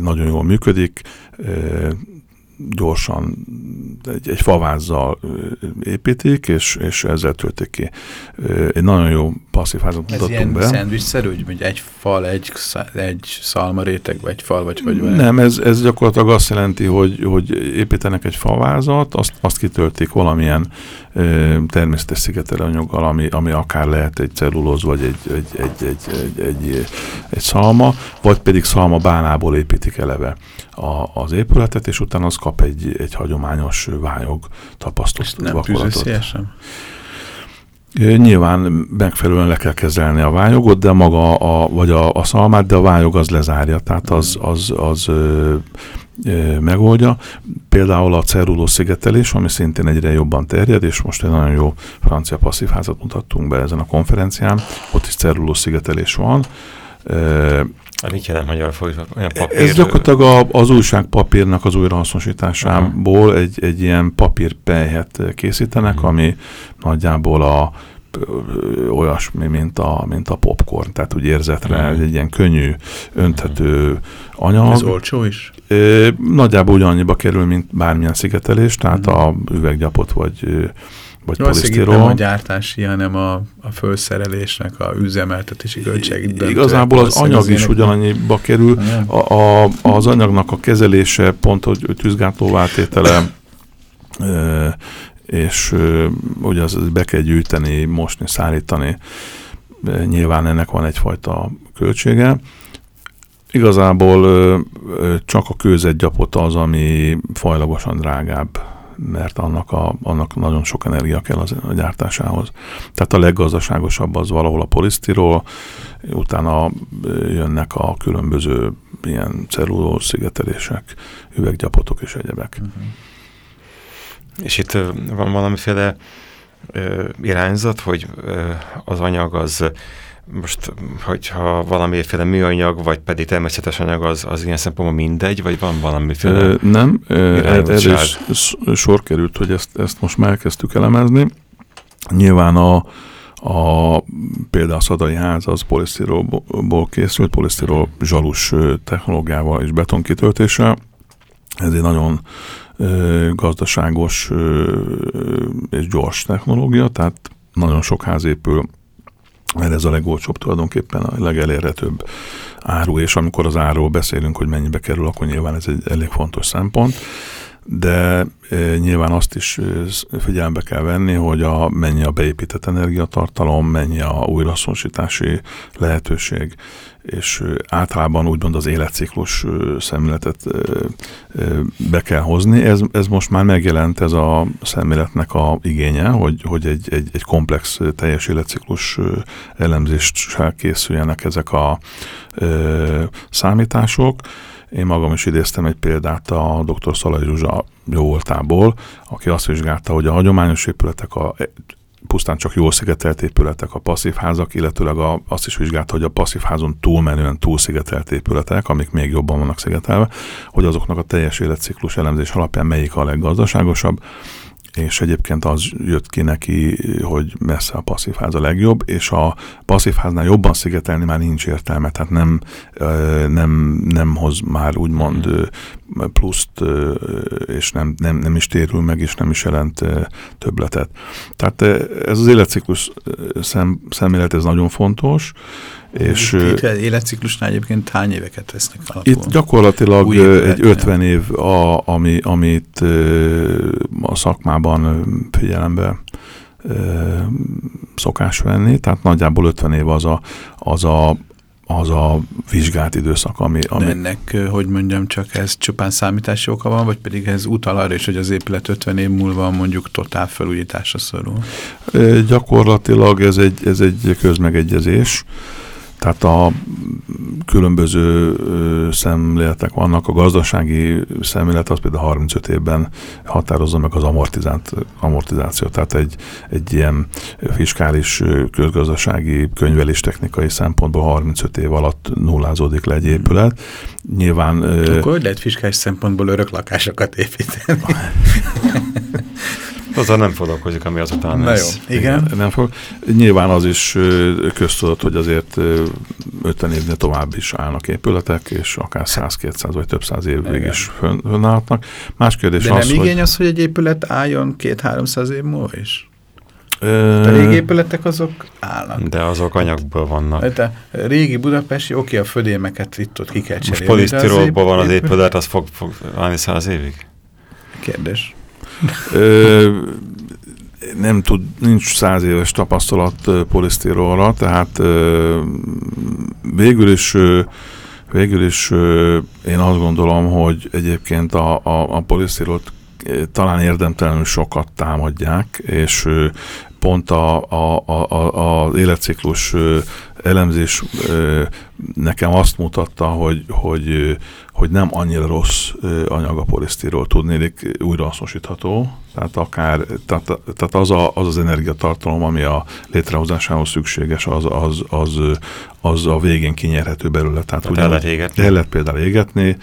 Nagyon jól működik, gyorsan egy, egy favázzal építik, és, és ezzel töltik ki. Egy nagyon jó passzív házat mutattunk be. Ez ilyen szerű, hogy egy fal, egy, egy szalmaréteg, vagy egy fal, vagy vagy Nem, ez, ez gyakorlatilag azt jelenti, hogy, hogy építenek egy falvázat, azt, azt kitöltik valamilyen természetes szigetelőanyaggal, ami, ami akár lehet egy cellulóz, vagy egy, egy, egy, egy, egy, egy, egy szalma, vagy pedig szalma bánából építik eleve a, az épületet, és utána az kap egy, egy hagyományos vályog tapasztalt nem vakolatot. sem? Nyilván megfelelően le kell kezelni a vályogot, de maga a, vagy a, a szalmát, de a vályog az lezárja, tehát az, az, az ö, ö, megoldja. Például a celluló szigetelés, ami szintén egyre jobban terjed, és most egy nagyon jó francia passzívházat mutattunk be ezen a konferencián, ott is celluló szigetelés van. Mit jelent magyar fordítva? papír... Ez gyakorlatilag a, az újságpapírnak az újrahasznosításából uh-huh. egy, egy ilyen papírpelyhet készítenek, uh-huh. ami nagyjából a olyasmi, mint a, mint a popcorn, tehát úgy érzetre uh-huh. egy ilyen könnyű, önthető anyag. Ez olcsó is? Nagyjából ugyanannyiba kerül, mint bármilyen szigetelés, tehát uh-huh. a üveggyapot vagy vagy polisztirol. nem a gyártási, hanem a, a felszerelésnek a üzemeltetési költség. Igazából az anyag is ugyanannyiba kerül. A, a, az anyagnak a kezelése, pont, hogy tűzgátlóváltétele, és ugye az be kell gyűjteni, mosni, szállítani. Nyilván ennek van egyfajta költsége. Igazából csak a kőzetgyapot az, ami fajlagosan drágább mert annak, a, annak nagyon sok energia kell az, a gyártásához. Tehát a leggazdaságosabb az valahol a polisztirol, utána jönnek a különböző ilyen cellulóz szigetelések, üveggyapotok és egyebek. Uh-huh. És itt van valamiféle irányzat, hogy az anyag az most, hogyha valamiféle műanyag, vagy pedig természetes anyag, az, az ilyen szempontból mindegy, vagy van valamiféle e, Nem, erre is sor került, hogy ezt, ezt most már elkezdtük elemezni. Nyilván a, a, például a Szadai ház az polisztirolból készült, polisztirol zsalus technológiával és betonkitöltéssel. Ez egy nagyon ö, gazdaságos ö, és gyors technológia, tehát nagyon sok ház épül mert ez a legolcsóbb tulajdonképpen a legelérhetőbb áru, és amikor az áról beszélünk, hogy mennyibe kerül, akkor nyilván ez egy elég fontos szempont, de nyilván azt is figyelembe kell venni, hogy a, mennyi a beépített energiatartalom, mennyi a újrahasznosítási lehetőség, és általában úgymond az életciklus szemléletet be kell hozni. Ez, ez most már megjelent ez a szemléletnek a igénye, hogy, hogy egy, egy, egy komplex teljes életciklus elemzéssel készüljenek ezek a számítások. Én magam is idéztem egy példát a dr. Szalai Zsuzsa jó voltából, aki azt vizsgálta, hogy a hagyományos épületek a pusztán csak jól szigetelt épületek, a passzív házak, illetőleg a, azt is vizsgálta, hogy a passzív házon túlmenően túlszigetelt épületek, amik még jobban vannak szigetelve, hogy azoknak a teljes életciklus elemzés alapján melyik a leggazdaságosabb, és egyébként az jött ki neki, hogy messze a passzív ház a legjobb, és a passzív háznál jobban szigetelni már nincs értelme, tehát nem, nem, nem hoz már úgymond pluszt, és nem, nem, nem is térül meg, és nem is jelent többletet. Tehát ez az életciklus szem, szemlélet, ez nagyon fontos, és, itt, életciklusnál egyébként hány éveket vesznek alapul? Itt gyakorlatilag egy 50 év, a, ami, amit a szakmában figyelembe szokás venni, tehát nagyjából 50 év az a, az a, az a vizsgált időszak, ami... ami... De ennek, hogy mondjam, csak ez csupán számítási oka van, vagy pedig ez utal arra is, hogy az épület 50 év múlva mondjuk totál felújításra szorul? Gyakorlatilag ez egy, ez egy közmegegyezés. Tehát a különböző szemléletek vannak. A gazdasági szemlélet az például 35 évben határozza meg az amortizációt. Tehát egy, egy ilyen fiskális közgazdasági könyvelés technikai szempontból 35 év alatt nullázódik le egy épület. Nyilván... Akkor hogy lehet fiskális szempontból örök lakásokat építeni? *laughs* Azzal nem foglalkozik, ami azután Na lesz. Jó, igen. igen. Nem fog. Nyilván az is köztudott, hogy azért 50 évnél tovább is állnak épületek, és akár 100-200 vagy több száz évig igen. is fönnállhatnak. Más kérdés De az, nem igény az, hogy egy épület álljon 2-300 év múlva is? A régi épületek azok állnak. De azok anyagból vannak. De régi budapesti, oké, a födémeket itt ott ki kell cserélni. Most polisztirolból van az épület, az fog, fog állni száz évig? Kérdés. Ö, nem tud, nincs száz éves tapasztalat polisztirolra, tehát ö, végül is végül is én azt gondolom, hogy egyébként a, a, a polisztirolt talán érdemtelenül sokat támadják, és pont a, a, a, az életciklus elemzés nekem azt mutatta, hogy, hogy, hogy nem annyira rossz anyag a polisztirol, tudnélik újrahasznosítható, tehát akár, tehát, tehát az, a, az az energiatartalom, ami a létrehozásához szükséges, az, az, az, az a végén kinyerhető belőle. Tehát, tehát el lehet égetni. El lehet például égetni,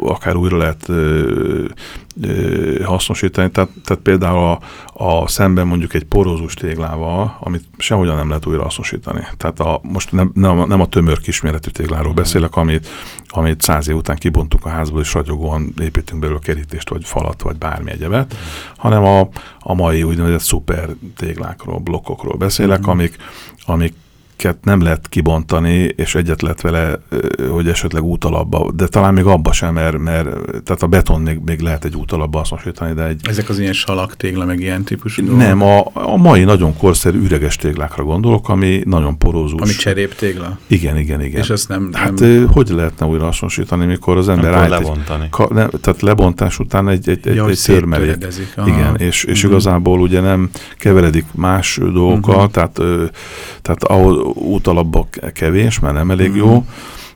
akár újra lehet hasznosítani. Tehát, tehát például a, a szemben mondjuk egy porózus téglával, amit sehogyan nem lehet újra hasznosítani. Tehát a, most nem, nem, nem a tömör kisméretű tégláról beszélek, amit, amit száz év után kibontunk a házból, és ragyogóan építünk belőle kerítést, vagy falat, vagy bármi egyebet, hanem a, a mai úgynevezett szuper téglákról, blokkokról beszélek, mm. amik, amik amiket nem lehet kibontani, és egyet lehet vele, hogy esetleg útalapba, de talán még abba sem, mert, mert tehát a beton még, még lehet egy útalapba hasznosítani, de egy... Ezek az ilyen salak tégla, meg ilyen típusú dolgok? Nem, a, a mai nagyon korszerű üreges téglákra gondolok, ami nagyon porózus. Ami cserép tégla? Igen, igen, igen. És azt nem... Hát nem... hogy lehetne újra hasznosítani, mikor az ember állt lebontani. Egy, ka, ne, tehát lebontás után egy, egy, egy, ja, egy törmelék. Igen, és, és mhm. -huh. igazából ugye nem keveredik más dolgokkal, mhm. -huh. tehát, tehát ahol útalapba kevés, mert nem elég mm. jó.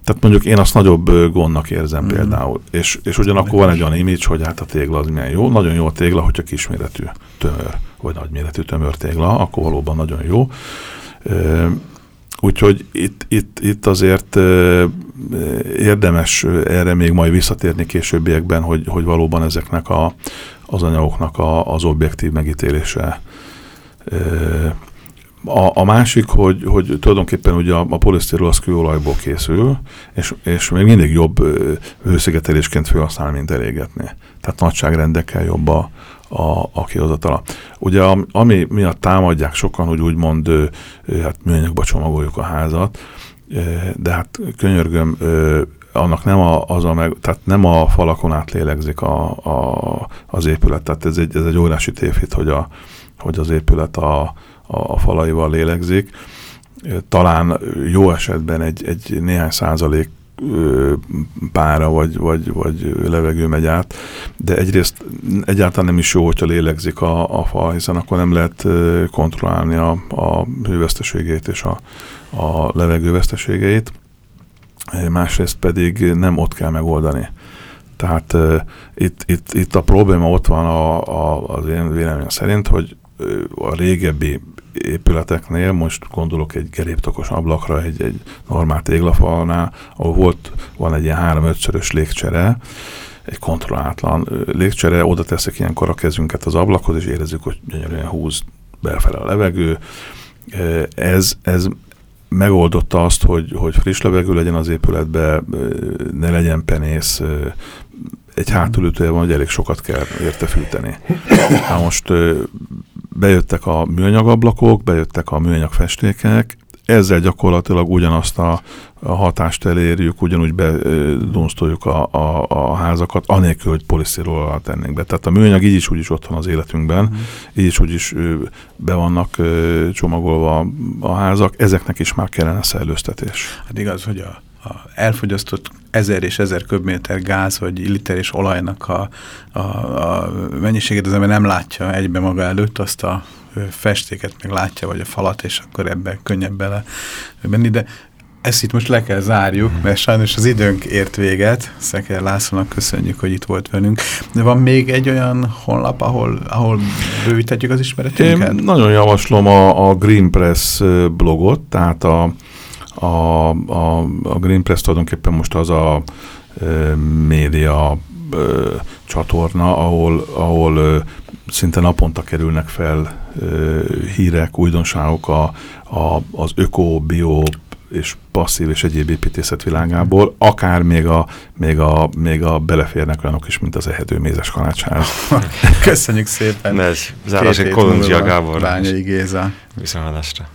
Tehát mondjuk én azt nagyobb gondnak érzem mm. például. És, és ugyanakkor van egy olyan image, hogy hát a tégla az milyen jó. Nagyon jó a tégla, hogyha kisméretű tömör, vagy nagyméretű tömör tégla, akkor valóban nagyon jó. Úgyhogy itt, itt, itt azért érdemes erre még majd visszatérni későbbiekben, hogy, hogy valóban ezeknek a, az anyagoknak a, az objektív megítélése a, a másik, hogy, hogy tulajdonképpen ugye a, a polisztirol az kőolajból készül, és, és még mindig jobb hőszigetelésként felhasználni, mint elégetni. Tehát nagyságrendekkel jobb a, a, a kihozatala. Ugye ami miatt támadják sokan, hogy úgymond hát műanyagba csomagoljuk a házat, de hát könyörgöm, annak nem a, az a meg, tehát nem a falakon át lélegzik a, a, az épület. Tehát ez egy, ez egy óriási tévhit, hogy, a, hogy az épület a, a falaival lélegzik. Talán jó esetben egy, egy néhány százalék pára vagy, vagy, vagy levegő megy át, de egyrészt egyáltalán nem is jó, hogyha lélegzik a, a fa, hiszen akkor nem lehet kontrollálni a, a hőveszteségét és a, a levegőveszteségeit, másrészt pedig nem ott kell megoldani. Tehát uh, itt, itt, itt a probléma ott van a, a, az én véleményem szerint, hogy a régebbi épületeknél, most gondolok egy geréptokos ablakra, egy, egy normál téglafalnál, ahol volt, van egy ilyen három-ötszörös légcsere, egy kontrollátlan légcsere, oda teszik ilyenkor a kezünket az ablakhoz, és érezzük, hogy gyönyörűen húz belfele a levegő. Ez, ez megoldotta azt, hogy, hogy friss levegő legyen az épületbe, ne legyen penész, egy hátulütője van, hogy elég sokat kell érte fűteni. *coughs* Na most bejöttek a műanyagablakok, bejöttek a műanyag festékek, ezzel gyakorlatilag ugyanazt a, a hatást elérjük, ugyanúgy bedunsztoljuk a, a, a házakat, anélkül, hogy poliszirolal tennénk be. Tehát a műanyag így is úgy is ott van az életünkben, mm. így is úgy is be vannak csomagolva a házak, ezeknek is már kellene szellőztetés. Hát igaz, hogy a elfogyasztott ezer és ezer köbméter gáz, vagy liter és olajnak a, a, a mennyiséget az ember nem látja egybe maga előtt, azt a festéket meg látja, vagy a falat, és akkor ebbe könnyebb bele menni, de ezt itt most le kell zárjuk, mhm. mert sajnos az időnk ért véget. Szeker Lászlónak köszönjük, hogy itt volt velünk. De van még egy olyan honlap, ahol, ahol bővítetjük az ismeretünket? Én nagyon javaslom a, a Green Press blogot, tehát a, a, a, a Green Press tulajdonképpen most az a e, média e, csatorna, ahol, ahol e, szinte naponta kerülnek fel hírek, újdonságok a, a, az öko, bio és passzív és egyéb építészet világából, akár még a, még a, még a beleférnek olyanok is, mint az ehető mézes kalácsház. *laughs* Köszönjük szépen! Ez zárás egy Kolundzsia Gábor. Bányai Géza. Viszontlátásra.